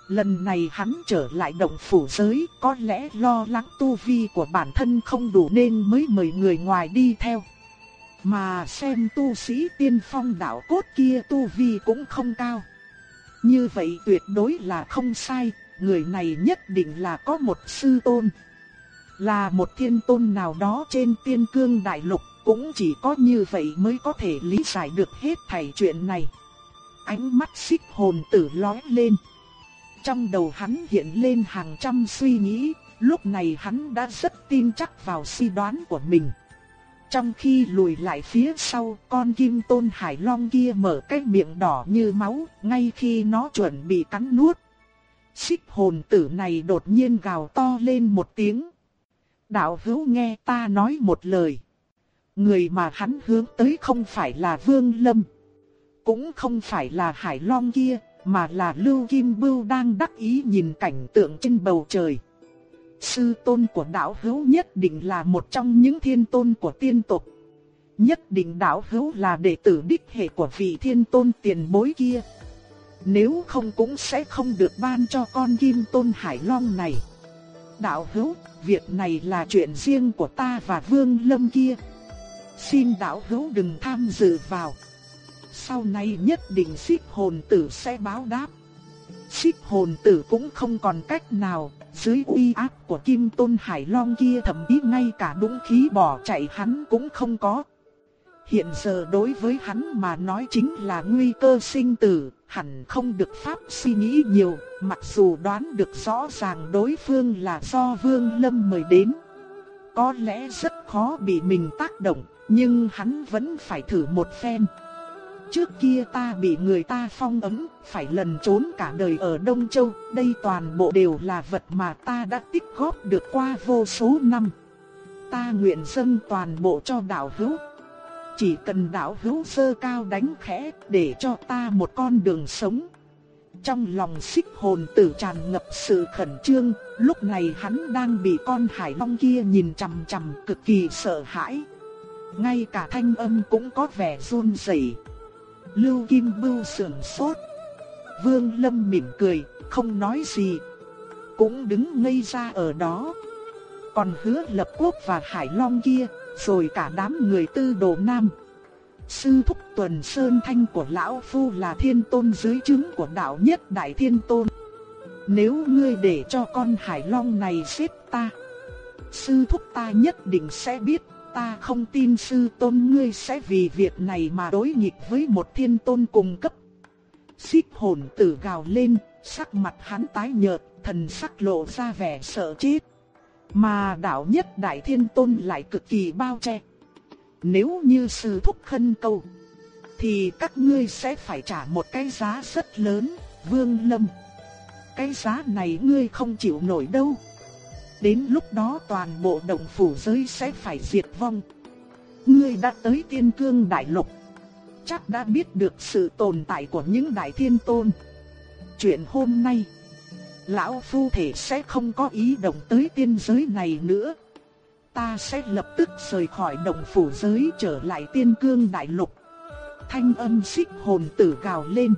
Lần này hắn trở lại động phủ giới có lẽ lo lắng tu vi của bản thân không đủ nên mới mời người ngoài đi theo. Mà xem tu sĩ tiên phong đạo cốt kia tu vi cũng không cao. Như vậy tuyệt đối là không sai, người này nhất định là có một sư tôn. Là một thiên tôn nào đó trên tiên cương đại lục, cũng chỉ có như vậy mới có thể lý giải được hết thảy chuyện này. Ánh mắt xích hồn tử lóe lên. Trong đầu hắn hiện lên hàng trăm suy nghĩ, lúc này hắn đã rất tin chắc vào suy đoán của mình. Trong khi lùi lại phía sau, con kim tôn hải long kia mở cái miệng đỏ như máu, ngay khi nó chuẩn bị cắn nuốt. Xích hồn tử này đột nhiên gào to lên một tiếng. Đạo hữu nghe ta nói một lời. Người mà hắn hướng tới không phải là Vương Lâm. Cũng không phải là Hải Long kia, mà là Lưu Kim Bưu đang đắc ý nhìn cảnh tượng trên bầu trời. Sư tôn của đạo hữu nhất định là một trong những thiên tôn của tiên tộc. Nhất định đạo hữu là đệ tử đích hệ của vị thiên tôn tiền bối kia. Nếu không cũng sẽ không được ban cho con kim tôn hải long này. Đạo hữu, việc này là chuyện riêng của ta và vương lâm kia. Xin đạo hữu đừng tham dự vào. Sau này nhất định xích hồn tử sẽ báo đáp. Xích hồn tử cũng không còn cách nào, dưới uy áp của Kim Tôn Hải Long kia thậm chí ngay cả đúng khí bỏ chạy hắn cũng không có. Hiện giờ đối với hắn mà nói chính là nguy cơ sinh tử, hẳn không được pháp suy nghĩ nhiều, mặc dù đoán được rõ ràng đối phương là do Vương Lâm mời đến. Có lẽ rất khó bị mình tác động, nhưng hắn vẫn phải thử một phen. Trước kia ta bị người ta phong ấn phải lần trốn cả đời ở Đông Châu, đây toàn bộ đều là vật mà ta đã tích góp được qua vô số năm. Ta nguyện dâng toàn bộ cho đạo hữu. Chỉ cần đạo hữu sơ cao đánh khẽ để cho ta một con đường sống. Trong lòng xích hồn tử tràn ngập sự khẩn trương, lúc này hắn đang bị con hải long kia nhìn chằm chằm cực kỳ sợ hãi. Ngay cả thanh âm cũng có vẻ run rẩy. Lưu Kim Bưu sườn sốt. Vương Lâm mỉm cười, không nói gì. Cũng đứng ngây ra ở đó. Còn hứa lập quốc và Hải Long kia, rồi cả đám người tư đồ nam. Sư thúc tuần sơn thanh của Lão Phu là thiên tôn dưới chứng của đạo nhất đại thiên tôn. Nếu ngươi để cho con Hải Long này giết ta, sư thúc ta nhất định sẽ biết ta không tin sư tôn ngươi sẽ vì việc này mà đối nghịch với một thiên tôn cùng cấp. Xích hồn tử gào lên, sắc mặt hắn tái nhợt, thần sắc lộ ra vẻ sợ chết. Mà đạo nhất đại thiên tôn lại cực kỳ bao che. Nếu như sư thúc khân câu, thì các ngươi sẽ phải trả một cái giá rất lớn, vương lâm. Cái giá này ngươi không chịu nổi đâu. Đến lúc đó toàn bộ động phủ giới sẽ phải diệt vong. Ngươi đã tới tiên cương đại lục. Chắc đã biết được sự tồn tại của những đại thiên tôn. Chuyện hôm nay, Lão Phu thể sẽ không có ý động tới tiên giới này nữa. Ta sẽ lập tức rời khỏi động phủ giới trở lại tiên cương đại lục. Thanh âm xích hồn tử gào lên.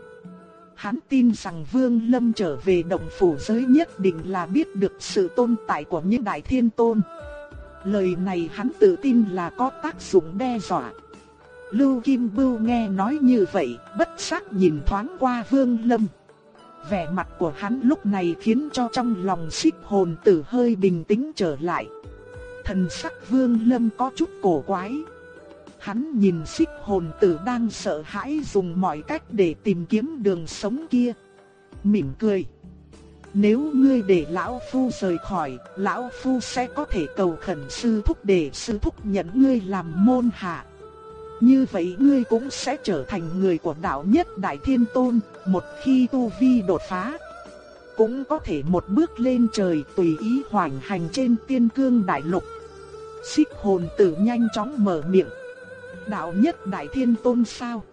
Hắn tin rằng Vương Lâm trở về động phủ giới nhất định là biết được sự tồn tại của những đại thiên tôn. Lời này hắn tự tin là có tác dụng đe dọa. Lưu Kim Bưu nghe nói như vậy, bất giác nhìn thoáng qua Vương Lâm. Vẻ mặt của hắn lúc này khiến cho trong lòng xích hồn tử hơi bình tĩnh trở lại. Thần sắc Vương Lâm có chút cổ quái. Hắn nhìn xích hồn tử đang sợ hãi dùng mọi cách để tìm kiếm đường sống kia. Mỉm cười. Nếu ngươi để lão phu rời khỏi, lão phu sẽ có thể cầu khẩn sư thúc để sư thúc nhận ngươi làm môn hạ. Như vậy ngươi cũng sẽ trở thành người của đạo nhất Đại Thiên Tôn, một khi tu vi đột phá. cũng có thể một bước lên trời tùy ý hoành hành trên tiên cương đại lục. Xích hồn tử nhanh chóng mở miệng. Đạo nhất đại thiên tôn sao?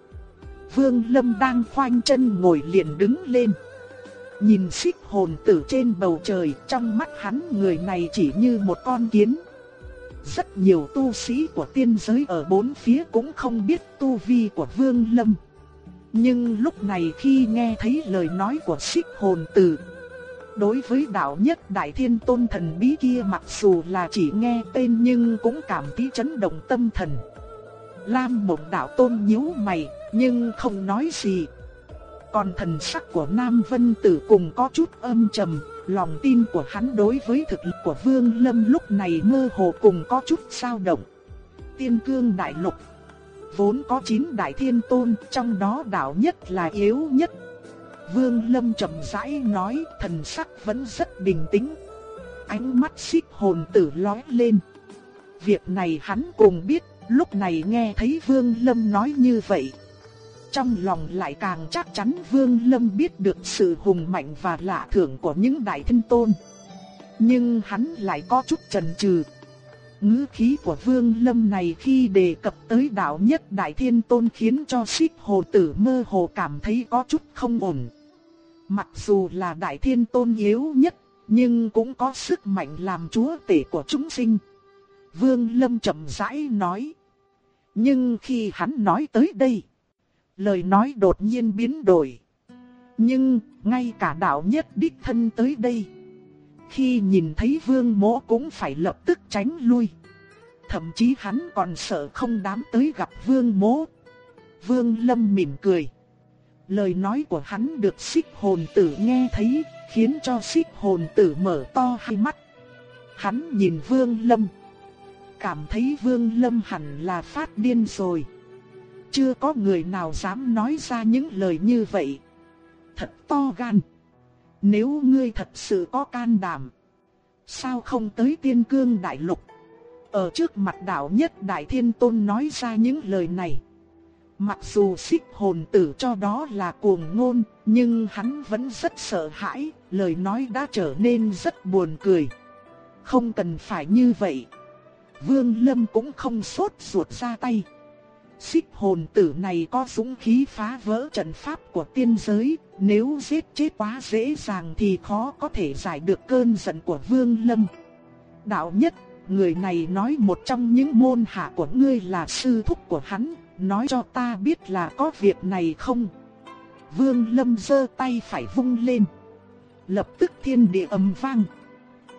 Vương Lâm đang khoanh chân ngồi liền đứng lên. Nhìn xích hồn tử trên bầu trời, trong mắt hắn người này chỉ như một con kiến. Rất nhiều tu sĩ của tiên giới ở bốn phía cũng không biết tu vi của Vương Lâm. Nhưng lúc này khi nghe thấy lời nói của xích hồn tử, đối với đạo nhất đại thiên tôn thần bí kia mặc dù là chỉ nghe tên nhưng cũng cảm thấy chấn động tâm thần. Lam mộng đạo tôn nhíu mày, nhưng không nói gì. Còn thần sắc của Nam Vân Tử cùng có chút âm trầm, lòng tin của hắn đối với thực lực của Vương Lâm lúc này mơ hồ cùng có chút dao động. Tiên cương đại lục vốn có 9 đại thiên tôn, trong đó đạo nhất là yếu nhất. Vương Lâm trầm rãi nói, thần sắc vẫn rất bình tĩnh. Ánh mắt xích hồn tử lóe lên. Việc này hắn cùng biết, lúc này nghe thấy Vương Lâm nói như vậy. Trong lòng lại càng chắc chắn Vương Lâm biết được sự hùng mạnh và lạ thường của những đại thiên tôn. Nhưng hắn lại có chút chần chừ, Ngữ khí của Vương Lâm này khi đề cập tới đạo nhất Đại Thiên Tôn khiến cho Sích hồ tử mơ hồ cảm thấy có chút không ổn. Mặc dù là Đại Thiên Tôn yếu nhất, nhưng cũng có sức mạnh làm chúa tể của chúng sinh. Vương Lâm chậm rãi nói. Nhưng khi hắn nói tới đây, lời nói đột nhiên biến đổi. Nhưng, ngay cả đạo nhất đích thân tới đây khi nhìn thấy vương mỗ cũng phải lập tức tránh lui. Thậm chí hắn còn sợ không dám tới gặp vương mỗ. Vương lâm mỉm cười. Lời nói của hắn được xích hồn tử nghe thấy, khiến cho xích hồn tử mở to hai mắt. Hắn nhìn vương lâm. Cảm thấy vương lâm hẳn là phát điên rồi. Chưa có người nào dám nói ra những lời như vậy. Thật to gan. Nếu ngươi thật sự có can đảm, sao không tới tiên cương đại lục? Ở trước mặt đạo nhất đại thiên tôn nói ra những lời này. Mặc dù xích hồn tử cho đó là cuồng ngôn, nhưng hắn vẫn rất sợ hãi, lời nói đã trở nên rất buồn cười. Không cần phải như vậy. Vương Lâm cũng không sốt ruột ra tay. Xích hồn tử này có dũng khí phá vỡ trận pháp của tiên giới, nếu giết chết quá dễ dàng thì khó có thể giải được cơn giận của Vương Lâm. Đạo nhất, người này nói một trong những môn hạ của ngươi là sư thúc của hắn, nói cho ta biết là có việc này không? Vương Lâm giơ tay phải vung lên. Lập tức thiên địa ầm vang.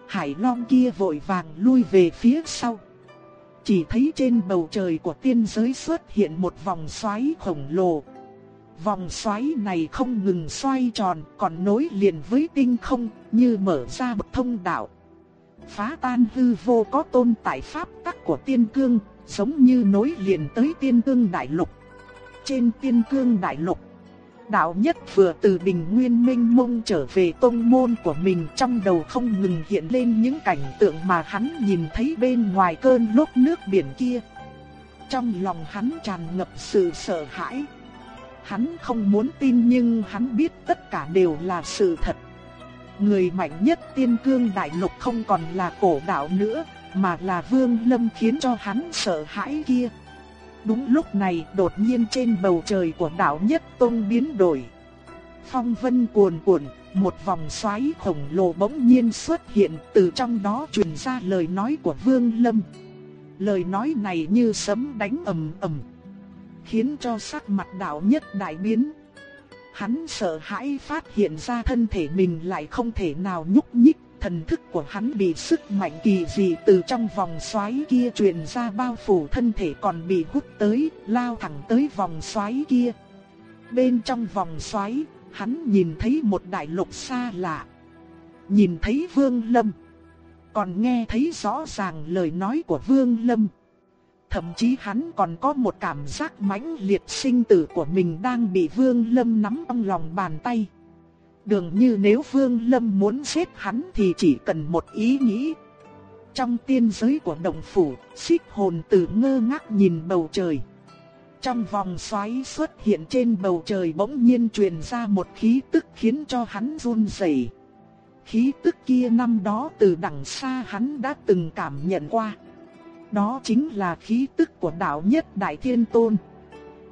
Hải Long kia vội vàng lui về phía sau. Chỉ thấy trên bầu trời của tiên giới xuất hiện một vòng xoáy khổng lồ. Vòng xoáy này không ngừng xoay tròn còn nối liền với tinh không như mở ra một thông đạo. Phá tan hư vô có tôn tại pháp tắc của tiên cương, giống như nối liền tới tiên cương đại lục. Trên tiên cương đại lục, đạo nhất vừa từ bình nguyên minh mông trở về tông môn của mình trong đầu không ngừng hiện lên những cảnh tượng mà hắn nhìn thấy bên ngoài cơn lốc nước biển kia. Trong lòng hắn tràn ngập sự sợ hãi. Hắn không muốn tin nhưng hắn biết tất cả đều là sự thật. Người mạnh nhất tiên cương đại lục không còn là cổ đạo nữa, mà là vương lâm khiến cho hắn sợ hãi kia. Đúng lúc này đột nhiên trên bầu trời của đảo Nhất Tông biến đổi. Phong vân cuồn cuộn, một vòng xoáy khổng lồ bỗng nhiên xuất hiện từ trong đó truyền ra lời nói của Vương Lâm. Lời nói này như sấm đánh ầm ầm, khiến cho sắc mặt đảo Nhất đại biến. Hắn sợ hãi phát hiện ra thân thể mình lại không thể nào nhúc nhích thần thức của hắn bị sức mạnh kỳ dị từ trong vòng xoáy kia truyền ra bao phủ thân thể còn bị hút tới, lao thẳng tới vòng xoáy kia. Bên trong vòng xoáy, hắn nhìn thấy một đại lục xa lạ. Nhìn thấy Vương Lâm. Còn nghe thấy rõ ràng lời nói của Vương Lâm. Thậm chí hắn còn có một cảm giác mãnh liệt sinh tử của mình đang bị Vương Lâm nắm trong lòng bàn tay. Đường như nếu Vương Lâm muốn giết hắn thì chỉ cần một ý nghĩ. Trong tiên giới của động phủ, xích hồn tử ngơ ngác nhìn bầu trời. Trong vòng xoáy xuất hiện trên bầu trời bỗng nhiên truyền ra một khí tức khiến cho hắn run rẩy. khí tức kia năm đó từ đằng xa hắn đã từng cảm nhận qua. Đó chính là khí tức của đạo nhất Đại Thiên Tôn.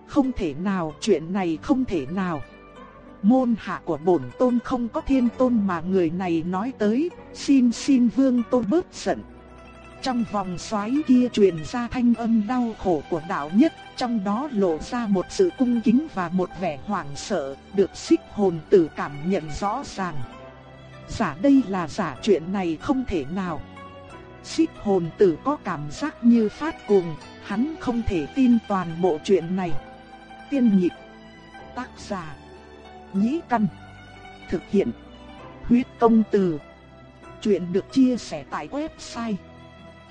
Không thể nào, chuyện này không thể nào. Môn hạ của bổn tôn không có thiên tôn mà người này nói tới, xin xin vương tôn bớt giận. Trong vòng xoáy kia truyền ra thanh âm đau khổ của đạo nhất, trong đó lộ ra một sự cung kính và một vẻ hoảng sợ, được xích hồn tử cảm nhận rõ ràng. Giả đây là giả chuyện này không thể nào. Xích hồn tử có cảm giác như phát cuồng, hắn không thể tin toàn bộ chuyện này. Tiên nhịp, tác giả, nhĩ căn, thực hiện, huyết công từ. Chuyện được chia sẻ tại website.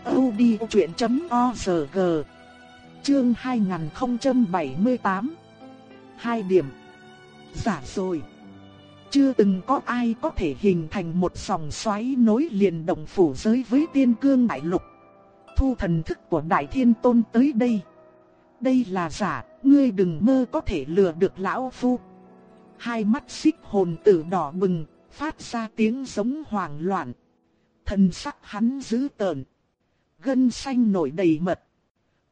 audiochuyện.org Chương 2078 Hai điểm. Giả rồi. Chưa từng có ai có thể hình thành một dòng xoáy nối liền động phủ giới với tiên cương đại lục. Thu thần thức của đại thiên tôn tới đây. Đây là giả, ngươi đừng mơ có thể lừa được lão phu. Hai mắt xích hồn tử đỏ bừng, phát ra tiếng giống hoảng loạn Thần sắc hắn dữ tợn gân xanh nổi đầy mật.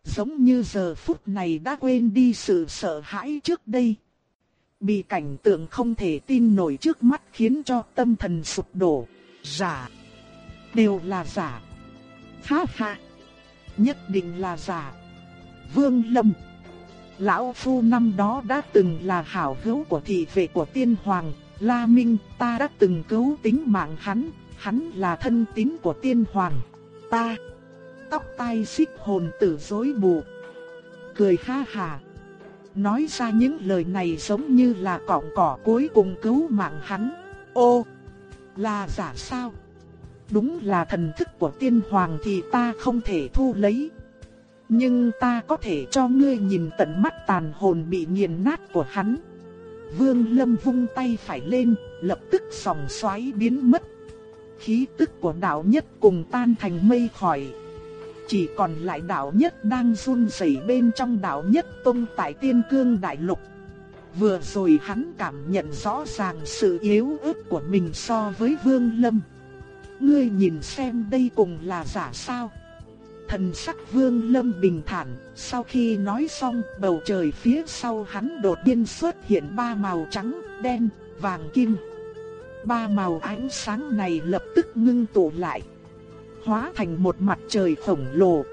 Giống như giờ phút này đã quên đi sự sợ hãi trước đây. Bị cảnh tượng không thể tin nổi trước mắt khiến cho tâm thần sụp đổ. Giả. Đều là giả. Ha ha. Nhất định là giả. Vương Lâm. Lão Phu năm đó đã từng là hảo hữu của thị vệ của tiên hoàng, La Minh, ta đã từng cứu tính mạng hắn, hắn là thân tín của tiên hoàng. Ta tóc tai xích hồn tử dối bù. Cười ha hà. Nói ra những lời này giống như là cọng cỏ cuối cùng cứu mạng hắn. Ô, là giả sao? Đúng là thần thức của tiên hoàng thì ta không thể thu lấy. Nhưng ta có thể cho ngươi nhìn tận mắt tàn hồn bị nghiền nát của hắn. Vương Lâm vung tay phải lên, lập tức sòng xoáy biến mất. Khí tức của đạo nhất cùng tan thành mây khỏi. Chỉ còn lại đạo nhất đang run rẩy bên trong đạo nhất tông tại tiên cương đại lục. Vừa rồi hắn cảm nhận rõ ràng sự yếu ớt của mình so với vương lâm. Ngươi nhìn xem đây cùng là giả sao? Thần sắc vương lâm bình thản, sau khi nói xong bầu trời phía sau hắn đột nhiên xuất hiện ba màu trắng, đen, vàng kim. Ba màu ánh sáng này lập tức ngưng tụ lại hóa thành một mặt trời khổng lồ.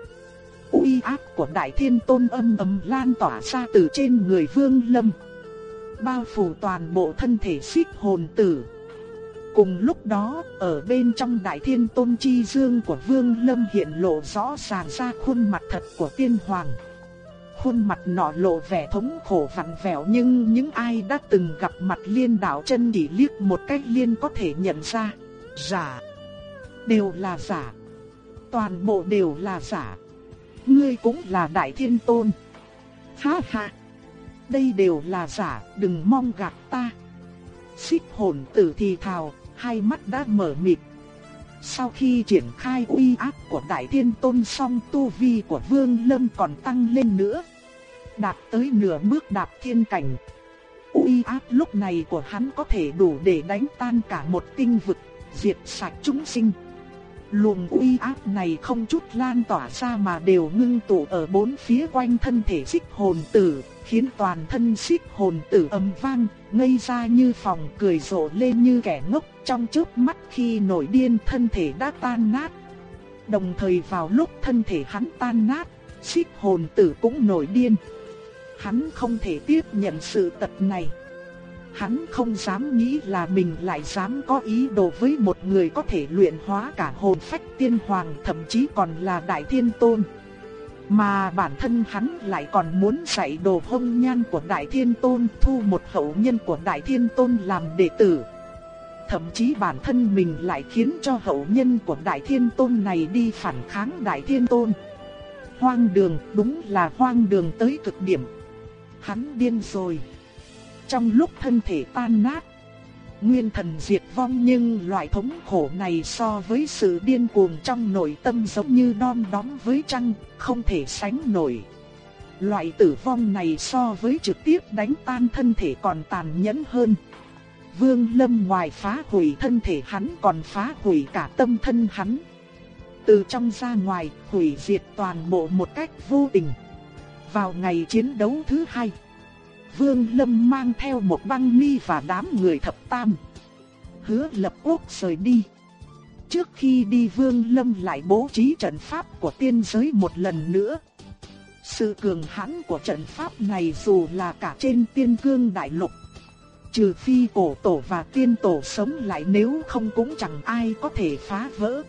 Uy áp của Đại Thiên Tôn âm ầm lan tỏa ra từ trên người Vương Lâm, bao phủ toàn bộ thân thể xích hồn tử. Cùng lúc đó, ở bên trong Đại Thiên Tôn chi dương của Vương Lâm hiện lộ rõ ràng ra khuôn mặt thật của Tiên Hoàng. Khuôn mặt nọ lộ vẻ thống khổ vặn vẹo nhưng những ai đã từng gặp mặt liên đạo chân chỉ liếc một cách liên có thể nhận ra. Giả. Đều là giả toàn bộ đều là giả. Ngươi cũng là đại thiên tôn. Ha ha. Đây đều là giả, đừng mong gạt ta. Xích hồn tử thì thào, hai mắt đã mở mịt. Sau khi triển khai uy áp của đại thiên tôn xong tu vi của vương lâm còn tăng lên nữa. Đạt tới nửa bước đạp thiên cảnh. Uy áp lúc này của hắn có thể đủ để đánh tan cả một tinh vực, diệt sạch chúng sinh. Luồng uy áp này không chút lan tỏa ra mà đều ngưng tụ ở bốn phía quanh thân thể xích hồn tử, khiến toàn thân xích hồn tử âm vang, ngây ra như phòng cười rộ lên như kẻ ngốc trong chớp mắt khi nổi điên thân thể đã tan nát. Đồng thời vào lúc thân thể hắn tan nát, xích hồn tử cũng nổi điên. Hắn không thể tiếp nhận sự tật này. Hắn không dám nghĩ là mình lại dám có ý đồ với một người có thể luyện hóa cả hồn phách tiên hoàng thậm chí còn là đại thiên tôn. Mà bản thân hắn lại còn muốn dạy đồ hông nhan của Đại Thiên Tôn thu một hậu nhân của Đại Thiên Tôn làm đệ tử. Thậm chí bản thân mình lại khiến cho hậu nhân của Đại Thiên Tôn này đi phản kháng Đại Thiên Tôn. Hoang đường, đúng là hoang đường tới cực điểm. Hắn điên rồi. Trong lúc thân thể tan nát, nguyên thần diệt vong nhưng loại thống khổ này so với sự điên cuồng trong nội tâm giống như non đóm với trăng, không thể sánh nổi. Loại tử vong này so với trực tiếp đánh tan thân thể còn tàn nhẫn hơn. Vương Lâm ngoài phá hủy thân thể hắn còn phá hủy cả tâm thân hắn. Từ trong ra ngoài, hủy diệt toàn bộ một cách vô tình. Vào ngày chiến đấu thứ hai, Vương Lâm mang theo một băng mi và đám người thập tam. Hứa lập quốc rời đi. Trước khi đi Vương Lâm lại bố trí trận pháp của tiên giới một lần nữa. Sự cường hãn của trận pháp này dù là cả trên tiên cương đại lục. Trừ phi cổ tổ và tiên tổ sống lại nếu không cũng chẳng ai có thể phá vỡ.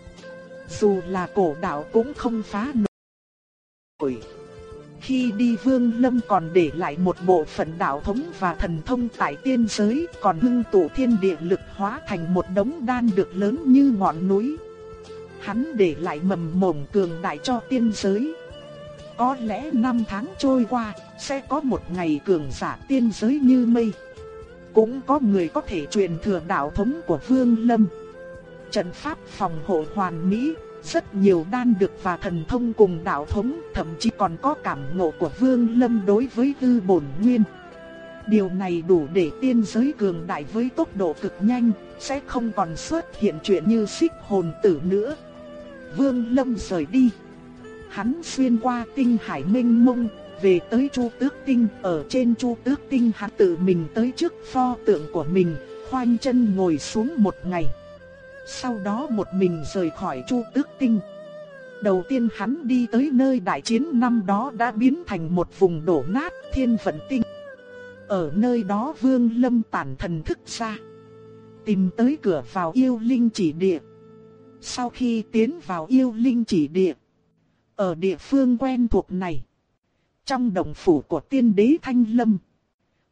Dù là cổ đạo cũng không phá nổi. Khi đi Vương Lâm còn để lại một bộ phận đạo thống và thần thông tại tiên giới, còn hưng tụ thiên địa lực hóa thành một đống đan được lớn như ngọn núi. Hắn để lại mầm mồm cường đại cho tiên giới. Có lẽ năm tháng trôi qua, sẽ có một ngày cường giả tiên giới như mây. Cũng có người có thể truyền thừa đạo thống của Vương Lâm. Trận pháp phòng hộ hoàn mỹ, rất nhiều đan được và thần thông cùng đạo thống, thậm chí còn có cảm ngộ của Vương Lâm đối với tư bổn nguyên. Điều này đủ để tiên giới cường đại với tốc độ cực nhanh, sẽ không còn xuất hiện chuyện như xích hồn tử nữa. Vương Lâm rời đi. Hắn xuyên qua tinh hải minh mông, về tới Chu Tước Tinh, ở trên Chu Tước Tinh hắn tự mình tới trước pho tượng của mình, khoanh chân ngồi xuống một ngày. Sau đó một mình rời khỏi Chu Tước Tinh. Đầu tiên hắn đi tới nơi đại chiến năm đó đã biến thành một vùng đổ nát thiên vận tinh. Ở nơi đó Vương Lâm tản thần thức ra. Tìm tới cửa vào yêu linh chỉ địa. Sau khi tiến vào yêu linh chỉ địa. Ở địa phương quen thuộc này. Trong đồng phủ của tiên đế Thanh Lâm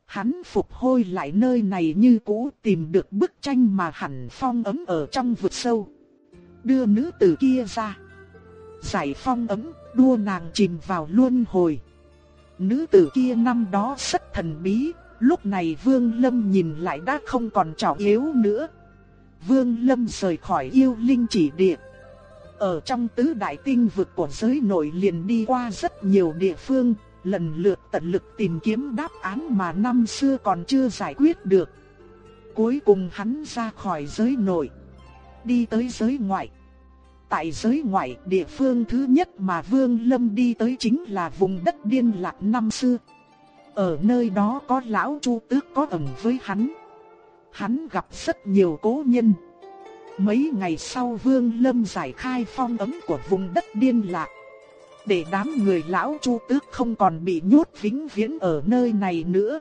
hắn phục hồi lại nơi này như cũ tìm được bức tranh mà hẳn phong ấm ở trong vực sâu. Đưa nữ tử kia ra. Giải phong ấm, đua nàng chìm vào luân hồi. Nữ tử kia năm đó rất thần bí, lúc này Vương Lâm nhìn lại đã không còn trọng yếu nữa. Vương Lâm rời khỏi yêu linh chỉ địa. Ở trong tứ đại tinh vực của giới nội liền đi qua rất nhiều địa phương, lần lượt tận lực tìm kiếm đáp án mà năm xưa còn chưa giải quyết được. Cuối cùng hắn ra khỏi giới nội, đi tới giới ngoại. Tại giới ngoại, địa phương thứ nhất mà Vương Lâm đi tới chính là vùng đất điên lạc năm xưa. Ở nơi đó có lão Chu Tước có ẩn với hắn. Hắn gặp rất nhiều cố nhân. Mấy ngày sau Vương Lâm giải khai phong ấm của vùng đất điên lạc để đám người lão Chu Tước không còn bị nhốt vĩnh viễn ở nơi này nữa.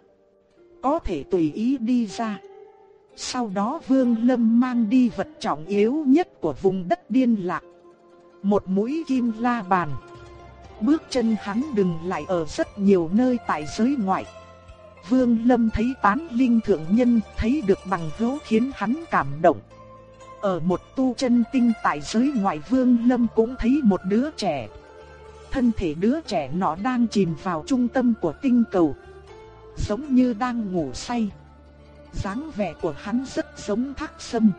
Có thể tùy ý đi ra. Sau đó Vương Lâm mang đi vật trọng yếu nhất của vùng đất điên lạc. Một mũi kim la bàn. Bước chân hắn đừng lại ở rất nhiều nơi tại giới ngoại. Vương Lâm thấy tán linh thượng nhân thấy được bằng hữu khiến hắn cảm động. Ở một tu chân tinh tại giới ngoại Vương Lâm cũng thấy một đứa trẻ thân thể đứa trẻ nó đang chìm vào trung tâm của tinh cầu. Giống như đang ngủ say. dáng vẻ của hắn rất giống thác sâm.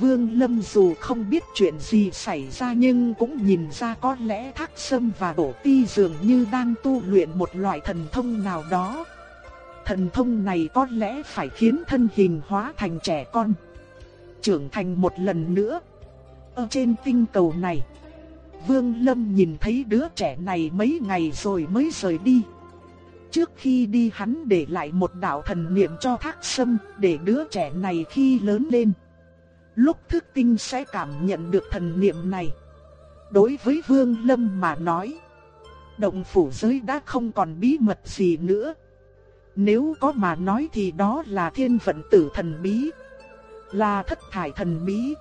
Vương Lâm dù không biết chuyện gì xảy ra nhưng cũng nhìn ra có lẽ thác sâm và Tổ ti dường như đang tu luyện một loại thần thông nào đó. Thần thông này có lẽ phải khiến thân hình hóa thành trẻ con. Trưởng thành một lần nữa. Ở trên tinh cầu này. Vương Lâm nhìn thấy đứa trẻ này mấy ngày rồi mới rời đi. Trước khi đi hắn để lại một đạo thần niệm cho thác sâm để đứa trẻ này khi lớn lên. Lúc thức tinh sẽ cảm nhận được thần niệm này. Đối với Vương Lâm mà nói. Động phủ giới đã không còn bí mật gì nữa. Nếu có mà nói thì đó là thiên vận tử thần bí. Là thất thải thần bí.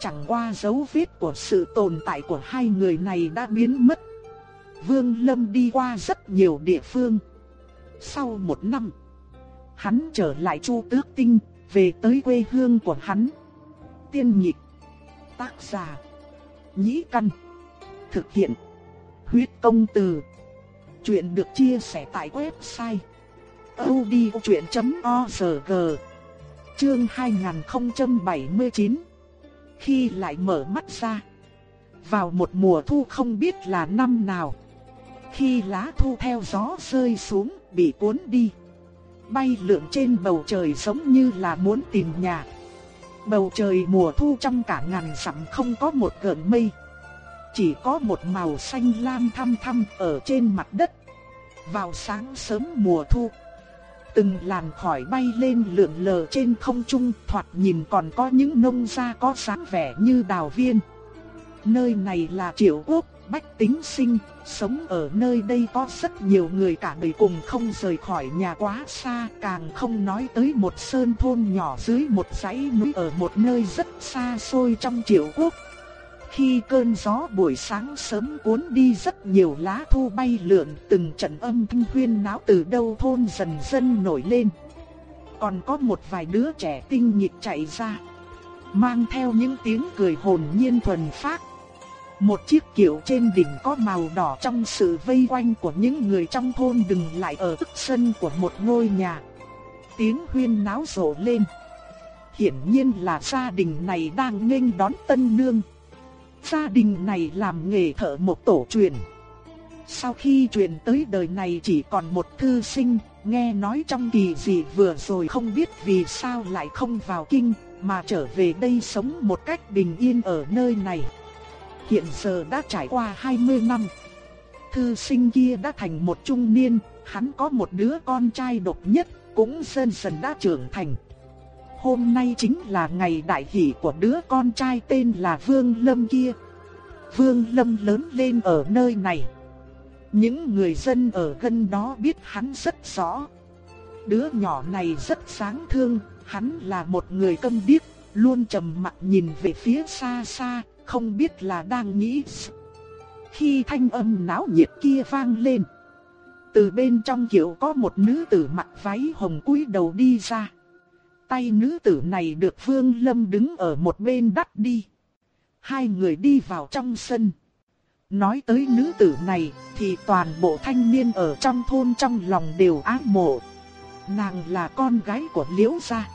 Chẳng qua dấu vết của sự tồn tại của hai người này đã biến mất. Vương Lâm đi qua rất nhiều địa phương. Sau một năm, hắn trở lại Chu Tước Tinh, về tới quê hương của hắn. Tiên nhịp, tác giả, nhĩ căn, thực hiện, huyết công từ. Chuyện được chia sẻ tại website odchuyện.org Chương 2079 khi lại mở mắt ra. Vào một mùa thu không biết là năm nào. Khi lá thu theo gió rơi xuống bị cuốn đi. bay lượn trên bầu trời giống như là muốn tìm nhà. Bầu trời mùa thu trong cả ngàn dặm không có một gợn mây. Chỉ có một màu xanh lam thăm thăm ở trên mặt đất. Vào sáng sớm mùa thu, từng làn khói bay lên lượn lờ trên không trung, thoạt nhìn còn có những nông gia có dáng vẻ như đào viên. Nơi này là Triệu Quốc, Bách Tính Sinh, sống ở nơi đây có rất nhiều người cả đời cùng không rời khỏi nhà quá xa, càng không nói tới một sơn thôn nhỏ dưới một dãy núi ở một nơi rất xa xôi trong Triệu Quốc. Khi cơn gió buổi sáng sớm cuốn đi rất nhiều lá thu bay lượn, từng trận âm thanh huyên náo từ đâu thôn dần dần nổi lên. Còn có một vài đứa trẻ tinh nhịp chạy ra, mang theo những tiếng cười hồn nhiên thuần phác. Một chiếc kiệu trên đỉnh có màu đỏ trong sự vây quanh của những người trong thôn đừng lại ở tức sân của một ngôi nhà. Tiếng huyên náo rộ lên. Hiển nhiên là gia đình này đang nghênh đón tân nương. Gia đình này làm nghề thợ một tổ truyền. Sau khi truyền tới đời này chỉ còn một thư sinh, nghe nói trong kỳ gì vừa rồi không biết vì sao lại không vào kinh, mà trở về đây sống một cách bình yên ở nơi này. Hiện giờ đã trải qua 20 năm. Thư sinh kia đã thành một trung niên, hắn có một đứa con trai độc nhất, cũng dần dần đã trưởng thành. Hôm nay chính là ngày đại hỷ của đứa con trai tên là Vương Lâm kia. Vương Lâm lớn lên ở nơi này. Những người dân ở gần đó biết hắn rất rõ. Đứa nhỏ này rất sáng thương, hắn là một người câm điếc, luôn trầm mặc nhìn về phía xa xa, không biết là đang nghĩ Khi thanh âm náo nhiệt kia vang lên, từ bên trong kiệu có một nữ tử mặc váy hồng cúi đầu đi ra. Tay nữ tử này được Vương Lâm đứng ở một bên đắt đi. Hai người đi vào trong sân. Nói tới nữ tử này thì toàn bộ thanh niên ở trong thôn trong lòng đều ác mộ. Nàng là con gái của Liễu gia.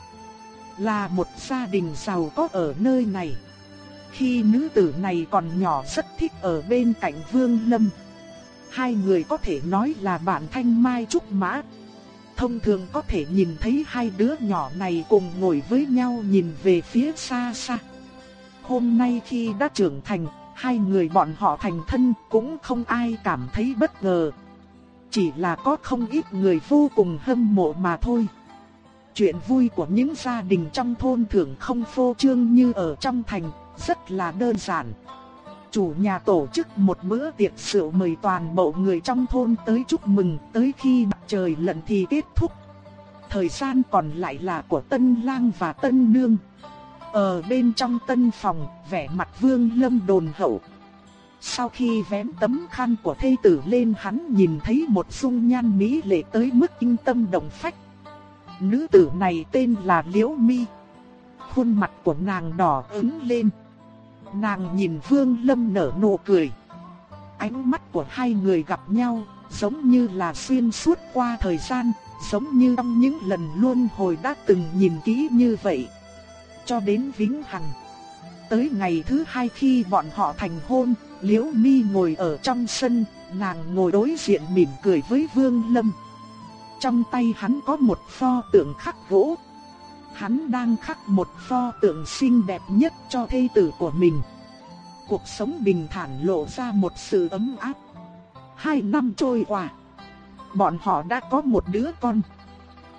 Là một gia đình giàu có ở nơi này. Khi nữ tử này còn nhỏ rất thích ở bên cạnh Vương Lâm. Hai người có thể nói là bạn thanh mai trúc mã. Thông thường có thể nhìn thấy hai đứa nhỏ này cùng ngồi với nhau nhìn về phía xa xa. Hôm nay khi đã trưởng thành, hai người bọn họ thành thân cũng không ai cảm thấy bất ngờ. Chỉ là có không ít người vô cùng hâm mộ mà thôi. Chuyện vui của những gia đình trong thôn thường không phô trương như ở trong thành, rất là đơn giản. Chủ nhà tổ chức một bữa tiệc rượu mời toàn bộ người trong thôn tới chúc mừng tới khi mặt trời lặn thì kết thúc. Thời gian còn lại là của tân lang và tân nương. Ở bên trong tân phòng, vẻ mặt vương lâm đồn hậu. Sau khi vén tấm khăn của thê tử lên hắn nhìn thấy một dung nhan mỹ lệ tới mức kinh tâm động phách. Nữ tử này tên là Liễu Mi. Khuôn mặt của nàng đỏ ửng lên. Nàng nhìn Vương Lâm nở nụ cười. Ánh mắt của hai người gặp nhau, giống như là xuyên suốt qua thời gian, giống như trong những lần luôn hồi đã từng nhìn kỹ như vậy. Cho đến vĩnh hằng. Tới ngày thứ hai khi bọn họ thành hôn, Liễu Mi ngồi ở trong sân, nàng ngồi đối diện mỉm cười với Vương Lâm. Trong tay hắn có một pho tượng khắc gỗ, hắn đang khắc một pho tượng xinh đẹp nhất cho thê tử của mình. Cuộc sống bình thản lộ ra một sự ấm áp. Hai năm trôi qua, bọn họ đã có một đứa con.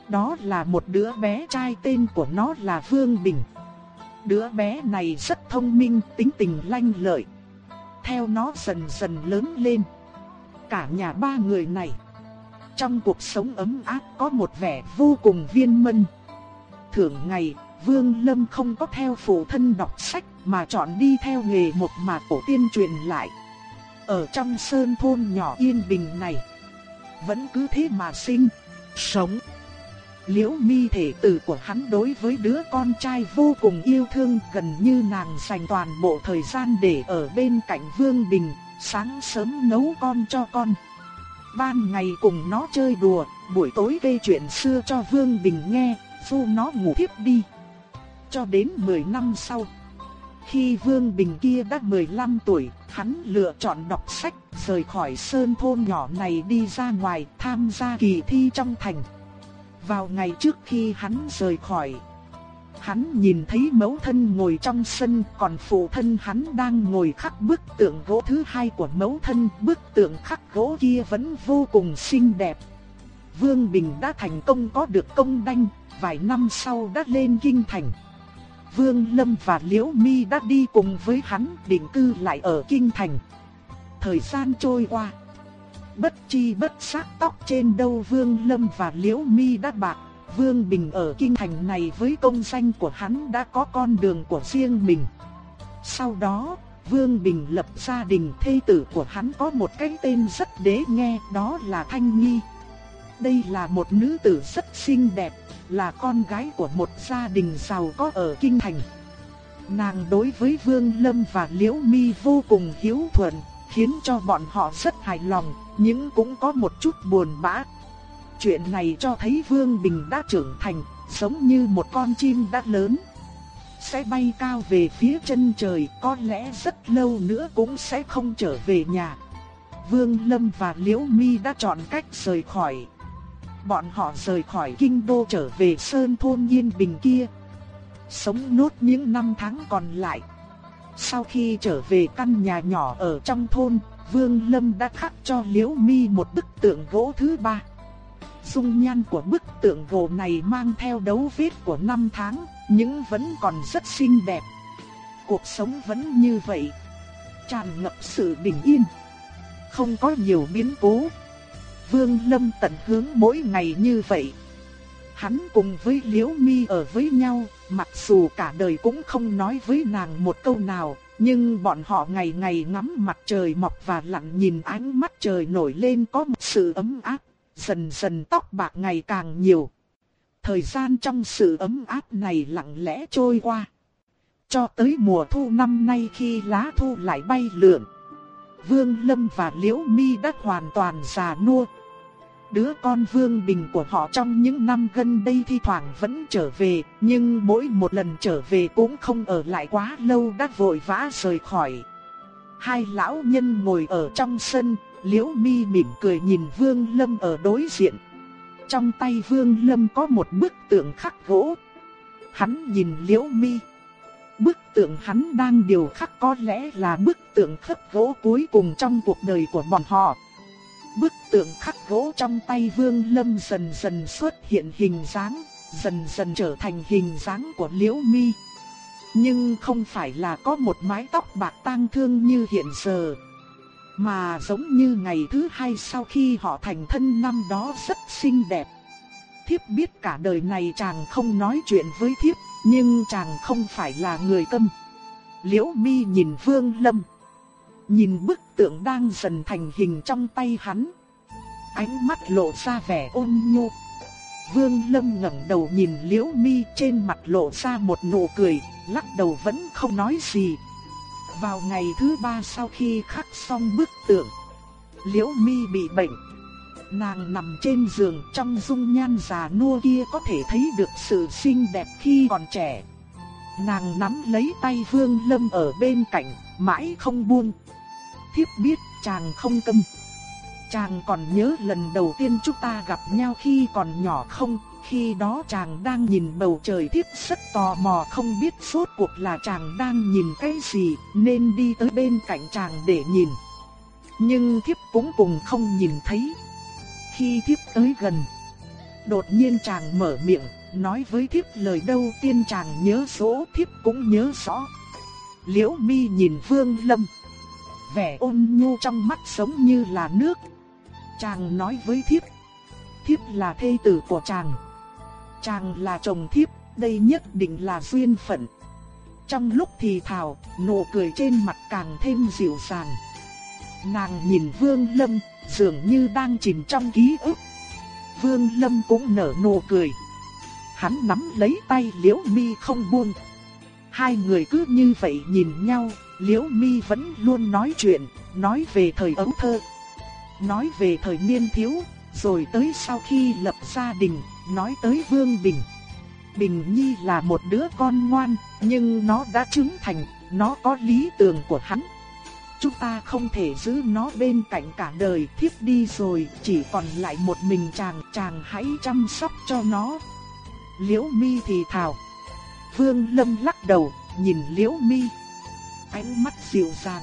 Đó là một đứa bé trai tên của nó là Vương Bình. Đứa bé này rất thông minh, tính tình lanh lợi. Theo nó dần dần lớn lên. Cả nhà ba người này, trong cuộc sống ấm áp có một vẻ vô cùng viên mân thường ngày, Vương Lâm không có theo phụ thân đọc sách mà chọn đi theo nghề một mà tổ tiên truyền lại. Ở trong sơn thôn nhỏ yên bình này, vẫn cứ thế mà sinh, sống. Liễu mi thể tử của hắn đối với đứa con trai vô cùng yêu thương gần như nàng dành toàn bộ thời gian để ở bên cạnh Vương Bình, sáng sớm nấu con cho con. Ban ngày cùng nó chơi đùa, buổi tối gây chuyện xưa cho Vương Bình nghe, phu nó ngủ thiếp đi. Cho đến 10 năm sau, khi Vương Bình kia đã 15 tuổi, hắn lựa chọn đọc sách, rời khỏi sơn thôn nhỏ này đi ra ngoài tham gia kỳ thi trong thành. Vào ngày trước khi hắn rời khỏi, hắn nhìn thấy mẫu thân ngồi trong sân, còn phụ thân hắn đang ngồi khắc bức tượng gỗ thứ hai của mẫu thân. Bức tượng khắc gỗ kia vẫn vô cùng xinh đẹp. Vương Bình đã thành công có được công đanh, vài năm sau đã lên kinh thành. Vương Lâm và Liễu Mi đã đi cùng với hắn định cư lại ở kinh thành. Thời gian trôi qua, bất chi bất giác tóc trên đầu Vương Lâm và Liễu Mi đã bạc. Vương Bình ở kinh thành này với công danh của hắn đã có con đường của riêng mình. Sau đó, Vương Bình lập gia đình thê tử của hắn có một cái tên rất đế nghe đó là Thanh Nhi. Đây là một nữ tử rất xinh đẹp, là con gái của một gia đình giàu có ở Kinh Thành. Nàng đối với Vương Lâm và Liễu Mi vô cùng hiếu thuận, khiến cho bọn họ rất hài lòng, nhưng cũng có một chút buồn bã. Chuyện này cho thấy Vương Bình đã trưởng thành, giống như một con chim đã lớn. Sẽ bay cao về phía chân trời, có lẽ rất lâu nữa cũng sẽ không trở về nhà. Vương Lâm và Liễu Mi đã chọn cách rời khỏi bọn họ rời khỏi kinh đô trở về sơn thôn Yên Bình kia. Sống nốt những năm tháng còn lại. Sau khi trở về căn nhà nhỏ ở trong thôn, Vương Lâm đã khắc cho Liễu Mi một bức tượng gỗ thứ ba. Dung nhan của bức tượng gỗ này mang theo dấu vết của năm tháng, nhưng vẫn còn rất xinh đẹp. Cuộc sống vẫn như vậy, tràn ngập sự bình yên, không có nhiều biến cố. Vương Lâm tận hướng mỗi ngày như vậy. Hắn cùng với Liễu Mi ở với nhau, mặc dù cả đời cũng không nói với nàng một câu nào, nhưng bọn họ ngày ngày ngắm mặt trời mọc và lặng nhìn ánh mắt trời nổi lên có một sự ấm áp, dần dần tóc bạc ngày càng nhiều. Thời gian trong sự ấm áp này lặng lẽ trôi qua. Cho tới mùa thu năm nay khi lá thu lại bay lượn. Vương Lâm và Liễu Mi đã hoàn toàn già nua, đứa con Vương Bình của họ trong những năm gần đây thi thoảng vẫn trở về, nhưng mỗi một lần trở về cũng không ở lại quá lâu đã vội vã rời khỏi. Hai lão nhân ngồi ở trong sân, Liễu Mi mỉm cười nhìn Vương Lâm ở đối diện. Trong tay Vương Lâm có một bức tượng khắc gỗ. Hắn nhìn Liễu Mi. Bức tượng hắn đang điều khắc có lẽ là bức tượng khắc gỗ cuối cùng trong cuộc đời của bọn họ. Bức tượng khắc gỗ trong tay Vương Lâm dần dần xuất hiện hình dáng, dần dần trở thành hình dáng của Liễu Mi. Nhưng không phải là có một mái tóc bạc tang thương như hiện giờ, mà giống như ngày thứ hai sau khi họ thành thân năm đó rất xinh đẹp. Thiếp biết cả đời này chàng không nói chuyện với thiếp, nhưng chàng không phải là người câm. Liễu Mi nhìn Vương Lâm. Nhìn bức tượng đang dần thành hình trong tay hắn. Ánh mắt lộ ra vẻ ôn nhu. Vương Lâm ngẩng đầu nhìn Liễu Mi trên mặt lộ ra một nụ cười, lắc đầu vẫn không nói gì. Vào ngày thứ ba sau khi khắc xong bức tượng, Liễu Mi bị bệnh. Nàng nằm trên giường trong dung nhan già nua kia có thể thấy được sự xinh đẹp khi còn trẻ. Nàng nắm lấy tay Vương Lâm ở bên cạnh, mãi không buông thiếp biết chàng không câm. Chàng còn nhớ lần đầu tiên chúng ta gặp nhau khi còn nhỏ không? Khi đó chàng đang nhìn bầu trời thiếp rất tò mò không biết suốt cuộc là chàng đang nhìn cái gì nên đi tới bên cạnh chàng để nhìn. Nhưng thiếp cũng cùng không nhìn thấy. Khi thiếp tới gần, đột nhiên chàng mở miệng, nói với thiếp lời đầu tiên chàng nhớ số thiếp cũng nhớ rõ. Liễu mi nhìn Vương Lâm vẻ ôn nhu trong mắt giống như là nước. Chàng nói với thiếp, thiếp là thê tử của chàng. Chàng là chồng thiếp, đây nhất định là duyên phận. Trong lúc thì thào, nụ cười trên mặt càng thêm dịu dàng. Nàng nhìn Vương Lâm, dường như đang chìm trong ký ức. Vương Lâm cũng nở nụ cười. Hắn nắm lấy tay Liễu Mi không buông. Hai người cứ như vậy nhìn nhau, Liễu Mi vẫn luôn nói chuyện, nói về thời ấu thơ, nói về thời niên thiếu, rồi tới sau khi lập gia đình, nói tới Vương Bình. Bình Nhi là một đứa con ngoan, nhưng nó đã trưởng thành, nó có lý tưởng của hắn. chúng ta không thể giữ nó bên cạnh cả đời, thiếp đi rồi, chỉ còn lại một mình chàng, chàng hãy chăm sóc cho nó. Liễu Mi thì thào. Vương Lâm lắc đầu, nhìn Liễu Mi. Ánh mắt dịu dàng.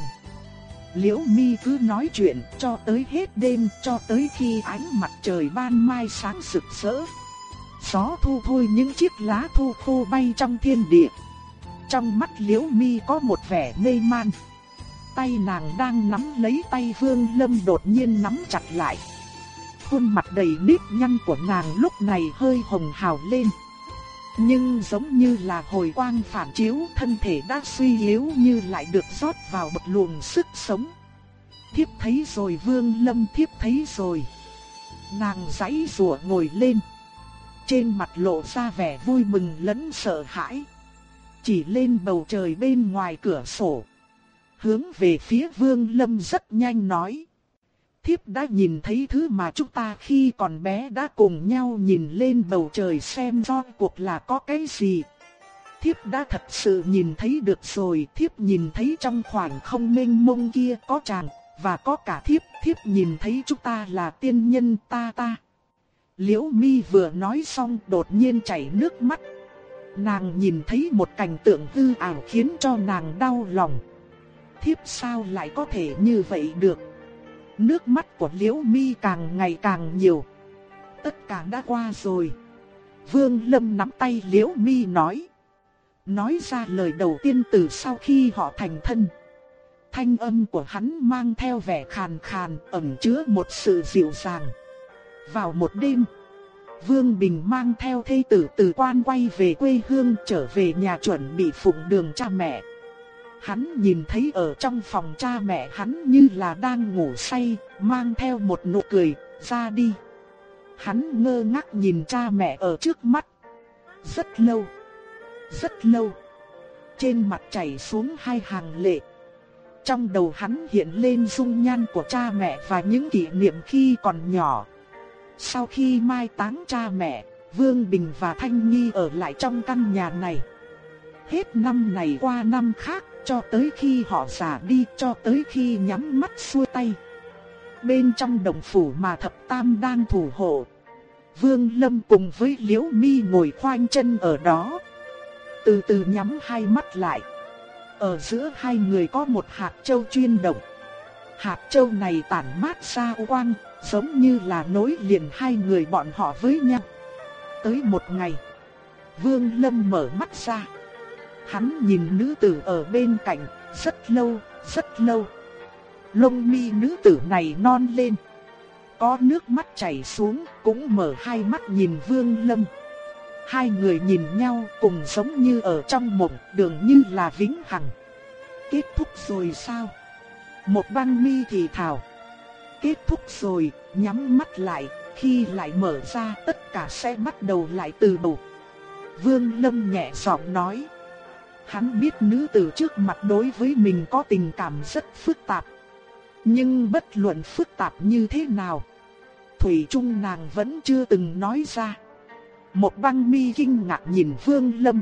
Liễu Mi cứ nói chuyện cho tới hết đêm, cho tới khi ánh mặt trời ban mai sáng rực rỡ. Gió thu thôi những chiếc lá thu khô bay trong thiên địa. Trong mắt Liễu Mi có một vẻ mê man. Tay nàng đang nắm lấy tay Vương Lâm đột nhiên nắm chặt lại. Khuôn mặt đầy nếp nhăn của nàng lúc này hơi hồng hào lên. Nhưng giống như là hồi quang phản chiếu, thân thể đã suy yếu như lại được rót vào một luồng sức sống. Thiếp thấy rồi Vương Lâm thiếp thấy rồi. Nàng giãy rủa ngồi lên. Trên mặt lộ ra vẻ vui mừng lẫn sợ hãi. Chỉ lên bầu trời bên ngoài cửa sổ. Hướng về phía Vương Lâm rất nhanh nói thiếp đã nhìn thấy thứ mà chúng ta khi còn bé đã cùng nhau nhìn lên bầu trời xem do cuộc là có cái gì. Thiếp đã thật sự nhìn thấy được rồi, thiếp nhìn thấy trong khoảng không mênh mông kia có chàng, và có cả thiếp, thiếp nhìn thấy chúng ta là tiên nhân ta ta. Liễu mi vừa nói xong đột nhiên chảy nước mắt. Nàng nhìn thấy một cảnh tượng hư ảo khiến cho nàng đau lòng. Thiếp sao lại có thể như vậy được? Nước mắt của Liễu Mi càng ngày càng nhiều. Tất cả đã qua rồi. Vương Lâm nắm tay Liễu Mi nói. Nói ra lời đầu tiên từ sau khi họ thành thân. Thanh âm của hắn mang theo vẻ khàn khàn, ẩn chứa một sự dịu dàng. Vào một đêm, Vương Bình mang theo thê tử từ quan quay về quê hương trở về nhà chuẩn bị phụng đường cha mẹ. Hắn nhìn thấy ở trong phòng cha mẹ hắn như là đang ngủ say, mang theo một nụ cười, ra đi. Hắn ngơ ngác nhìn cha mẹ ở trước mắt. Rất lâu, rất lâu. Trên mặt chảy xuống hai hàng lệ. Trong đầu hắn hiện lên dung nhan của cha mẹ và những kỷ niệm khi còn nhỏ. Sau khi mai táng cha mẹ, Vương Bình và Thanh Nhi ở lại trong căn nhà này. Hết năm này qua năm khác, cho tới khi họ già đi, cho tới khi nhắm mắt xuôi tay. Bên trong đồng phủ mà thập tam đang thủ hộ. Vương Lâm cùng với Liễu Mi ngồi khoanh chân ở đó. Từ từ nhắm hai mắt lại. Ở giữa hai người có một hạt châu chuyên động. Hạt châu này tản mát ra quang, giống như là nối liền hai người bọn họ với nhau. Tới một ngày, Vương Lâm mở mắt ra. Hắn nhìn nữ tử ở bên cạnh, rất lâu, rất lâu. Lông mi nữ tử này non lên. Có nước mắt chảy xuống, cũng mở hai mắt nhìn Vương Lâm. Hai người nhìn nhau cùng giống như ở trong mộng, đường như là vĩnh hằng. Kết thúc rồi sao? Một băng mi thì thào. Kết thúc rồi, nhắm mắt lại, khi lại mở ra tất cả sẽ bắt đầu lại từ đầu. Vương Lâm nhẹ giọng nói. Hắn biết nữ tử trước mặt đối với mình có tình cảm rất phức tạp. Nhưng bất luận phức tạp như thế nào, Thủy Trung nàng vẫn chưa từng nói ra. Một băng mi kinh ngạc nhìn Vương Lâm.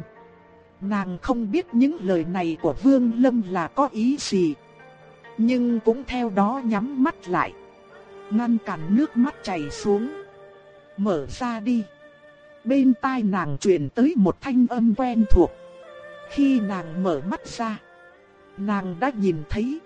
Nàng không biết những lời này của Vương Lâm là có ý gì. Nhưng cũng theo đó nhắm mắt lại. Ngăn cản nước mắt chảy xuống. Mở ra đi. Bên tai nàng truyền tới một thanh âm quen thuộc. Khi nàng mở mắt ra, nàng đã nhìn thấy